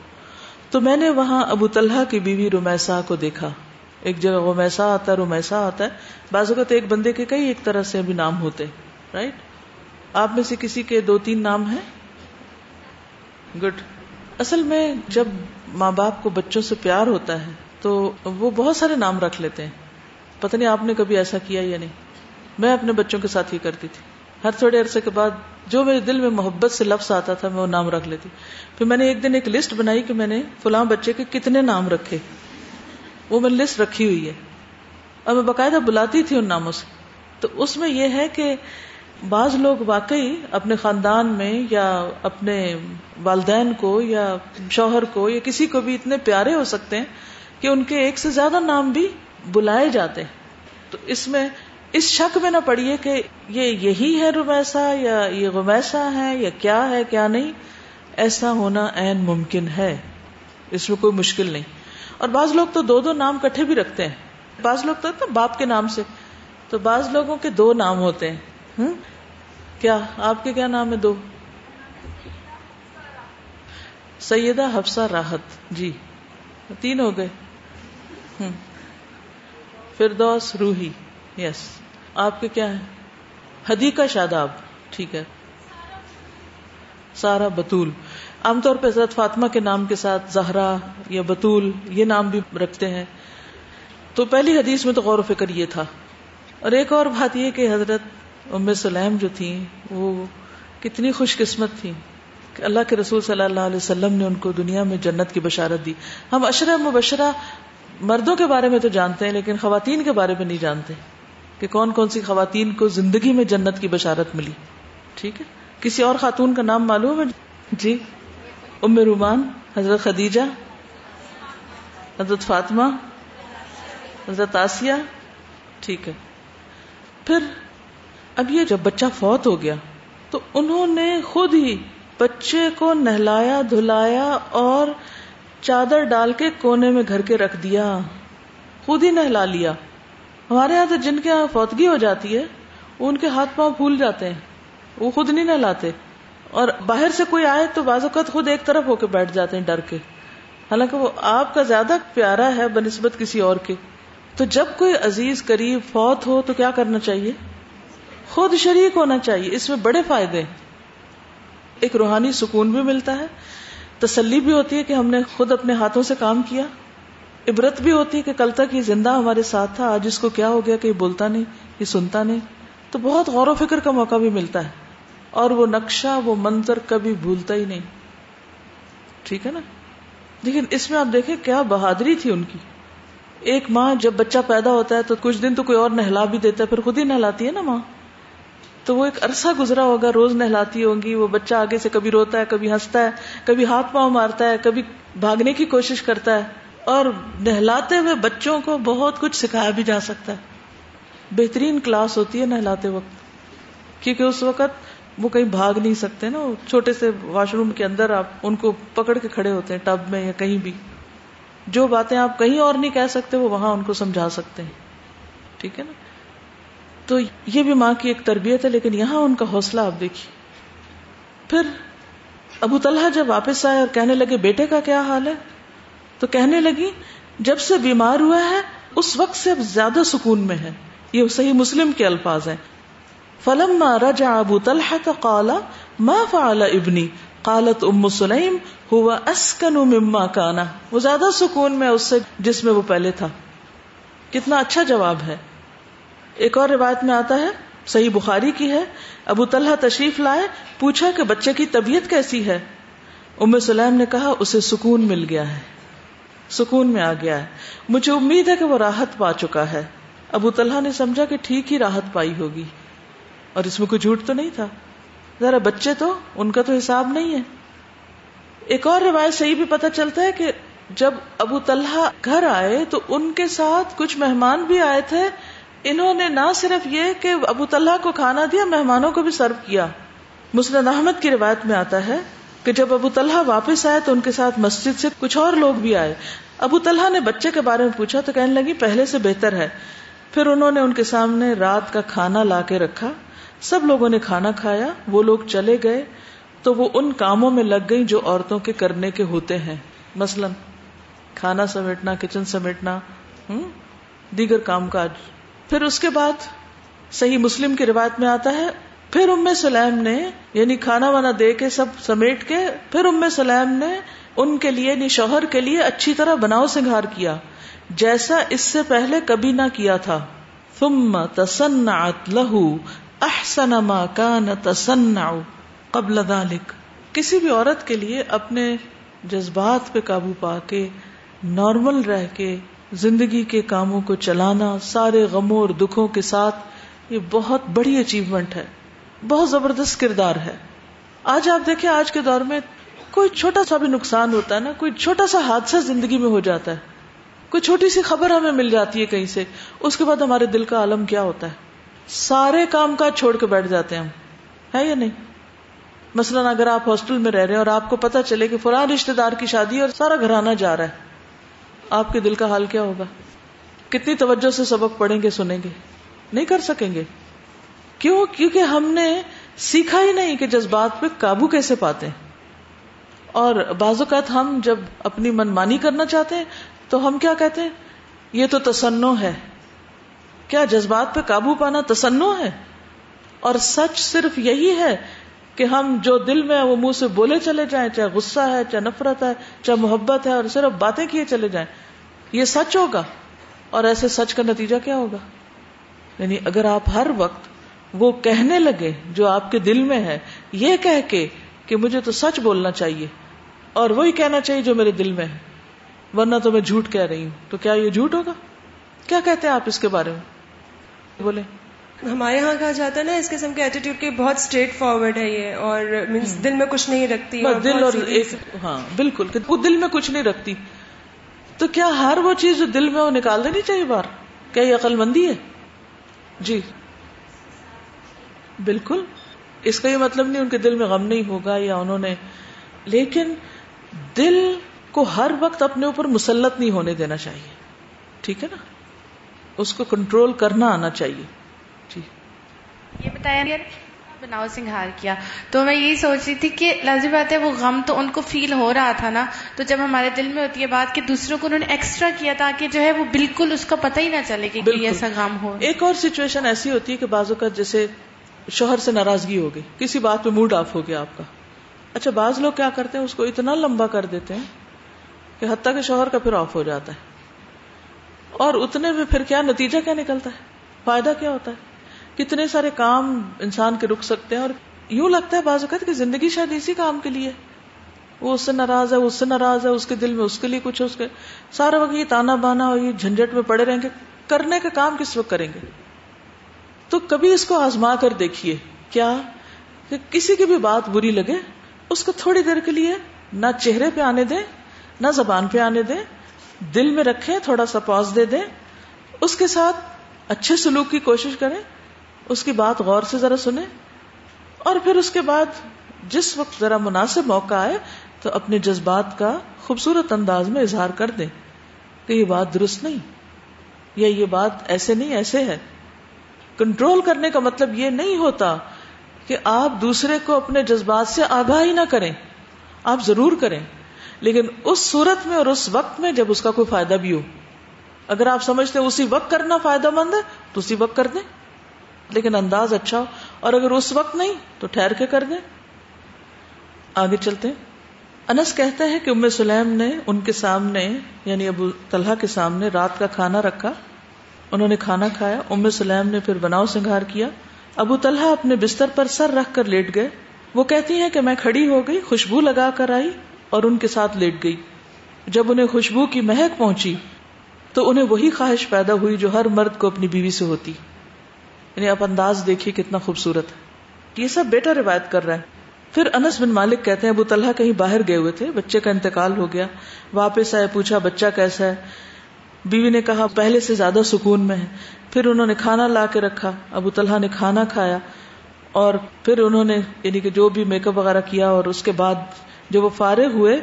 تو میں نے وہاں ابو طلحہ کی بیوی رومیسا کو دیکھا۔ ایک جگہ رومیسا آتا ہے رومیسا آتا ہے۔ بعض اوقات ایک بندے کے کئی ایک طرح سے بھی نام ہوتے رائٹ آپ میں سے کسی کے دو تین نام ہیں؟ گڈ اصل میں جب ماں باپ کو بچوں سے پیار ہوتا ہے، تو وہ بہت سارے نام رکھ لیتے ہیں۔ پتہ نہیں آپ نے کبھی ایسا کیا یا نہیں۔ میں اپنے بچوں کے ساتھ یہ کرتی تھی۔ ہر تھوڑے عرصے کے بعد جو میرے دل میں محبت سے لفظ آتا تھا، میں وہ نام رکھ لیتی۔ پھر میں نے ایک دن ایک لسٹ بنائی کہ میں نے فلاں بچے کے کتنے نام رکھے۔ وہ میں لسٹ رکھی ہوئی ہے۔ اور میں باقاعدہ بلاتی تھی ان ناموں سے۔ تو اس میں یہ ہے کہ بعض لوگ واقعی اپنے خاندان میں یا اپنے والدین کو یا شوہر کو یا کسی کو بھی اتنے پیارے ہو سکتے ہیں کہ ان کے ایک سے زیادہ نام بھی بلائے جاتے ہیں۔ تو اس میں اس شک میں نہ پڑیے کہ یہ یہی ہے رمیسا یا یہ غمیسا ہے یا کیا ہے، کیا نہیں۔ ایسا ہونا عین ممکن ہے۔ اس میں کوئی مشکل نہیں۔ اور بعض لوگ تو دو دو نام کٹھے بھی رکھتے ہیں۔ بعض لوگ تو باپ کے نام سے۔ تو بعض لوگوں کے دو نام ہوتے ہیں۔ کیا؟ آپ کے کیا نام ہے دو؟ سیدہ حفصہ راحت۔ جی۔ تین ہو گئے۔ فردوس روحی۔ یس۔ آپ کے کیا ہے حدیقہ شاداب۔ ٹھیک ہے۔ سارا بطول عام طور پہ حضرت فاطمہ کے نام کے ساتھ زہرا یا بطول یہ نام بھی رکھتے ہیں۔ تو پہلی حدیث میں تو غور و فکر یہ تھا۔ اور ایک اور بات یہ کہ حضرت ام سلیم جو تھی وہ کتنی خوش قسمت تھی کہ اللہ کے رسول صلی اللہ علیہ وسلم نے ان کو دنیا میں جنت کی بشارت دی۔ ہم اشرا مبشرہ مردوں کے بارے میں تو جانتے ہیں، لیکن خواتین کے بارے میں نہیں جانتے کہ کون کون سی خواتین کو زندگی میں جنت کی بشارت ملی۔ ٹھیک ہے؟ کسی اور خاتون کا نام معلوم ہے؟ جی؟ ام رومان، حضرت خدیجہ، حضرت فاطمہ، حضرت آسیہ، ٹھیک ہے۔ پھر اب یہ جب بچہ فوت ہو گیا تو انہوں نے خود ہی بچے کو نہلایا، دھلایا اور چادر ڈال کے کونے میں گھر کے رکھ دیا۔ خود ہی نہلا لیا۔ ہمارے یہاں تو جن کے یہاں فوتگی ہو جاتی ہے، ان کے ہاتھ پاؤں پھول جاتے ہیں، وہ خود نہیں نہلاتے۔ اور باہر سے کوئی آئے تو بعض اوقات خود ایک طرف ہو کے بیٹھ جاتے ہیں ڈر کے۔ حالانکہ وہ آپ کا زیادہ پیارا ہے بنسبت کسی اور کے۔ تو جب کوئی عزیز قریب فوت ہو تو کیا کرنا چاہیے؟ خود شریک ہونا چاہیے، اس میں بڑے فائدے ایک روحانی سکون بھی ملتا ہے، تسلی بھی ہوتی ہے کہ ہم نے خود اپنے ہاتھوں سے کام کیا۔ عبرت بھی ہوتی ہے کہ کل تک یہ زندہ ہمارے ساتھ تھا، آج اس کو کیا ہو گیا کہ یہ بولتا نہیں، یہ سنتا نہیں۔ تو بہت غور و فکر کا موقع بھی ملتا ہے۔ اور وہ نقشہ وہ منظر کبھی بھولتا ہی نہیں۔ ٹھیک ہے نا؟ لیکن اس میں آپ دیکھیں کیا بہادری تھی ان کی۔ ایک ماں جب بچہ پیدا ہوتا ہے تو کچھ دن تو کوئی اور نہلا بھی دیتا ہے، پھر خود ہی نہلاتی ہے نا ماں۔ تو وہ ایک عرصہ گزرا ہوگا، روز نہلاتی ہوں گی وہ بچہ آگے سے کبھی روتا ہے، کبھی ہنستا ہے، کبھی ہاتھ پاؤں مارتا ہے، کبھی بھاگنے کی کوشش کرتا ہے۔ اور نہلاتے ہوئے بچوں کو بہت کچھ سکھایا بھی جا سکتا ہے۔ بہترین کلاس ہوتی ہے نہلاتے وقت، کیونکہ اس وقت وہ کہیں بھاگ نہیں سکتے نا، چھوٹے سے واش روم کے اندر آپ ان کو پکڑ کے کھڑے ہوتے ہیں ٹب میں یا کہیں بھی۔ جو باتیں آپ کہیں اور نہیں کہہ سکتے، وہ وہاں ان کو سمجھا سکتے ہیں۔ ٹھیک ہے نا؟ تو یہ بھی ماں کی ایک تربیت ہے، لیکن یہاں ان کا حوصلہ آپ دیکھیے۔ پھر ابو طلحہ جب واپس آئے اور کہنے لگے، بیٹے کا کیا حال ہے؟ تو کہنے لگی، جب سے بیمار ہوا ہے، اس وقت سے اب زیادہ سکون میں ہے۔ یہ صحیح مسلم کے الفاظ ہیں۔ فلم رجع ابو طلحہ قال، ما فعل ابنی؟ قالت ام سلیم ہوا اسکن مما کانا. وہ زیادہ سکون میں اس سے جس میں وہ پہلے تھا۔ کتنا اچھا جواب ہے۔ ایک اور روایت میں آتا ہے، صحیح بخاری کی ہے۔ ابو طلحہ تشریف لائے، پوچھا کہ بچے کی طبیعت کیسی ہے۔ ام سلیم نے کہا، اسے سکون مل گیا ہے۔ سکون میں آ گیا ہے۔ مجھے امید ہے کہ وہ راحت پا چکا ہے۔ ابو طلحہ نے سمجھا کہ ٹھیک ہی راحت پائی ہوگی۔ اور اس میں کوئی جھوٹ تو نہیں تھا؟ ذرا بچے تو، ان کا تو حساب نہیں ہے۔ ایک اور روایت صحیح بھی پتہ چلتا ہے کہ جب ابو طلحہ گھر آئے تو ان کے ساتھ کچھ مہمان بھی آئے تھے۔ انہوں نے نہ صرف یہ کہ ابو طلحہ کو کھانا دیا، مہمانوں کو بھی سرو کیا۔ مسلم احمد کی روایت میں آتا ہے کہ جب ابو طلحہ واپس آئے تو ان کے ساتھ مسجد سے کچھ اور لوگ بھی آئے۔ ابو طلحہ نے بچے کے بارے میں پوچھا تو کہنے لگی، پہلے سے بہتر ہے۔ پھر انہوں نے ان کے سامنے رات کا کھانا لا کے رکھا۔ سب لوگوں نے کھانا کھایا، وہ لوگ چلے گئے تو وہ ان کاموں میں لگ گئی جو عورتوں کے کرنے کے ہوتے ہیں۔ مثلا کھانا سمیٹنا، کچن سمیٹنا دیگر کام کاج۔ پھر اس کے بعد صحیح مسلم کی روایت میں آتا ہے، پھر ام سلیم نے یعنی کھانا وانا دے کے سب سمیٹ کے، پھر ام سلیم نے ان کے لیے یعنی شوہر کے لیے اچھی طرح بناؤ سنگھار کیا۔ جیسا اس سے پہلے کبھی نہ کیا تھا۔ ثم تصنعت له احسن ما كان تصنع قبل ذلك۔ کسی بھی عورت کے لیے اپنے جذبات پہ قابو پا کے، نارمل رہ کے، زندگی کے کاموں کو چلانا، سارے غموں اور دکھوں کے ساتھ، یہ بہت بڑی اچیومنٹ ہے۔ بہت زبردست کردار ہے۔ آج آپ دیکھیں، آج کے دور میں کوئی چھوٹا سا بھی نقصان ہوتا ہے نا، کوئی چھوٹا سا حادثہ زندگی میں ہو جاتا ہے۔ کوئی چھوٹی سی خبر ہمیں مل جاتی ہے کہیں سے، اس کے بعد ہمارے دل کا عالم کیا ہوتا ہے؟ سارے کام کاج چھوڑ کے بیٹھ جاتے ہیں ہم۔ ہے یا نہیں؟ مثلاً اگر آپ ہاسٹل میں رہ رہے ہیں اور آپ کو پتا چلے کہ فلاں رشتے دار کی شادی اور سارا گھرانا جا رہا ہے، آپ کے دل کا حال کیا ہوگا؟ کتنی توجہ سے سبق پڑھیں گے، سنیں گے؟ نہیں کر سکیں گے۔ کیوں؟ کیونکہ ہم نے سیکھا ہی نہیں کہ جذبات پہ قابو کیسے پاتے ہیں۔ اور بعض اوقات ہم جب اپنی منمانی کرنا چاہتے ہیں تو ہم کیا کہتے ہیں؟ یہ تو تسنو ہے۔ کیا جذبات پہ قابو پانا تسنو ہے؟ اور سچ صرف یہی ہے کہ ہم جو دل میں وہ منہ سے بولے چلے جائیں، چاہے غصہ ہے، چاہے نفرت ہے، چاہے محبت ہے، اور صرف باتیں کیے چلے جائیں، یہ سچ ہوگا؟ اور ایسے سچ کا نتیجہ کیا ہوگا؟ یعنی اگر آپ ہر وقت وہ کہنے لگے جو آپ کے دل میں ہے، یہ کہہ کے کہ مجھے تو سچ بولنا چاہیے، اور وہی کہنا چاہیے جو میرے دل میں ہے، ورنہ تو میں جھوٹ کہہ رہی ہوں، تو کیا یہ جھوٹ ہوگا؟ کیا کہتے ہیں آپ اس کے بارے میں؟ بولے۔ ہمارے یہاں کہا جاتا ہے نا اس قسم کے ایٹیٹیوڈ کے بہت اسٹریٹ فارورڈ ہے یہ اور مینس دل میں کچھ نہیں رکھتی اور دل اور ہاں بالکل وہ دل میں کچھ نہیں رکھتی۔ تو کیا ہر وہ چیز جو دل میں وہ نکال دینی چاہیے بار؟ کیا یہ عقل مندی ہے؟ جی۔ بالکل۔ اس کا یہ مطلب نہیں ان کے دل میں غم نہیں ہوگا یا انہوں نے لیکن دل کو ہر وقت اپنے اوپر مسلط نہیں ہونے دینا چاہیے۔ ٹھیک ہے نا؟ اس کو کنٹرول کرنا آنا چاہیے۔ جی۔ یہ بتایا بناؤ سنگھار کیا۔ تو میں یہی سوچ رہی تھی کہ لازمی بات ہے وہ غم تو ان کو فیل ہو رہا تھا نا تو جب ہمارے دل میں ہوتی ہے بات کہ دوسروں کو انہوں نے ایکسٹرا کیا تاکہ جو ہے وہ بالکل اس کا پتہ ہی نہ چلے کہ ایسا غم ہو۔ ایک اور سچویشن ایسی ہوتی ہے کہ بازو کا جیسے شوہر سے ناراضگی ہو گئی کسی بات پہ موڈ آف ہو گیا آپ کا۔ اچھا بعض لوگ کیا کرتے ہیں اس کو اتنا لمبا کر دیتے ہیں کہ حتیٰ کہ شوہر کا پھر آف ہو جاتا ہے۔ اور اتنے میں پھر کیا نتیجہ کیا نکلتا ہے؟ فائدہ کیا ہوتا ہے؟ کتنے سارے کام انسان کے رک سکتے ہیں اور یوں لگتا ہے بعض اوقات کہ زندگی شاید اسی کام کے لیے وہ اس سے ناراض ہے اس سے ناراض ہے، اس کے دل میں اس کے لیے کچھ اس کے سارا وقت یہ تانا بانا اور یہ جھنجٹ میں پڑے رہیں گے۔ کرنے کا کام کس وقت کریں گے؟ تو کبھی اس کو آزما کر دیکھیے، کیا کہ کسی کی بھی بات بری لگے، اس کو تھوڑی دیر کے لیے نہ چہرے پہ آنے دیں، نہ زبان پہ آنے دیں دل میں رکھیں، تھوڑا سا پاز دے دیں۔ اس کے ساتھ اچھے سلوک کی کوشش کریں۔ اس کی بات غور سے ذرا سنیں۔ اور پھر اس کے بعد جس وقت ذرا مناسب موقع آئے، تو اپنے جذبات کا خوبصورت انداز میں اظہار کر دیں کہ یہ بات درست نہیں یا یہ بات ایسے نہیں، ایسے ہے۔ کنٹرول کرنے کا مطلب یہ نہیں ہوتا کہ آپ دوسرے کو اپنے جذبات سے آگاہ ہی نہ کریں۔ آپ ضرور کریں۔ لیکن اس صورت میں اور اس وقت میں جب اس کا کوئی فائدہ بھی ہو، اگر آپ سمجھتے ہیں اسی وقت کرنا فائدہ مند ہے، تو اسی وقت کر دیں۔ لیکن انداز اچھا ہو، اور اگر اس وقت نہیں، تو ٹھہر کے کر دیں۔ آگے چلتے ہیں۔ انس کہتے ہیں کہ ام سلیم نے ان کے سامنے یعنی ابو طلحہ کے سامنے رات کا کھانا رکھا۔ انہوں نے کھانا کھایا۔ ام سلیم نے پھر بناؤ سنگھار کیا۔ ابو طلحہ اپنے بستر پر سر رکھ کر لیٹ گئے۔ وہ کہتی ہیں کہ میں کھڑی ہو گئی، خوشبو لگا کر آئی۔ اور ان کے ساتھ لیٹ گئی۔ جب انہیں خوشبو کی مہک پہنچی، تو انہیں وہی خواہش پیدا ہوئی جو ہر مرد کو اپنی بیوی سے ہوتی۔ یعنی آپ انداز دیکھیے کتنا خوبصورت ہے۔ یہ سب بیٹا روایت کر رہا ہے۔ پھر انس بن مالک کہتے ہیں، ابو طلحہ کہیں باہر گئے ہوئے تھے، بچے کا انتقال ہو گیا۔ واپس آئے، پوچھا، بچہ کیسا ہے؟ بیوی نے کہا، پہلے سے زیادہ سکون میں ہے۔ پھر انہوں نے کھانا لا کے رکھا۔ ابو طلحہ نے کھانا کھایا اور پھر انہوں نے یعنی کہ جو بھی میک اپ وغیرہ کیا اور اس کے بعد جب وہ فارغ ہوئے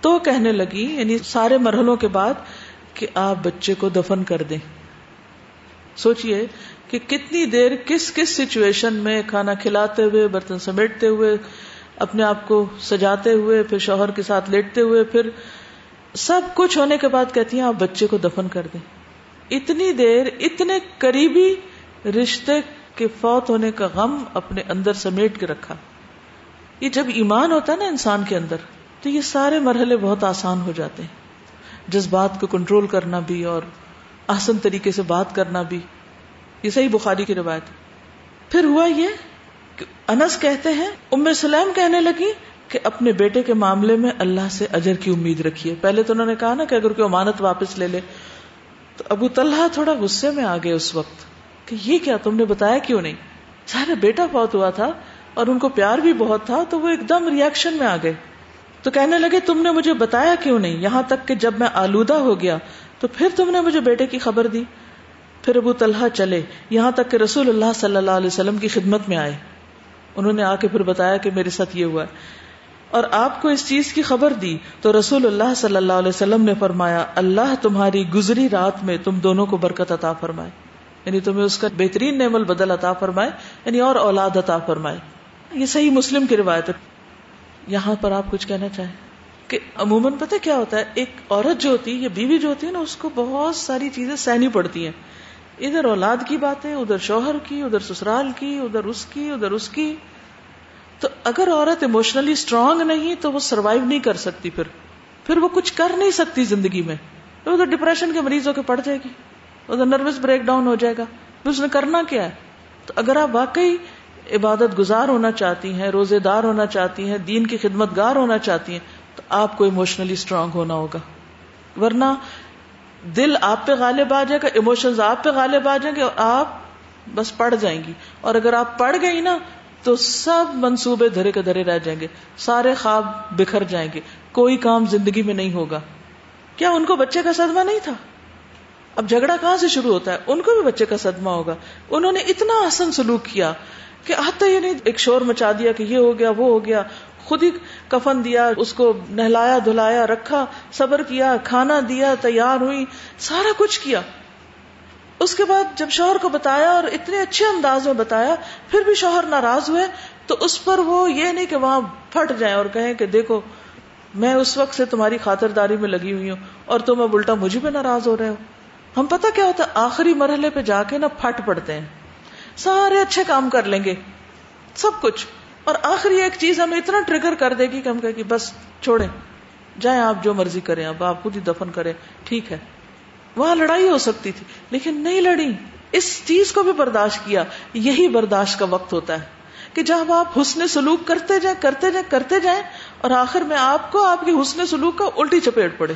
تو کہنے لگی یعنی سارے مرحلوں کے بعد، کہ آپ بچے کو دفن کر دیں۔ سوچئے کہ کتنی دیر کس کس سچویشن میں کھانا کھلاتے ہوئے، برتن سمیٹتے ہوئے، اپنے آپ کو سجاتے ہوئے، پھر شوہر کے ساتھ لیٹتے ہوئے، پھر سب کچھ ہونے کے بعد کہتی ہیں، آپ بچے کو دفن کر دیں۔ اتنی دیر، اتنے قریبی رشتے کے فوت ہونے کا غم اپنے اندر سمیٹ کے رکھا۔ یہ جب ایمان ہوتا ہے نا انسان کے اندر، تو یہ سارے مرحلے بہت آسان ہو جاتے ہیں۔ جذبات کو کنٹرول کرنا بھی اور آسن طریقے سے بات کرنا بھی۔ یہ صحیح بخاری کی روایت پھر ہوا یہ کہ انس کہتے ہیں، ام سلیم کہنے لگی کہ اپنے بیٹے کے معاملے میں اللہ سے اجر کی امید رکھیے۔ پہلے تو انہوں نے کہا نا کہ اگر کوئی امانت واپس لے لے۔ تو ابو طلحہ تھوڑا غصے میں آ گئے اس وقت کہ یہ کیا تم نے بتایا کیوں نہیں؟ سارے بیٹا بہت ہوا تھا۔ اور ان کو پیار بھی بہت تھا، تو وہ ایک دم ریئیکشن میں آ گئے۔ تو کہنے لگے، تم نے مجھے بتایا کیوں نہیں؟ یہاں تک کہ جب میں آلودہ ہو گیا، تو پھر تم نے مجھے بیٹے کی خبر دی۔ پھر ابو طلحہ چلے۔ یہاں تک کہ رسول اللہ صلی اللہ علیہ وسلم کی خدمت میں آئے۔ انہوں نے آ کے پھر بتایا کہ میرے ساتھ یہ ہوا ہے۔ اور آپ کو اس چیز کی خبر دی، تو رسول اللہ صلی اللہ علیہ وسلم نے فرمایا، اللہ تمہاری گزری رات میں تم دونوں کو برکت عطا فرمائے۔ یعنی تمہیں اس کا بہترین نعمل بدل عطا فرمائے یعنی اور اولاد عطا فرمائے۔ یہ صحیح مسلم کی روایت ہے۔ یہاں پر آپ کچھ کہنا چاہیں کہ عموماً پتہ کیا ہوتا ہے، ایک عورت جو ہوتی ہے یا بیوی جو ہوتی ہے نا، اس کو بہت ساری چیزیں سہنی پڑتی ہیں۔ ادھر اولاد کی باتیں، ادھر شوہر کی، ادھر سسرال کی، ادھر اس کی، ادھر اس کی۔ تو اگر عورت ایموشنلی اسٹرانگ نہیں، تو وہ سروائو نہیں کر سکتی پھر۔ پھر وہ کچھ کر نہیں سکتی زندگی میں۔ تو ادھر ڈپریشن کے مریض ہو کے پڑ جائے گی۔ ادھر نروس بریک ڈاؤن ہو جائے گا۔ پھر اس نے کرنا کیا ہے؟ تو اگر آپ واقعی عبادت گزار ہونا چاہتی ہیں روزے دار ہونا چاہتی ہیں، دین کی خدمت گار ہونا چاہتی ہیں، تو آپ کو ایموشنلی اسٹرانگ ہونا ہوگا۔ ورنہ دل آپ پہ غالب آ جائے گا ایموشنز آپ پہ غالب آ جائیں گے اور آپ بس پڑ جائیں گی۔ اور اگر آپ پڑ گئی نا، تو سب منصوبے دھرے کے دھرے رہ جائیں گے۔ سارے خواب بکھر جائیں گے۔ کوئی کام زندگی میں نہیں ہوگا۔ کیا ان کو بچے کا صدمہ نہیں تھا؟ اب جھگڑا کہاں سے شروع ہوتا ہے؟ ان کو بھی بچے کا صدمہ ہوگا۔ انہوں نے اتنا آسن سلوک کیا۔ کہ آتا ہی نہیں ایک شور مچا دیا کہ یہ ہو گیا، وہ ہو گیا۔ خود ہی کفن دیا، اس کو نہلایا، دھلایا، رکھا، صبر کیا، کھانا دیا، تیار ہوئی، سارا کچھ کیا۔ اس کے بعد جب شوہر کو بتایا اور اتنے اچھے انداز میں بتایا، پھر بھی شوہر ناراض ہوئے، تو اس پر وہ یہ نہیں کہ وہاں پھٹ جائیں اور کہیں کہ دیکھو، میں اس وقت سے تمہاری خاطرداری میں لگی ہوئی ہوں اور تم اب الٹا مجھے بھی ناراض ہو رہے ہو۔ ہم پتہ کیا ہوتا ہے، آخری مرحلے پہ جا کے نا پھٹ پڑتے ہیں۔ سارے اچھے کام کر لیں گے۔ سب کچھ۔ اور آخری ایک چیز ہمیں اتنا ٹریگر کر دے گی کہ ہم کہ بس چھوڑیں۔ جائیں آپ جو مرضی کریں، اب آپ خود ہی دفن کریں۔ ٹھیک ہے۔ وہاں لڑائی ہو سکتی تھی، لیکن نہیں لڑی اس چیز کو بھی برداشت کیا۔ یہی برداشت کا وقت ہوتا ہے کہ جب آپ حسن سلوک کرتے جائیں کرتے جائیں کرتے جائیں اور آخر میں آپ کو آپ کے حسن سلوک کا الٹی چپیٹ پڑے۔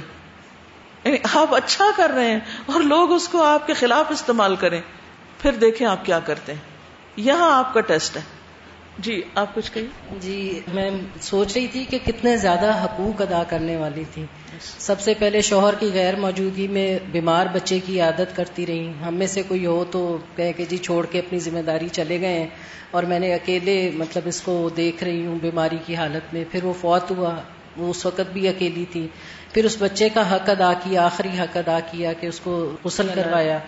یعنی آپ اچھا کر رہے ہیں اور لوگ اس کو آپ کے خلاف استعمال کریں۔ پھر دیکھیں آپ کیا کرتے ہیں۔ یہاں آپ کا ٹیسٹ ہے۔ جی آپ کچھ کہیں جی میں سوچ رہی تھی کہ کتنے زیادہ حقوق ادا کرنے والی تھی۔ سب سے پہلے شوہر کی غیر موجودگی میں بیمار بچے کی عادت کرتی رہی۔ ہم میں سے کوئی ہو تو کہ جی چھوڑ کے اپنی ذمہ داری چلے گئے ہیں۔ اور میں نے اکیلے مطلب اس کو دیکھ رہی ہوں بیماری کی حالت میں۔ پھر وہ فوت ہوا۔ وہ اس وقت بھی اکیلی تھی۔ پھر اس بچے کا حق ادا کیا آخری حق ادا کیا کہ اس کو غسل کروایا۔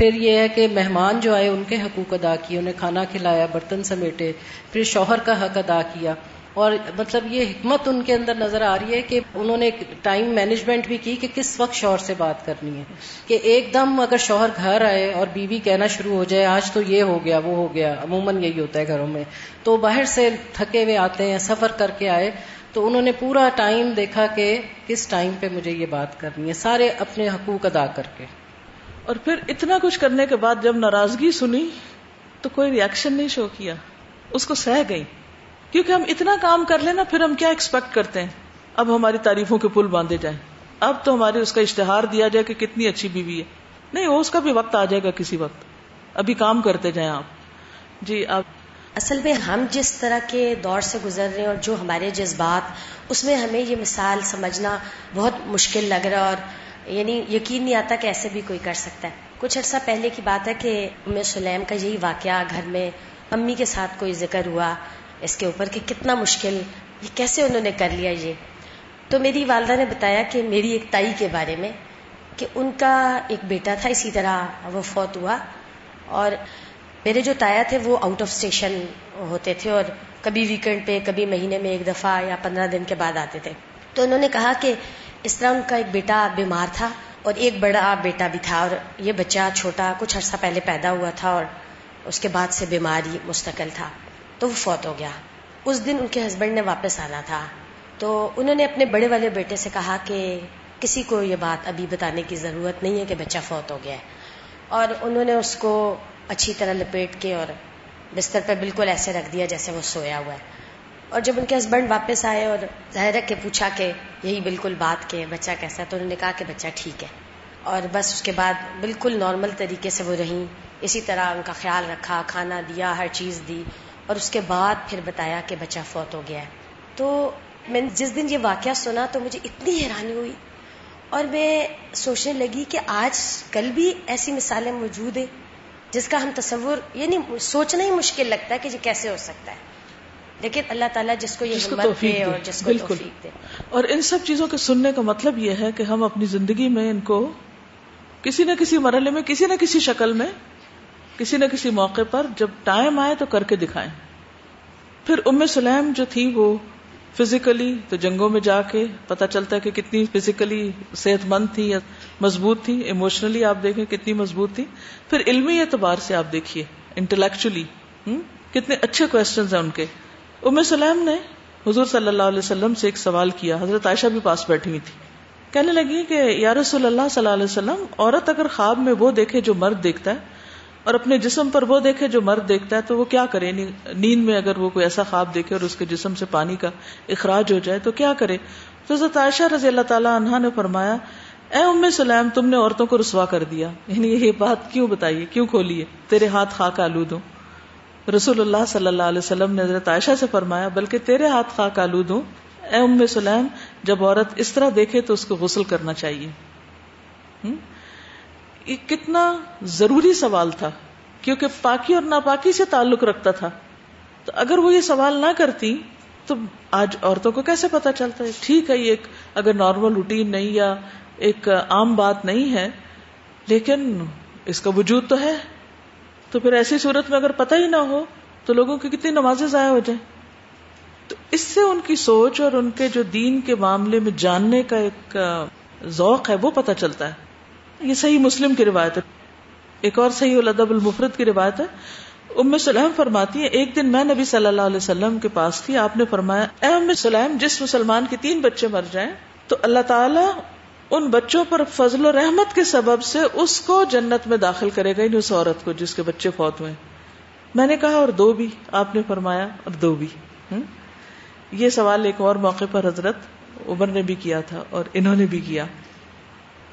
پھر یہ ہے کہ مہمان جو آئے، ان کے حقوق ادا کیے، انہیں کھانا کھلایا، برتن سمیٹے، پھر شوہر کا حق ادا کیا۔ اور مطلب یہ حکمت ان کے اندر نظر آ رہی ہے کہ انہوں نے ٹائم مینجمنٹ بھی کی کہ کس وقت شوہر سے بات کرنی ہے۔ کہ ایک دم اگر شوہر گھر آئے اور بیوی کہنا شروع ہو جائے، آج تو یہ ہو گیا، وہ ہو گیا، عموماً یہی ہوتا ہے گھروں میں۔ تو باہر سے تھکے ہوئے آتے ہیں، سفر کر کے آئے، تو انہوں نے پورا ٹائم دیکھا کہ کس ٹائم پہ مجھے یہ بات کرنی ہے، سارے اپنے حقوق ادا کر کے۔ اور پھر اتنا کچھ کرنے کے بعد جب ناراضگی سنی تو کوئی ریئیکشن نہیں شو کیا۔ اس کو سہ گئی۔ کیونکہ ہم اتنا کام کر لیں نا، پھر ہم کیا ایکسپیکٹ کرتے ہیں؟ اب ہماری تعریفوں کے پل باندھے جائیں۔ اب تو ہمارے اس کا اشتہار دیا جائے کہ کتنی اچھی بیوی ہے۔ نہیں، وہ اس کا بھی وقت آ جائے گا کسی وقت۔ ابھی کام کرتے جائیں آپ۔ جی آپ۔ اصل میں ہم جس طرح کے دور سے گزر رہے ہیں اور جو ہمارے جذبات، اس میں ہمیں یہ مثال سمجھنا بہت مشکل لگ رہا ہے اور یعنی یقین نہیں آتا کہ ایسے بھی کوئی کر سکتا ہے۔ کچھ عرصہ پہلے کی بات ہے کہ ام سلیم کا یہی واقعہ گھر میں امی کے ساتھ کوئی ذکر ہوا، اس کے اوپر کہ کتنا مشکل، یہ کیسے انہوں نے کر لیا یہ؟ تو میری والدہ نے بتایا کہ میری ایک تائی کے بارے میں کہ ان کا ایک بیٹا تھا، اسی طرح وہ فوت ہوا اور میرے جو تایا تھے وہ آؤٹ آف اسٹیشن ہوتے تھے اور کبھی ویکینڈ پہ، کبھی مہینے میں ایک دفعہ یا پندرہ دن کے بعد آتے تھے۔ تو انہوں نے کہا کہ اس طرح ان کا ایک بیٹا بیمار تھا اور ایک بڑا بیٹا بھی تھا اور یہ بچہ چھوٹا کچھ عرصہ پہلے پیدا ہوا تھا اور اس کے بعد سے بیماری مستقل تھا تو وہ فوت ہو گیا۔ اس دن ان کے ہسبینڈ نے واپس آنا تھا۔ تو انہوں نے اپنے بڑے والے بیٹے سے کہا کہ کسی کو یہ بات ابھی بتانے کی ضرورت نہیں ہے کہ بچہ فوت ہو گیا ہے۔ اور انہوں نے اس کو اچھی طرح لپیٹ کے اور بستر پہ بالکل ایسے رکھ دیا جیسے وہ سویا ہوا ہے۔ اور جب ان کے ہسبینڈ واپس آئے اور ظاہر کے پوچھا کہ یہی بالکل بات کہ بچہ کیسا تو انہوں نے کہا کہ بچہ ٹھیک ہے۔ اور بس اس کے بعد بالکل نارمل طریقے سے وہ رہیں۔ اسی طرح ان کا خیال رکھا، کھانا دیا، ہر چیز دی۔ اور اس کے بعد پھر بتایا کہ بچہ فوت ہو گیا ہے۔ تو میں جس دن یہ واقعہ سنا تو مجھے اتنی حیرانی ہوئی۔ اور میں سوچنے لگی کہ آج کل بھی ایسی مثالیں موجود ہیں جس کا ہم تصور یعنی سوچنا ہی مشکل لگتا ہے کہ یہ کیسے ہو سکتا ہے۔ لیکن اللہ تعالیٰ جس کو یہ ہمت دے اور جس کو توفیق دے۔ اور ان سب چیزوں کے سننے کا مطلب یہ ہے کہ ہم اپنی زندگی میں ان کو کسی نہ کسی مرحلے میں کسی نہ کسی شکل میں کسی نہ کسی موقع پر جب ٹائم آئے تو کر کے دکھائیں۔ پھر ام سلیم جو تھی وہ فزیکلی تو جنگوں میں جا کے پتا چلتا ہے کہ کتنی فزیکلی صحت مند تھی یا مضبوط تھی۔ ایموشنلی آپ دیکھیں کتنی مضبوط تھی۔ پھر علمی اعتبار سے آپ دیکھیے انٹلیکچولی کتنے اچھے کوشچنز ہیں ان کے۔ ام سلیم نے حضور صلی اللہ علیہ وسلم سے ایک سوال کیا۔ حضرت عائشہ بھی پاس بیٹھی ہوئی تھی۔ کہنے لگی کہ یا رسول اللہ صلی اللہ علیہ وسلم، عورت اگر خواب میں وہ دیکھے جو مرد دیکھتا ہے، اور اپنے جسم پر وہ دیکھے جو مرد دیکھتا ہے، تو وہ کیا کرے؟ نیند میں اگر وہ کوئی ایسا خواب دیکھے اور اس کے جسم سے پانی کا اخراج ہو جائے، تو کیا کرے؟ تو حضرت عائشہ رضی اللہ تعالیٰ عنہ نے فرمایا، اے ام سلیم، تم نے عورتوں کو رسوا کر دیا۔ یعنی یہ بات کیوں بتائیے؟ کیوں کھولیے تیرے ہاتھ خاک آلود ہوں۔ رسول اللہ صلی اللہ علیہ وسلم نے حضرت عائشہ سے فرمایا، بلکہ تیرے ہاتھ خاک آلود ہوں۔ اے ام سلیم، جب عورت اس طرح دیکھے تو اس کو غسل کرنا چاہیے۔ یہ کتنا ضروری سوال تھا، کیونکہ پاکی اور ناپاکی سے تعلق رکھتا تھا۔ تو اگر وہ یہ سوال نہ کرتی، تو آج عورتوں کو کیسے پتا چلتا ہے؟ ٹھیک ہے، یہ ایک اگر نارمل روٹین نہیں یا ایک عام بات نہیں ہے، لیکن اس کا وجود تو ہے۔ تو پھر ایسی صورت میں اگر پتہ ہی نہ ہو تو لوگوں کی کتنی نمازیں ضائع ہو جائیں۔ تو اس سے ان کی سوچ اور ان کے جو دین کے معاملے میں جاننے کا ایک ذوق ہے وہ پتہ چلتا ہے۔ یہ صحیح مسلم کی روایت ہے۔ ایک اور صحیح الادب المفرد کی روایت ہے۔ ام سلیم فرماتی ہے ایک دن میں نبی صلی اللہ علیہ وسلم کے پاس تھی، آپ نے فرمایا، اے ام سلیم، جس مسلمان کے تین بچے مر جائیں، تو اللہ تعالیٰ ان بچوں پر فضل و رحمت کے سبب سے اس کو جنت میں داخل کرے گا یعنی اس عورت کو جس کے بچے فوت ہوئے۔ میں نے کہا، اور دو بھی، آپ نے فرمایا، اور دو بھی۔ یہ سوال ایک اور موقع پر حضرت عمر نے بھی کیا تھا اور انہوں نے بھی کیا۔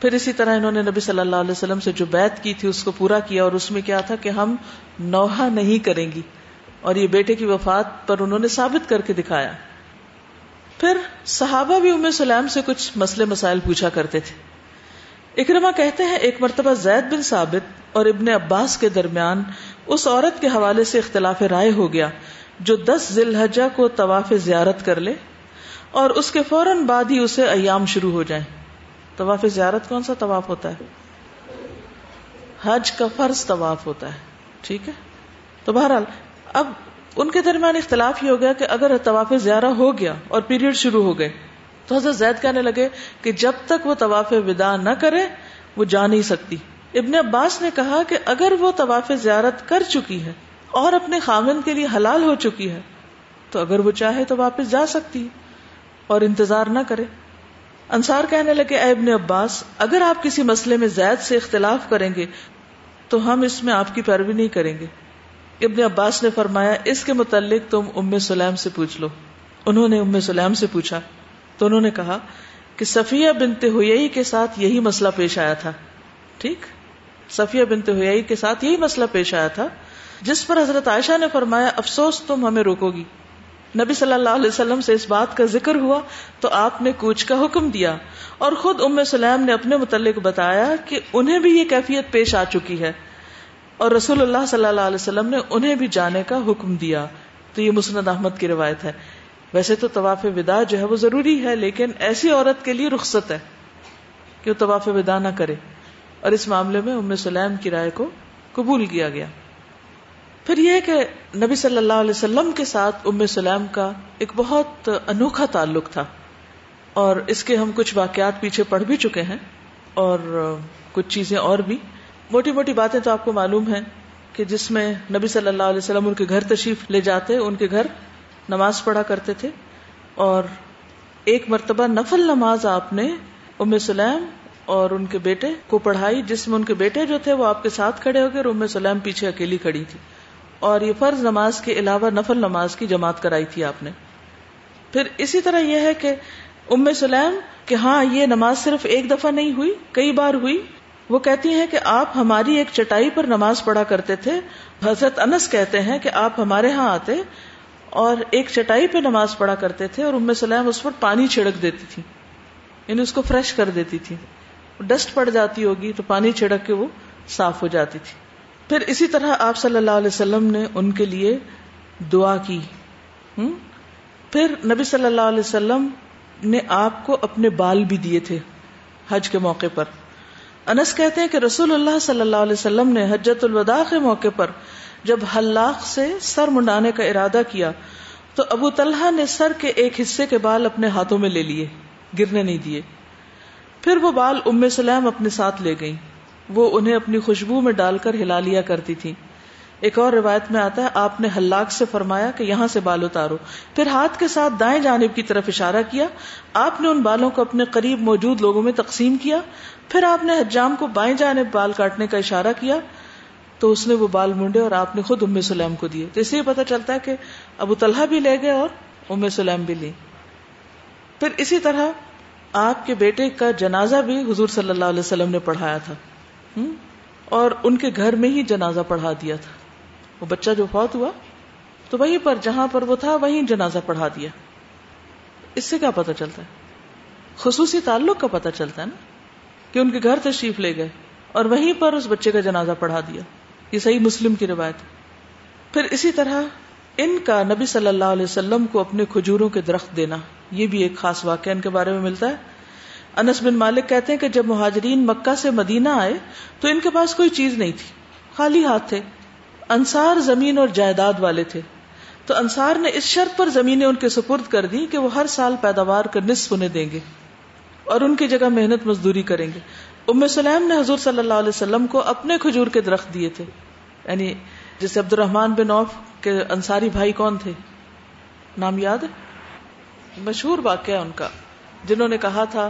پھر اسی طرح انہوں نے نبی صلی اللہ علیہ وسلم سے جو بیت کی تھی، اس کو پورا کیا اور اس میں کیا تھا کہ ہم نوحہ نہیں کریں گی۔ اور یہ بیٹے کی وفات پر انہوں نے ثابت کر کے دکھایا۔ پھر صحابہ بھی ام سلام سے کچھ مسئلے مسائل پوچھا کرتے تھے۔ اکرما کہتے ہیں، ایک مرتبہ زید بن ثابت اور ابن عباس کے درمیان اس عورت کے حوالے سے اختلاف رائے ہو گیا جو دس ذی الحجہ کو طواف زیارت کر لے اور اس کے فوراً بعد ہی اسے ایام شروع ہو جائیں۔ طواف زیارت کون سا طواف ہوتا ہے؟ حج کا فرض طواف ہوتا ہے۔ ٹھیک ہے؟ تو بہرحال، اب ان کے درمیان اختلاف ہی ہو گیا کہ اگر طواف زیارہ ہو گیا اور پیریڈ شروع ہو گئے، تو حضرت زید کہنے لگے کہ جب تک وہ طواف ودا نہ کرے، وہ جا نہیں سکتی۔ ابن عباس نے کہا کہ اگر وہ طواف زیارت کر چکی ہے اور اپنے خامن کے لیے حلال ہو چکی ہے، تو اگر وہ چاہے تو واپس جا سکتی اور انتظار نہ کرے۔ انصار کہنے لگے، اے ابن عباس، اگر آپ کسی مسئلے میں زید سے اختلاف کریں گے، تو ہم اس میں آپ کی پیروی نہیں کریں گے۔ ابن عباس نے فرمایا، اس کے متعلق تم ام سلیم سے پوچھ لو۔ انہوں نے ام سلیم سے پوچھا، تو انہوں نے کہا کہ صفیہ بنت ہوئی کے ساتھ یہی مسئلہ پیش آیا تھا۔ ٹھیک؟ صفیہ بنت ہوئی کے ساتھ یہی مسئلہ پیش آیا تھا، جس پر حضرت عائشہ نے فرمایا، افسوس تم ہمیں روکو گی نبی صلی اللہ علیہ وسلم سے اس بات کا ذکر ہوا، تو آپ نے کوچ کا حکم دیا۔ اور خود ام سلیم نے اپنے متعلق بتایا کہ انہیں بھی یہ کیفیت پیش آ چکی ہے۔ اور رسول اللہ صلی اللہ علیہ وسلم نے انہیں بھی جانے کا حکم دیا۔ تو یہ مسند احمد کی روایت ہے۔ ویسے تو طواف ودا جو ہے وہ ضروری ہے، لیکن ایسی عورت کے لیے رخصت ہے کہ وہ طواف ودا نہ کرے۔ اور اس معاملے میں ام سلیم کی رائے کو قبول کیا گیا۔ پھر یہ کہ نبی صلی اللہ علیہ وسلم کے ساتھ ام سلیم کا ایک بہت انوکھا تعلق تھا۔ اور اس کے ہم کچھ واقعات پیچھے پڑھ بھی چکے ہیں اور کچھ چیزیں اور بھی۔ موٹی موٹی باتیں تو آپ کو معلوم ہیں کہ جس میں نبی صلی اللہ علیہ وسلم ان کے گھر تشریف لے جاتے، ان کے گھر نماز پڑھا کرتے تھے، اور ایک مرتبہ نفل نماز آپ نے ام سلیم اور ان کے بیٹے کو پڑھائی، جس میں ان کے بیٹے جو تھے وہ آپ کے ساتھ کھڑے ہو گئے اور ام سلیم پیچھے اکیلی کھڑی تھی۔ اور یہ فرض نماز کے علاوہ نفل نماز کی جماعت کرائی تھی آپ نے۔ پھر اسی طرح یہ ہے کہ ام سلیم کہ ہاں یہ نماز صرف ایک دفعہ نہیں ہوئی، کئی بار ہوئی وہ کہتی ہیں کہ آپ ہماری ایک چٹائی پر نماز پڑھا کرتے تھے۔ حضرت انس کہتے ہیں کہ آپ ہمارے ہاں آتے اور ایک چٹائی پہ نماز پڑھا کرتے تھے اور ام سلیم اس پر پانی چھڑک دیتی تھی۔ یعنی اس کو فریش کر دیتی تھی۔ ڈسٹ پڑ جاتی ہوگی تو پانی چھڑک کے وہ صاف ہو جاتی تھی۔ پھر اسی طرح آپ صلی اللہ علیہ وسلم نے ان کے لیے دعا کی۔ پھر نبی صلی اللہ علیہ وسلم نے آپ کو اپنے بال بھی دیے تھے حج کے موقع پر۔ انس کہتے ہیں کہ رسول اللہ صلی اللہ علیہ وسلم نے حجت الوداع کے موقع پر جب حلاق سے سر منڈانے کا ارادہ کیا تو ابو طلحہ نے سر کے ایک حصے کے بال اپنے ہاتھوں میں لے لیے، گرنے نہیں دیے۔ پھر وہ بال ام سلیم اپنے ساتھ لے گئی وہ انہیں اپنی خوشبو میں ڈال کر ہلا لیا کرتی تھی ایک اور روایت میں آتا ہے، آپ نے ہلاک سے فرمایا کہ یہاں سے بال اتارو۔ پھر ہاتھ کے ساتھ دائیں جانب کی طرف اشارہ کیا۔ آپ نے ان بالوں کو اپنے قریب موجود لوگوں میں تقسیم کیا۔ پھر آپ نے حجام کو بائیں جانب بال کاٹنے کا اشارہ کیا تو اس نے وہ بال مونڈے اور آپ نے خود ام سلیم کو دیے تو اس لیے پتا چلتا ہے کہ ابو طلحہ بھی لے گئے اور ام سلیم بھی لی پھر اسی طرح آپ کے بیٹے کا جنازہ بھی حضور صلی اللہ علیہ وسلم نے پڑھایا تھا۔ اور ان کے گھر میں ہی جنازہ پڑھا دیا تھا۔ وہ بچہ جو فوت ہوا، تو وہیں پر جہاں پر وہ تھا، وہیں جنازہ پڑھا دیا۔ اس سے کیا پتا چلتا ہے؟ خصوصی تعلق کا پتا چلتا ہے نا؟ کہ ان کے گھر تشریف لے گئے اور وہیں پر اس بچے کا جنازہ پڑھا دیا۔ یہ صحیح مسلم کی روایت پھر اسی طرح ان کا نبی صلی اللہ علیہ وسلم کو اپنے کھجوروں کے درخت دینا، یہ بھی ایک خاص واقعہ ان کے بارے میں ملتا ہے۔ انس بن مالک کہتے ہیں کہ جب مہاجرین مکہ سے مدینہ آئے تو ان کے پاس کوئی چیز نہیں تھی، خالی ہاتھ تھے۔ انصار زمین اور جائیداد والے تھے۔ تو انصار نے اس شرط پر زمینیں ان کے سپرد کر دی کہ وہ ہر سال پیداوار کا نصف انہیں دیں گے۔ اور ان کی جگہ محنت مزدوری کریں گے۔ ام سلیم نے حضور صلی اللہ علیہ وسلم کو اپنے کھجور کے درخت دیے تھے۔ یعنی جیسے عبد الرحمان بن اوف کے انصاری بھائی کون تھے؟ نام یاد ہے؟ مشہور واقعہ ان کا، جنہوں نے کہا تھا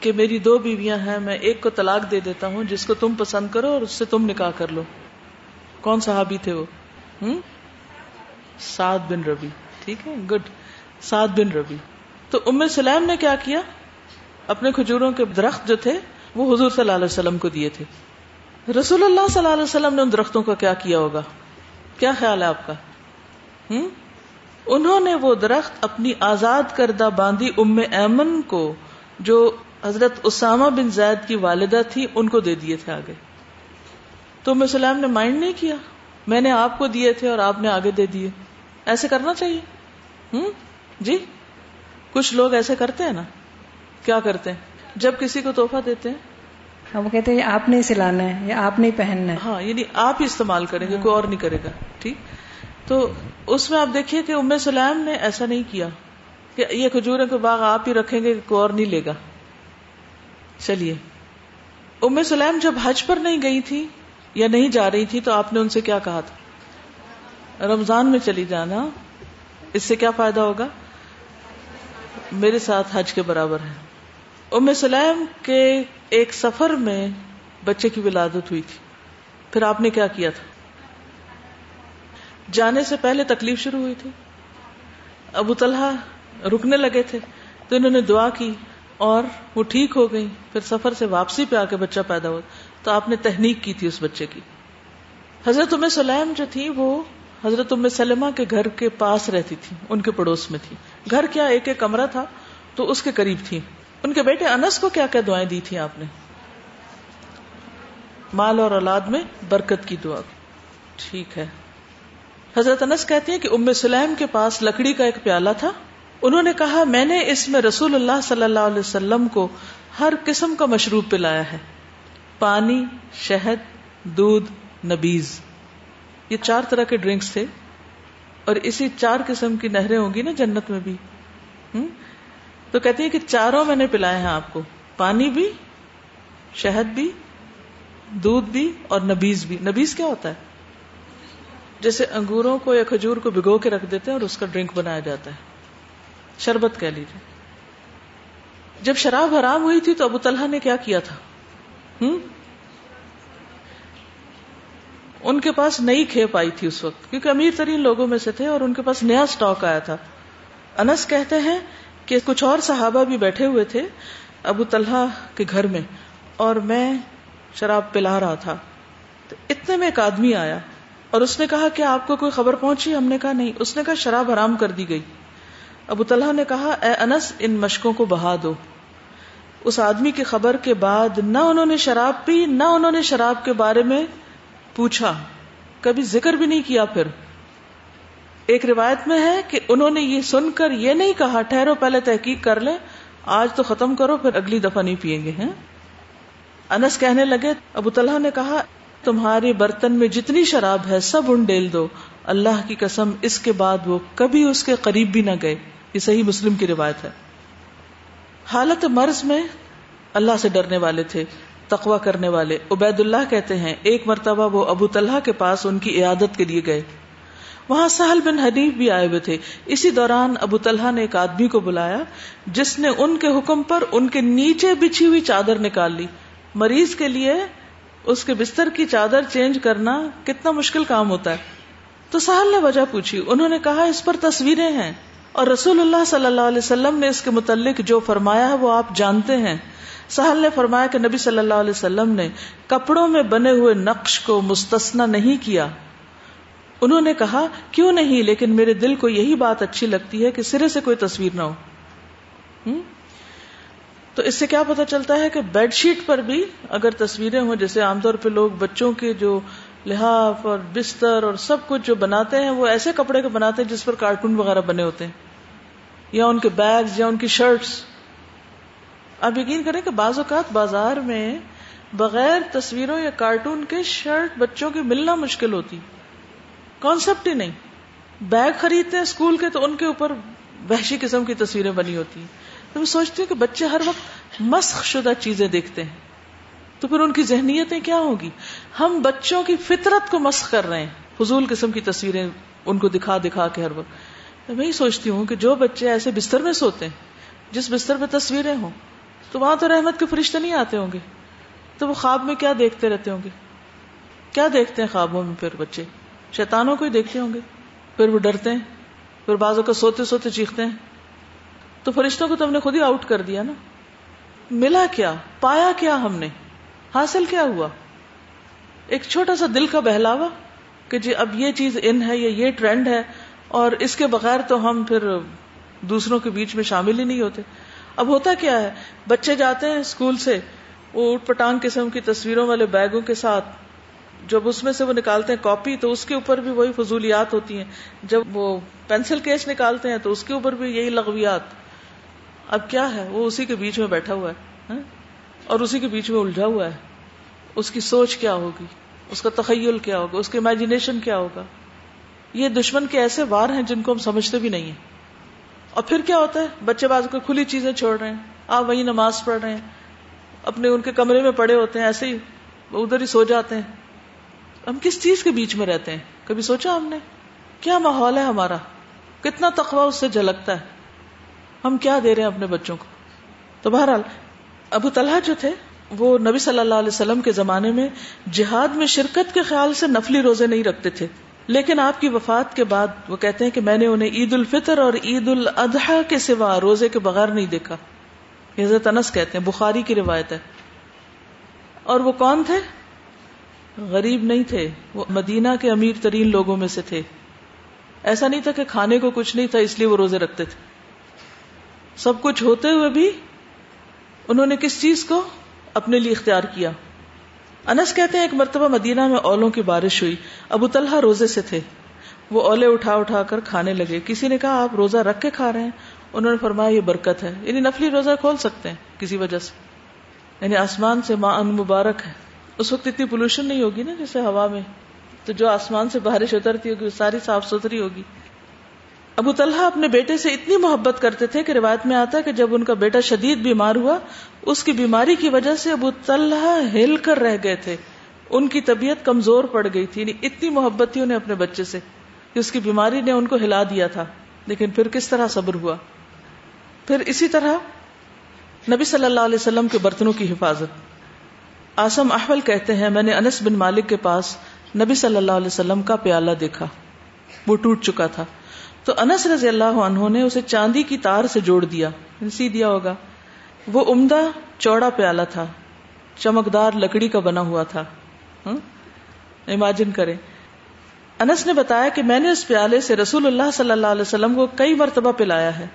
کہ میری دو بیویاں ہیں، میں ایک کو طلاق دے دیتا ہوں، جس کو تم پسند کرو اور اس سے تم نکاح کر لو۔ کون صحابی تھے وہ؟ سعد بن ربی، ٹھیک ہے، گڈ، سعد بن ربی۔ تو ام سلیم نے کیا کیا؟ اپنے کھجوروں کے درخت جو تھے، وہ حضور صلی اللہ علیہ وسلم کو دیے تھے۔ رسول اللہ صلی اللہ علیہ وسلم نے ان درختوں کا کیا کیا ہوگا؟ کیا خیال ہے آپ کا؟ ہم؟ انہوں نے وہ درخت اپنی آزاد کردہ باندھی ام ایمن کو، جو حضرت اسامہ بن زید کی والدہ تھی، ان کو دے دیے تھے آگے۔ تو سلام نے مائنڈ نہیں کیا؟ میں نے آپ کو دیے تھے اور آپ نے آگے دے دیے۔ ایسے کرنا چاہیے۔ ہوں جی؟ کچھ لوگ ایسے کرتے ہیں نا۔ کیا کرتے ہیں؟ جب کسی کو توحفہ دیتے ہیں؟ ہم کہتے ہیں آپ نے سلانا ہے یا آپ نہیں پہننا ہے۔ ہاں یعنی آپ ہی استعمال کریں گے کوئی اور نہیں کرے گا ٹھیک؟ تو اس میں آپ دیکھیے کہ ام سلام نے ایسا نہیں کیا کہ یہ کھجورے کے باغ آپ ہی رکھیں گے کوئی اور نہیں لے گا۔ چلیے ام سلیم جب حج پر نہیں گئی تھی یا نہیں جا رہی تھی تو آپ نے ان سے کیا کہا تھا؟ رمضان میں چلی جانا اس سے کیا فائدہ ہوگا؟ میرے ساتھ حج کے برابر ہے ام سلیم کے ایک سفر میں بچے کی ولادت ہوئی تھی۔ پھر آپ نے کیا کیا تھا؟ جانے سے پہلے تکلیف شروع ہوئی تھی۔ ابو طلحہ رکنے لگے تھے تو انہوں نے دعا کی اور وہ ٹھیک ہو گئی پھر سفر سے واپسی پہ آ کے بچہ پیدا ہوا۔ تو آپ نے تحنیک کی تھی اس بچے کی۔ حضرت ام سلیم جو تھی وہ حضرت ام سلمہ کے گھر کے پاس رہتی تھی، ان کے پڑوس میں تھی۔ گھر کیا ایک ایک کمرہ تھا تو اس کے قریب تھی۔ ان کے بیٹے انس کو کیا کیا دعائیں دی تھی آپ نے؟ مال اور اولاد میں برکت کی دعا ٹھیک ہے۔ حضرت انس کہتی ہیں کہ ام سلیم کے پاس لکڑی کا ایک پیالہ تھا۔ انہوں نے کہا، میں نے اس میں رسول اللہ صلی اللہ علیہ وسلم کو ہر قسم کا مشروب پلایا ہے۔ پانی، شہد، دودھ، نبیز۔ یہ چار طرح کے ڈرنکس تھے۔ اور اسی چار قسم کی نہریں ہوں گی نا جنت میں بھی۔ تو کہتی ہے کہ چاروں میں نے پلائے ہیں آپ کو۔ پانی بھی، شہد بھی، دودھ بھی اور نبیز بھی۔ نبیز کیا ہوتا ہے؟ جیسے انگوروں کو یا کھجور کو بھگو کے رکھ دیتے ہیں اور اس کا ڈرنک بنایا جاتا ہے۔ شربت کہہ لیجیے جب شراب حرام ہوئی تھی تو ابو طلحہ نے کیا کیا تھا؟ ہم؟ ان کے پاس نئی کھیپ آئی تھی اس وقت، کیونکہ امیر ترین لوگوں میں سے تھے اور ان کے پاس نیا سٹاک آیا تھا۔ انس کہتے ہیں کہ کچھ اور صحابہ بھی بیٹھے ہوئے تھے ابو طلحہ کے گھر میں اور میں شراب پلا رہا تھا۔ تو اتنے میں ایک آدمی آیا اور اس نے کہا کہ آپ کو کوئی خبر پہنچی؟ ہم نے کہا نہیں۔ اس نے کہا شراب حرام کر دی گئی۔ ابو طلحہ نے کہا، اے انس، ان مشکوں کو بہا دو۔ اس آدمی کی خبر کے بعد نہ انہوں نے شراب پی، نہ انہوں نے شراب کے بارے میں پوچھا۔ کبھی ذکر بھی نہیں کیا پھر۔ ایک روایت میں ہے کہ انہوں نے یہ سن کر یہ نہیں کہا، ٹھہرو پہلے تحقیق کر لیں، آج تو ختم کرو، پھر اگلی دفعہ نہیں پیئیں گے، ہیں؟ انس کہنے لگے، ابو طلحہ نے کہا، تمہارے برتن میں جتنی شراب ہے سب ان ڈیل دو، اللہ کی قسم اس کے بعد وہ کبھی اس کے قریب بھی نہ گئے۔ یہ صحیح مسلم کی روایت ہے۔ حالت مرض میں اللہ سے ڈرنے والے تھے تقوا کرنے والے۔ عبید اللہ کہتے ہیں، ایک مرتبہ وہ ابو طلحہ کے پاس ان کی عیادت کے لیے گئے۔ وہاں سہل بن حنیف بھی آئے ہوئے تھے۔ اسی دوران ابو طلحہ نے ایک آدمی کو بلایا، جس نے ان کے حکم پر ان کے نیچے بچھی ہوئی چادر نکال لی۔ مریض کے لیے اس کے بستر کی چادر چینج کرنا کتنا مشکل کام ہوتا ہے۔ تو سہل نے وجہ پوچھی۔ انہوں نے کہا، اس پر تصویریں ہیں۔ اور رسول اللہ صلی اللہ علیہ وسلم نے اس کے متعلق جو فرمایا ہے وہ آپ جانتے ہیں۔ سہل نے فرمایا کہ نبی صلی اللہ علیہ وسلم نے کپڑوں میں بنے ہوئے نقش کو مستثنا نہیں کیا۔ انہوں نے کہا، کیوں نہیں؟ لیکن میرے دل کو یہی بات اچھی لگتی ہے کہ سرے سے کوئی تصویر نہ ہو۔ تو اس سے کیا پتا چلتا ہے کہ بیڈ شیٹ پر بھی اگر تصویریں ہوں، جیسے عام طور پہ لوگ بچوں کے جو لحاف اور بستر اور سب کچھ جو بناتے ہیں، وہ ایسے کپڑے کے بناتے ہیں جس پر کارٹون وغیرہ بنے ہوتے ہیں، یا ان کے بیگز یا ان کی شرٹس آپ یقین کریں کہ بعض اوقات بازار میں بغیر تصویروں یا کارٹون کے شرٹ بچوں کی ملنا مشکل ہوتی۔ کانسیپٹ ہی نہیں۔ بیگ خریدتے ہیں اسکول کے تو ان کے اوپر وحشی قسم کی تصویریں بنی ہوتی ہیں۔ تو میں سوچتی ہوں کہ بچے ہر وقت مسخ شدہ چیزیں دیکھتے ہیں۔ تو پھر ان کی ذہنیتیں کیا ہوگی؟ ہم بچوں کی فطرت کو مسخ کر رہے ہیں۔ فضول قسم کی تصویریں ان کو دکھا دکھا کے ہر وقت۔ میں یہی سوچتی ہوں کہ جو بچے ایسے بستر میں سوتے ہیں، جس بستر میں تصویریں ہوں، تو وہاں تو رحمت کے فرشتے نہیں آتے ہوں گے۔ تو وہ خواب میں کیا دیکھتے رہتے ہوں گے؟ کیا دیکھتے ہیں خوابوں میں پھر بچے؟ شیطانوں کو ہی دیکھتے ہوں گے۔ پھر وہ ڈرتے ہیں، پھر بازوں کا سوتے سوتے چیختے ہیں۔ تو فرشتوں کو تو ہم نے خود ہی آؤٹ کر دیا نا۔ ملا کیا؟ پایا کیا ہم نے؟ حاصل کیا ہوا؟ ایک چھوٹا سا دل کا بہلاوا کہ جی اب یہ چیز ان ہے یا یہ ٹرینڈ ہے اور اس کے بغیر تو ہم پھر دوسروں کے بیچ میں شامل ہی نہیں ہوتے۔ اب ہوتا کیا ہے؟ بچے جاتے ہیں اسکول سے، وہ اٹھ پٹانگ قسم کی تصویروں والے بیگوں کے ساتھ جب اس میں سے وہ نکالتے ہیں کاپی تو اس کے اوپر بھی وہی فضولیات ہوتی ہیں۔ جب وہ پینسل کیس نکالتے ہیں، تو اس کے اوپر بھی یہی لغویات۔ اب کیا ہے؟ وہ اسی کے بیچ میں بیٹھا ہوا ہے ہاں؟ اور اسی کے بیچ میں الجھا ہوا ہے۔ اس کی سوچ کیا ہوگی؟ اس کا تخیل کیا ہوگا؟ اس کا امیجنیشن کیا ہوگا؟ یہ دشمن کے ایسے وار ہیں جن کو ہم سمجھتے بھی نہیں ہیں۔ اور پھر کیا ہوتا ہے؟ بچے باز کو کھلی چیزیں چھوڑ رہے ہیں۔ آپ وہی نماز پڑھ رہے ہیں۔ اپنے ان کے کمرے میں پڑے ہوتے ہیں، ایسے ہی ادھر ہی سو جاتے ہیں۔ ہم کس چیز کے بیچ میں رہتے ہیں؟ کبھی سوچا ہم نے؟ کیا ماحول ہے ہمارا؟ کتنا تخوا اس سے جھلکتا ہے؟ ہم کیا دے رہے ہیں اپنے بچوں کو؟ تو بہرحال، ابو طلحہ جو تھے، وہ نبی صلی اللہ علیہ وسلم کے زمانے میں جہاد میں شرکت کے خیال سے نفلی روزے نہیں رکھتے تھے۔ لیکن آپ کی وفات کے بعد وہ کہتے ہیں کہ میں نے انہیں عید الفطر اور عید الاضحی کے سوا روزے کے بغیر نہیں دیکھا۔ حضرت انس کہتے ہیں، بخاری کی روایت ہے۔ اور وہ کون تھے؟ غریب نہیں تھے، وہ مدینہ کے امیر ترین لوگوں میں سے تھے۔ ایسا نہیں تھا کہ کھانے کو کچھ نہیں تھا، اس لیے وہ روزے رکھتے تھے۔ سب کچھ ہوتے ہوئے بھی انہوں نے کس چیز کو اپنے لیے اختیار کیا؟ انس کہتے ہیں ایک مرتبہ مدینہ میں اولوں کی بارش ہوئی۔ ابو طلحہ روزے سے تھے۔ وہ اولے اٹھا اٹھا کر کھانے لگے۔ کسی نے کہا، آپ روزہ رکھ کے کھا رہے ہیں۔ انہوں نے فرمایا، یہ برکت ہے۔ یعنی نفلی روزہ کھول سکتے ہیں کسی وجہ سے۔ یعنی آسمان سے ماں ان مبارک ہے۔ اس وقت اتنی پولوشن نہیں ہوگی نا جیسے ہوا میں۔ تو جو آسمان سے بارش اترتی ہوگی، وہ ساری صاف ستھری ہوگی۔ ابو طلحہ اپنے بیٹے سے اتنی محبت کرتے تھے کہ روایت میں آتا ہے کہ جب ان کا بیٹا شدید بیمار ہوا، اس کی بیماری کی وجہ سے ابو طلحہ ہل کر رہ گئے تھے۔ ان کی طبیعت کمزور پڑ گئی تھی یعنی اتنی محبت تھی انہیں اپنے بچے سے کہ اس کی بیماری نے ان کو ہلا دیا تھا۔ لیکن پھر کس طرح صبر ہوا؟ پھر اسی طرح نبی صلی اللہ علیہ وسلم کے برتنوں کی حفاظت۔ آسم احول کہتے ہیں، میں نے انس بن مالک کے پاس نبی صلی اللہ علیہ وسلم کا پیالہ دیکھا۔ وہ ٹوٹ چکا تھا۔ تو انس رضی اللہ عنہ نے اسے چاندی کی تار سے جوڑ دیا۔ سی دیا ہوگا۔ وہ عمدہ چوڑا پیالہ تھا۔ چمکدار لکڑی کا بنا ہوا تھا۔ امیجن کریں۔ انس نے بتایا کہ میں نے اس پیالے سے رسول اللہ صلی اللہ علیہ وسلم کو کئی مرتبہ پلایا ہے۔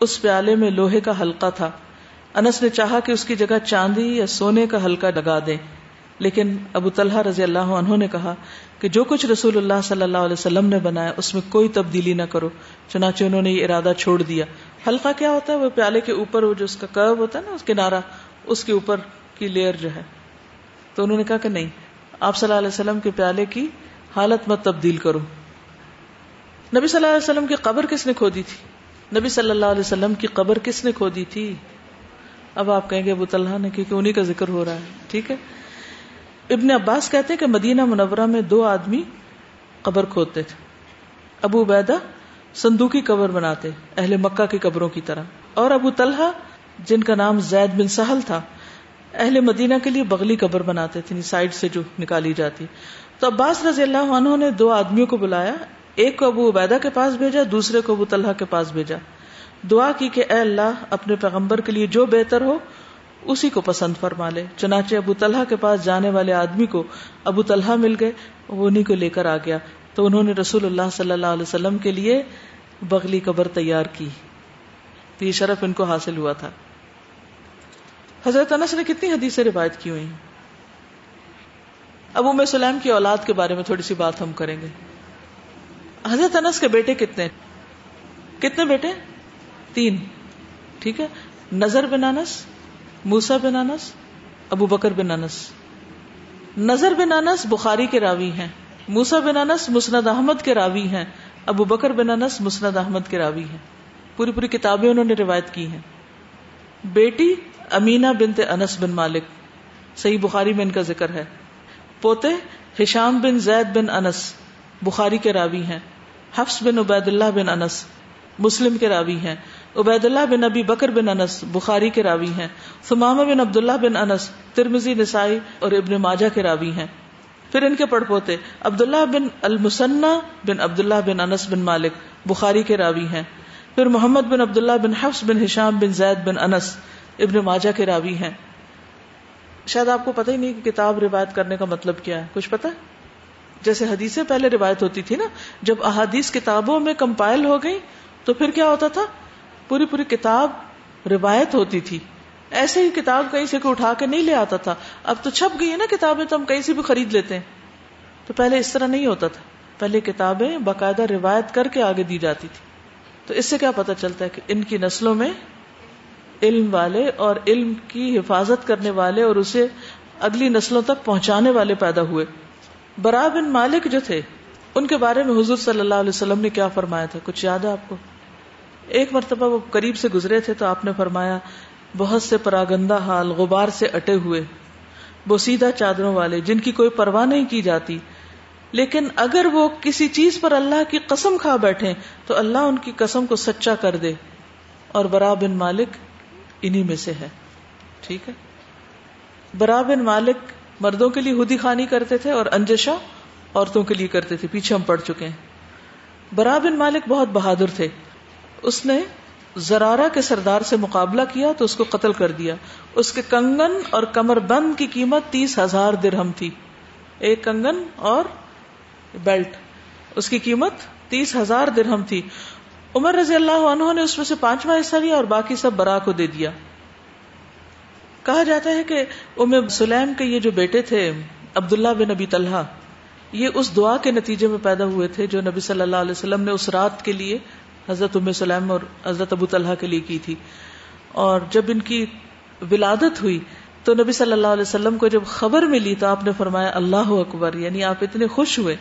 اس پیالے میں لوہے کا حلقہ تھا۔ انس نے چاہا کہ اس کی جگہ چاندی یا سونے کا ہلکا لگا دیں۔ لیکن ابو طلحہ رضی اللہ عنہ نے کہا کہ جو کچھ رسول اللہ صلی اللہ علیہ وسلم نے بنایا اس میں کوئی تبدیلی نہ کرو، چنانچہ انہوں نے یہ ارادہ چھوڑ دیا۔ ہلکا کیا ہوتا ہے؟ وہ پیالے کے اوپر وہ جو اس کا کرو ہوتا ہے نا، اس کنارا اس کے اوپر کی لیئر جو ہے۔ تو انہوں نے کہا کہ نہیں، آپ صلی اللہ علیہ وسلم کے پیالے کی حالت مت تبدیل کرو۔ نبی صلی اللہ علیہ وسلم کی قبر کس نے کھودی تھی؟ نبی صلی اللہ علیہ وسلم کی قبر کس نے کھودی تھی؟ اب آپ کہیں گے ابو طلحہ نے کیونکہ انہیں کا ذکر ہو رہا ہے، ٹھیک ہے؟ ابن عباس کہتے ہیں کہ مدینہ منورہ میں دو آدمی قبر کھودتے تھے۔ ابو بیدا صندوقی قبر بناتے، اہل مکہ کی قبروں کی طرح۔ اور ابو طلحہ، جن کا نام زید بن سہل تھا، اہل مدینہ کے لیے بغلی قبر بناتے تھے یعنی سائڈ سے جو نکالی جاتی۔ تو عباس رضی اللہ عنہ نے دو آدمیوں کو بلایا، ایک کو ابو عبیدہ کے پاس بھیجا، دوسرے کو ابو طلحہ کے پاس بھیجا۔ دعا کی کہ اے اللہ، اپنے پیغمبر کے لیے جو بہتر ہو، اسی کو پسند فرما لے۔ چنانچہ ابو طلحہ کے پاس جانے والے آدمی کو ابو طلحہ مل گئے، وہ انہیں کو لے کر آ گیا۔ تو انہوں نے رسول اللہ صلی اللہ علیہ وسلم کے لیے بغلی قبر تیار کی۔ تو یہ شرف ان کو حاصل ہوا تھا۔ حضرت انس نے کتنی حدیثیں روایت کی ہوئی ابو میں سلیم کی اولاد کے بارے میں تھوڑی سی بات ہم کریں گے۔ حضرت انس کے بیٹے کتنے؟ کتنے بیٹے؟ تین۔ ٹھیک ہے؟ نظر بن انس موسا بن انس، ابو بکر بن انس۔ نظر بن انس بخاری کے راوی ہیں موسا بن انس مسند احمد کے راوی ہیں، ابو بکر بن انس مسند احمد کے راوی ہیں۔ پوری پوری کتابیں انہوں نے روایت کی ہیں۔ بیٹی امینا بنت انس بن مالک، صحیح بخاری میں ان کا ذکر ہے۔ پوتے ہشام بن زید بن انس، بخاری کے راوی ہیں۔ حفظ بن عبید اللہ بن انس، مسلم کے راوی ہیں۔ عبید اللہ بن ابی بکر بن انس بخاری کے راوی ہیں سمامہ بن عبداللہ بن انس ترمزی نسائی اور ابن ماجہ کے راوی ہیں۔ پھر ان کے پڑ پوتے عبداللہ بن المسنہ بن عبداللہ بن انس بن مالک بخاری کے راوی ہیں۔ پھر محمد بن عبداللہ بن حفظ بن ہشام بن زید بن انس ابن ماجہ کے راوی ہیں۔ شاید آپ کو پتہ ہی نہیں کہ کتاب روایت کرنے کا مطلب کیا ہے، کچھ پتا جیسے حدیثیں پہلے روایت ہوتی تھی نا، جب احادیث کتابوں میں کمپائل ہو گئی تو پھر کیا ہوتا تھا؟ پوری پوری کتاب روایت ہوتی تھی۔ ایسے ہی کتاب کہیں سے کوئی اٹھا کے نہیں لے آتا تھا۔ اب تو چھپ گئی ہے نا کتابیں تو ہم کہیں سے بھی خرید لیتے ہیں۔ تو پہلے اس طرح نہیں ہوتا تھا۔ پہلے کتابیں باقاعدہ روایت کر کے آگے دی جاتی تھی۔ تو اس سے کیا پتا چلتا ہے کہ ان کی نسلوں میں علم والے اور علم کی حفاظت کرنے والے اور اسے اگلی نسلوں تک پہنچانے والے پیدا ہوئے۔ برا بن مالک جو تھے، ان کے بارے میں حضور صلی اللہ علیہ وسلم نے کیا فرمایا تھا؟ کچھ یاد ہے آپ کو؟ ایک مرتبہ وہ قریب سے گزرے تھے تو آپ نے فرمایا، بہت سے پراگندہ حال غبار سے اٹے ہوئے، بوسیدہ چادروں والے، جن کی کوئی پرواہ نہیں کی جاتی۔ لیکن اگر وہ کسی چیز پر اللہ کی قسم کھا بیٹھے تو اللہ ان کی قسم کو سچا کر دے۔ اور برا بن مالک انہی میں سے ہے۔ ٹھیک ہے؟ برا بن مالک مردوں کے لیے ہدی خانی کرتے تھے اور انجشا عورتوں کے لیے کرتے تھے، پیچھے ہم پڑ چکے ہیں۔ برا بن مالک بہت بہادر تھے۔ اس نے زرارہ کے سردار سے مقابلہ کیا تو اس کو قتل کر دیا۔ اس کے کنگن اور کمر بند کی قیمت تیس ہزار درہم تھی۔ ایک کنگن اور بیلٹ۔ اس کی قیمت تیس ہزار درہم تھی۔ عمر رضی اللہ عنہ نے اس میں سے پانچواں حصہ لیا اور باقی سب برا کو دے دیا۔ کہا جاتا ہے کہ ام سلیم کے یہ جو بیٹے تھے، عبداللہ بن نبی طلحہ، یہ اس دعا کے نتیجے میں پیدا ہوئے تھے جو نبی صلی اللہ علیہ وسلم نے اس رات کے لیے حضرت ام سلیم اور حضرت ابو طلحہ کے لیے کی تھی۔ اور جب ان کی ولادت ہوئی تو نبی صلی اللہ علیہ وسلم کو جب خبر ملی تو آپ نے فرمایا، اللہ اکبر یعنی آپ اتنے خوش ہوئے۔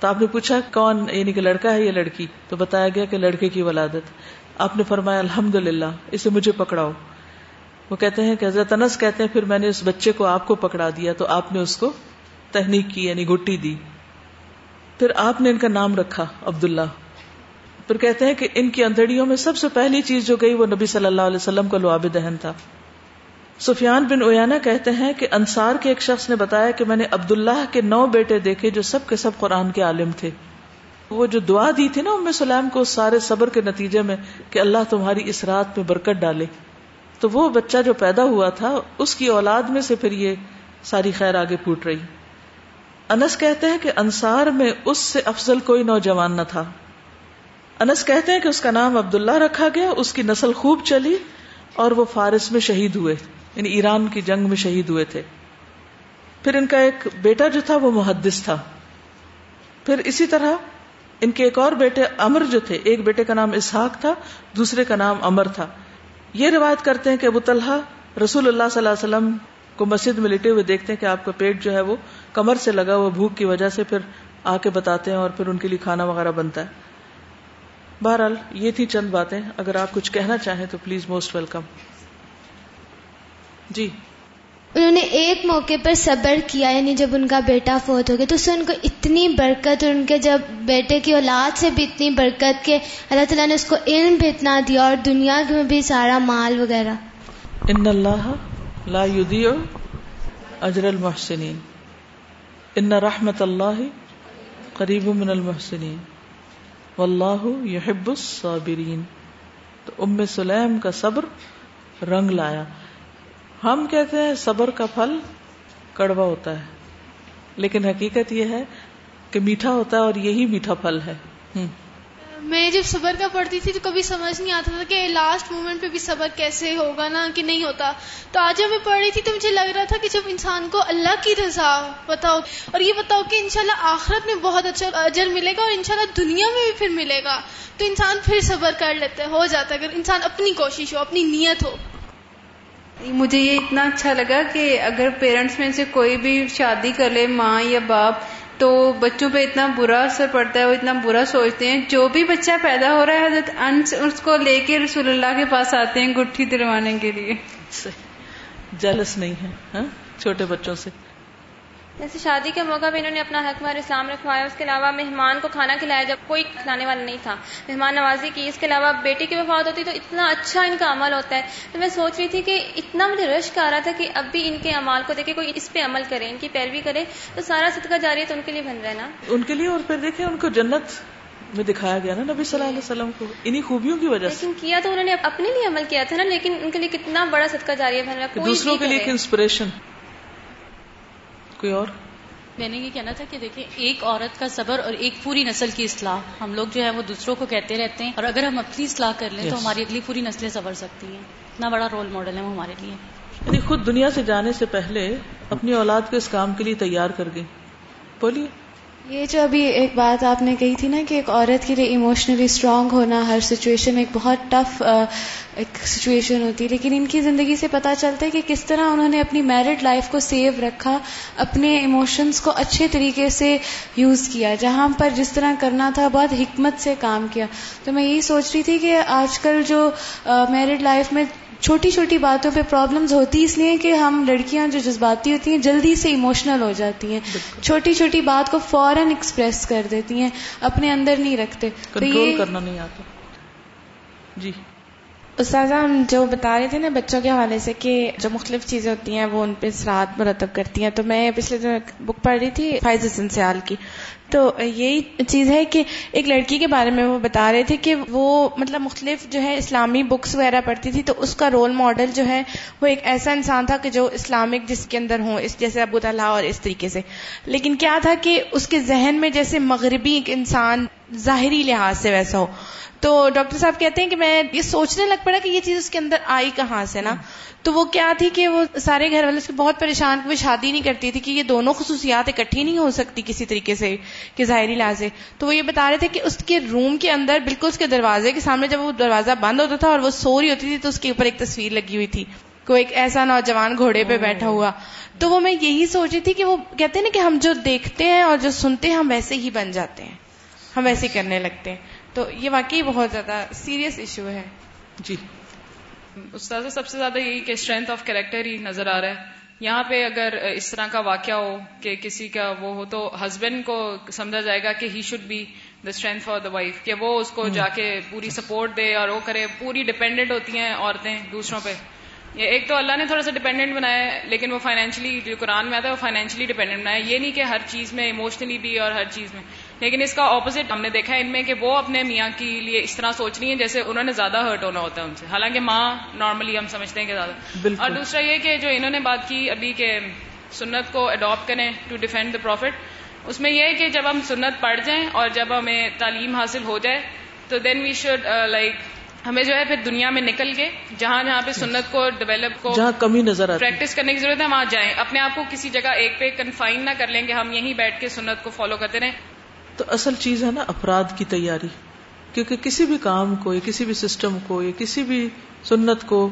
تو آپ نے پوچھا، کون یعنی کہ لڑکا ہے یا لڑکی؟ تو بتایا گیا کہ لڑکے کی ولادت۔ آپ نے فرمایا الحمد للہ اسے مجھے پکڑاؤ۔ وہ کہتے ہیں کہ حضرت انس کہتے ہیں، پھر میں نے اس بچے کو آپ کو پکڑا دیا، تو آپ نے اس کو تحنیک کی یعنی گٹی دی۔ پھر آپ نے ان کا نام رکھا، عبداللہ۔ پھر کہتے ہیں کہ ان کی اندڑیوں میں سب سے پہلی چیز جو گئی وہ نبی صلی اللہ علیہ وسلم کا لعاب دہن تھا۔ سفیان بن اویانا کہتے ہیں کہ انصار کے ایک شخص نے بتایا کہ میں نے عبداللہ کے نو بیٹے دیکھے جو سب کے سب قرآن کے عالم تھے۔ وہ جو دعا دی تھی نا ام سلیم کو سارے صبر کے نتیجے میں کہ اللہ تمہاری اس رات میں برکت ڈالے۔ تو وہ بچہ جو پیدا ہوا تھا اس کی اولاد میں سے پھر یہ ساری خیر آگے پھوٹ رہی۔ انس کہتے ہیں کہ انصار میں اس سے افضل کوئی نوجوان نہ تھا۔ انس کہتے ہیں کہ اس کا نام عبداللہ رکھا گیا، اس کی نسل خوب چلی اور وہ فارس میں شہید ہوئے یعنی ایران کی جنگ میں شہید ہوئے تھے۔ پھر ان کا ایک بیٹا جو تھا وہ محدث تھا۔ پھر اسی طرح ان کے ایک اور بیٹے امر جو تھے، ایک بیٹے کا نام اسحاق تھا، دوسرے کا نام امر تھا۔ یہ روایت کرتے ہیں کہ ابو طلحہ رسول اللہ صلی اللہ علیہ وسلم کو مسجد میں لیٹے ہوئے دیکھتے ہیں کہ آپ کا پیٹ جو ہے وہ کمر سے لگا ہوا، بھوک کی وجہ سے پھر آ کے بتاتے ہیں اور پھر ان کے لیے کھانا وغیرہ بنتا ہے۔ بہرحال یہ تھی چند باتیں۔ اگر آپ کچھ کہنا چاہیں تو پلیز موسٹ ویلکم۔ جی۔ انہوں نے ایک موقع پر صبر کیا یعنی جب ان کا بیٹا فوت ہو گیا تو اس سے ان کو اتنی برکت اور ان کے جب بیٹے کی اولاد سے بھی اتنی برکت کہ اللہ تعالیٰ نے اس کو علم بھی اتنا دیا اور دنیا میں بھی سارا مال وغیرہ۔ ان اللہ لا يضيع اجر المحسنین۔ ان رحمت اللہ قریب من المحسنین۔ واللہ یحب الصابرین۔ تو ام سلیم کا صبر رنگ لایا۔ ہم کہتے ہیں صبر کا پھل کڑوا ہوتا ہے، لیکن حقیقت یہ ہے کہ میٹھا ہوتا ہے اور یہی میٹھا پھل ہے۔ میں جب صبر کا پڑھتی تھی تو کبھی سمجھ نہیں آتا تھا کہ لاسٹ مومنٹ پہ بھی صبر کیسے ہوگا نا، کہ نہیں ہوتا۔ تو آج جب میں پڑھ رہی تھی تو مجھے لگ رہا تھا کہ جب انسان کو اللہ کی رضا بتاؤ اور یہ بتاؤ کہ انشاءاللہ آخرت میں بہت اچھا اجر ملے گا اور انشاءاللہ دنیا میں بھی پھر ملے گا۔ تو انسان پھر صبر کر لیتا ہے، ہو جاتا ہے۔ اگر انسان اپنی کوشش ہو، اپنی نیت ہو۔ مجھے یہ اتنا اچھا لگا کہ اگر پیرنٹس میں سے کوئی بھی شادی کر لے، ماں یا باپ تو بچوں پہ اتنا برا اثر پڑتا ہے، وہ اتنا برا سوچتے ہیں۔ جو بھی بچہ پیدا ہو رہا ہے، حضرت انس، اس کو لے کے رسول اللہ کے پاس آتے ہیں گٹھی دلوانے کے لیے۔ جلس نہیں ہے ہاں؟ چھوٹے بچوں سے۔ جیسے شادی کے موقع پہ انہوں نے اپنا حق مار اسلام رکھوایا اس کے علاوہ مہمان کو کھانا کھلایا جب کوئی کھلانے والا نہیں تھا مہمان نوازی کی اس کے علاوہ بیٹی کی وفات ہوتی تو اتنا اچھا ان کا عمل ہوتا ہے۔ تو میں سوچ رہی تھی کہ اتنا مجھے رشک آ رہا تھا کہ اب بھی ان کے عمال کو دیکھے کوئی اس پہ عمل کرے ان کی پیروی کرے۔ تو سارا صدقہ جاری تو ان کے لیے بن رہا ہے نا۔ ان کے لیے اور پھر دیکھیں ان کو جنت میں دکھایا گیا نا نبی صلی اللہ علیہ وسلم کو انہی خوبیوں کی وجہ سے۔ لیکن کیا تو انہوں نے اپنے لیے عمل کیا تھا نا لیکن ان کے لیے کتنا بڑا صدقہ جاری ہے دوسروں کے لیے انسپریشن۔ کوئی اور؟ میں نے یہ کہنا تھا کہ دیکھیں ایک عورت کا صبر اور ایک پوری نسل کی اصلاح ہم لوگ جو ہے وہ دوسروں کو کہتے رہتے ہیں اور اگر ہم اپنی اصلاح کر لیں yes. تو ہماری اگلی پوری نسلیں سبر سکتی ہیں۔ اتنا بڑا رول ماڈل ہے وہ ہمارے لیے۔ یعنی خود دنیا سے جانے سے پہلے اپنی اولاد کو اس کام کے لیے تیار کر گئی بولیے۔ یہ جو ابھی ایک بات آپ نے کہی تھی نا کہ ایک عورت کے لیے ایموشنلی اسٹرانگ ہونا ہر سچویشن میں ایک بہت ٹف ایک سچویشن ہوتی ہے۔ لیکن ان کی زندگی سے پتا چلتا ہے کہ کس طرح انہوں نے اپنی میرڈ لائف کو سیو رکھا، اپنے ایموشنس کو اچھے طریقے سے یوز کیا، جہاں پر جس طرح کرنا تھا بہت حکمت سے کام کیا۔ تو میں یہی سوچ رہی تھی کہ آج کل جو میرڈ لائف میں چھوٹی چھوٹی باتوں پہ پرابلمز ہوتی اس لیے کہ ہم لڑکیاں جو جذباتی ہوتی ہیں جلدی سے ایموشنل ہو جاتی ہیں۔ چھوٹی چھوٹی بات کو فوراً ایکسپریس کر دیتی ہیں اپنے اندر نہیں رکھتے۔ تو یہ کرنا نہیں آتا۔ جی۔ استاذہ ہم جو بتا رہے تھے نا بچوں کے حوالے سے کہ جو مختلف چیزیں ہوتی ہیں وہ ان پہ اثرات مرتب کرتی ہیں۔ تو میں پچھلے دن بک پڑھ رہی تھی فائز حسن سیال کی۔ تو یہی چیز ہے کہ ایک لڑکی کے بارے میں وہ بتا رہے تھے کہ وہ مطلب مختلف جو ہے اسلامی بکس وغیرہ پڑھتی تھی تو اس کا رول ماڈل جو ہے وہ ایک ایسا انسان تھا کہ جو اسلامک جس کے اندر ہوں، اس جیسے ابو تعالیٰ اور اس طریقے سے۔ لیکن کیا تھا کہ اس کے ذہن میں جیسے مغربی ایک انسان ظاہری لحاظ سے ویسا ہو۔ تو ڈاکٹر صاحب کہتے ہیں کہ میں یہ سوچنے لگ پڑا کہ یہ چیز اس کے اندر آئی کہاں سے نا۔ تو وہ کیا تھی کہ وہ سارے گھر والے اس کے بہت پریشان وہ شادی نہیں کرتی تھی کہ یہ دونوں خصوصیات اکٹھی نہیں ہو سکتی کسی طریقے سے کہ ظاہری لحاظ سے۔ تو وہ یہ بتا رہے تھے کہ اس کے روم کے اندر بالکل اس کے دروازے کے سامنے جب وہ دروازہ بند ہوتا تھا اور وہ سو رہی ہوتی تھی تو اس کے اوپر ایک تصویر لگی ہوئی تھی۔ کوئی ایک ایسا نوجوان گھوڑے پہ بیٹھا ہوا۔ تو وہ میں یہی سوچ رہی تھی کہ وہ کہتے ہیں نا کہ ہم جو دیکھتے ہیں اور جو سنتے ہیں ہم ویسے ہی بن جاتے ہیں۔ ہم ویسے کرنے لگتے ہیں۔ تو یہ واقعی بہت زیادہ سیریس ایشو ہے۔ جی۔ استاد سب سے زیادہ یہی کہ اسٹرینتھ آف کریکٹر ہی نظر آ رہا ہے۔ یہاں پہ اگر اس طرح کا واقعہ ہو کہ کسی کا وہ ہو تو ہسبینڈ کو سمجھا جائے گا کہ he should be the strength for the wife کہ وہ اس کو جا کے پوری سپورٹ دے اور وہ کرے۔ پوری ڈپینڈنٹ ہوتی ہیں عورتیں دوسروں پہ۔ ایک تو اللہ نے تھوڑا سا ڈیپینڈنٹ بنایا ہے لیکن وہ فائنینشلی جو قرآن میں آتا ہے وہ فائنینشلی ڈیپینڈنٹ بنایا یہ نہیں کہ ہر چیز میں ایموشنلی بھی اور ہر چیز میں۔ لیکن اس کا اپوزٹ ہم نے دیکھا ہے ان میں کہ وہ اپنے میاں کے لیے اس طرح سوچ رہی ہیں جیسے انہوں نے زیادہ ہرٹ ہونا ہوتا ہے ان سے۔ حالانکہ ماں نارملی ہم سمجھتے ہیں کہ زیادہ۔ اور دوسرا یہ کہ جو انہوں نے بات کی ابھی کہ سنت کو اڈاپٹ کریں ٹو ڈیفینڈ دا پروفٹ اس میں یہ ہے کہ جب ہم سنت پڑھ جائیں اور جب ہمیں تعلیم حاصل ہو جائے تو دین وی شوڈ لائک ہمیں جو ہے پھر دنیا میں نکل کے جہاں جہاں پہ سنت کو ڈیولپ کو جہاں کمی نظر آتی۔ پریکٹس کرنے کی ضرورت ہے وہاں جائیں۔ اپنے آپ کو کسی جگہ ایک پہ کنفائن نہ کر لیں گے ہم یہیں بیٹھ کے سنت کو فالو کرتے رہیں۔ تو اصل چیز ہے نا افراد کی تیاری۔ کیونکہ کسی بھی کام کو یا کسی بھی سسٹم کو یا کسی بھی سنت کو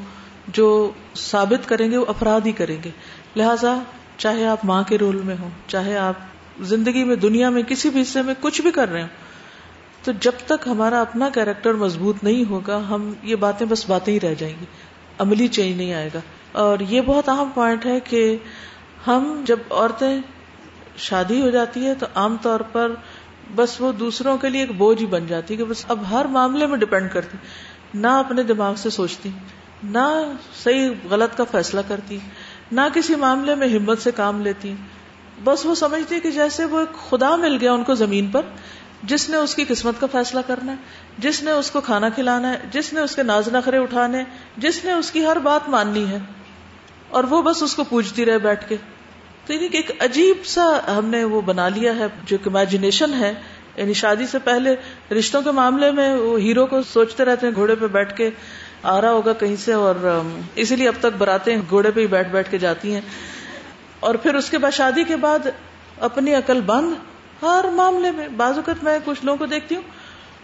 جو ثابت کریں گے وہ افراد ہی کریں گے۔ لہذا چاہے آپ ماں کے رول میں ہوں، چاہے آپ زندگی میں، دنیا میں کسی بھی حصے میں کچھ بھی کر رہے ہوں، تو جب تک ہمارا اپنا کیریکٹر مضبوط نہیں ہوگا، ہم یہ باتیں بس باتیں ہی رہ جائیں گی۔ عملی چینج نہیں آئے گا۔ اور یہ بہت اہم پوائنٹ ہے کہ ہم جب عورتیں شادی ہو جاتی ہے تو عام طور پر بس وہ دوسروں کے لیے ایک بوجھ ہی بن جاتی کہ بس اب ہر معاملے میں ڈپینڈ کرتی، نہ اپنے دماغ سے سوچتی، نہ صحیح غلط کا فیصلہ کرتی، نہ کسی معاملے میں ہمت سے کام لیتی۔ بس وہ سمجھتی کہ جیسے وہ ایک خدا مل گیا ان کو زمین پر، جس نے اس کی قسمت کا فیصلہ کرنا ہے، جس نے اس کو کھانا کھلانا ہے، جس نے اس کے ناز نخرے اٹھانے جس نے اس کی ہر بات ماننی ہے، اور وہ بس اس کو پوچھتی رہے بیٹھ کے۔ تو یعنی کہ ایک عجیب سا ہم نے وہ بنا لیا ہے، جو کہ امیجنیشن ہے۔ یعنی شادی سے پہلے رشتوں کے معاملے میں وہ ہیرو کو سوچتے رہتے ہیں، گھوڑے پہ بیٹھ کے آ رہا ہوگا کہیں سے اور اسی لیے اب تک براتے گھوڑے پہ ہی بیٹھ بیٹھ کے جاتی ہیں۔ اور پھر اس کے بعد شادی کے بعد اپنی عقل بند ہر معاملے میں۔ بعض اوقات میں کچھ لوگوں کو دیکھتی ہوں،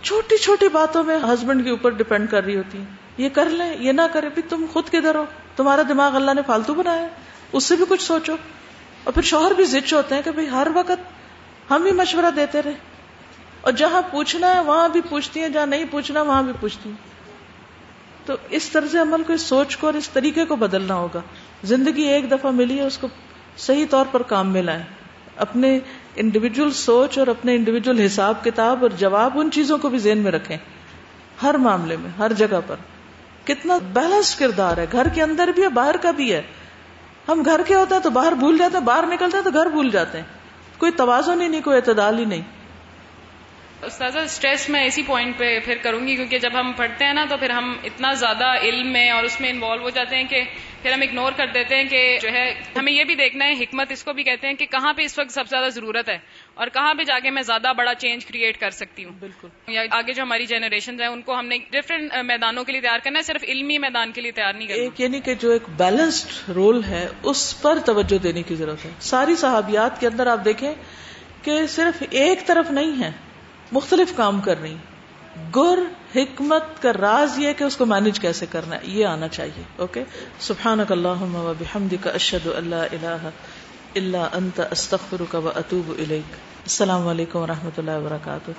چھوٹی چھوٹی باتوں میں ہسبینڈ کے اوپر ڈپینڈ کر رہی ہوتی ہیں۔ یہ کر لیں، یہ نہ کرے بھی تم خود کدھر ہو؟ تمہارا دماغ اللہ نے فالتو بنایا اس سے بھی کچھ سوچو۔ اور پھر شوہر بھی زچ ہوتے ہیں کہ بھائی ہر وقت ہم ہی مشورہ دیتے رہے۔ اور جہاں پوچھنا ہے وہاں بھی پوچھتی ہیں، جہاں نہیں پوچھنا وہاں بھی پوچھتی ہیں۔ تو اس طرز عمل کو، اس سوچ کو اور اس طریقے کو بدلنا ہوگا۔ زندگی ایک دفعہ ملی ہے، اس کو صحیح طور پر کام میں لائیں۔ اپنے انڈیویجل سوچ اور اپنے انڈیویجل حساب کتاب اور جواب ان چیزوں کو بھی ذہن میں رکھیں۔ ہر معاملے میں، ہر جگہ پر۔ کتنا بیلنس کردار ہے۔ گھر کے اندر بھی ہے باہر کا بھی ہے۔ ہم گھر کے ہوتے ہیں تو باہر بھول جاتے ہیں، باہر نکلتے ہیں تو گھر بھول جاتے ہیں۔ کوئی توازن ہی نہیں، کوئی اعتدال ہی نہیں۔ استاذہ اسٹریس میں اسی پوائنٹ پہ پھر کروں گی، کیونکہ جب ہم پڑھتے ہیں نا تو پھر ہم اتنا زیادہ علم میں اور اس میں انوالو ہو جاتے ہیں کہ پھر ہم اگنور کر دیتے ہیں کہ جو ہے، ہمیں یہ بھی دیکھنا ہے، حکمت اس کو بھی کہتے ہیں کہ کہاں پہ اس وقت سب سے زیادہ ضرورت ہے۔ اور کہاں پہ جا کے میں زیادہ بڑا چینج کریٹ کر سکتی ہوں۔ بالکل۔ یا آگے جو ہماری جنریشن ہے ان کو ہم نے ڈفرینٹ میدانوں کے لیے تیار کرنا ہے صرف علمی میدان کے لیے تیار نہیں کرنا۔ ایک یعنی کہ جو ایک بیلنسڈ رول ہے اس پر توجہ دینے کی ضرورت ہے۔ ساری صحابیات کے اندر آپ دیکھیں کہ صرف ایک طرف نہیں ہے مختلف کام کر رہی گر حکمت کا راز یہ کہ اس کو مینج کیسے کرنا ہے یہ آنا چاہیے اوکے سبحان اللہ اشد اللہ اللہ انت استخر و اطوب السلام علیکم و رحمۃ اللہ وبرکاتہ.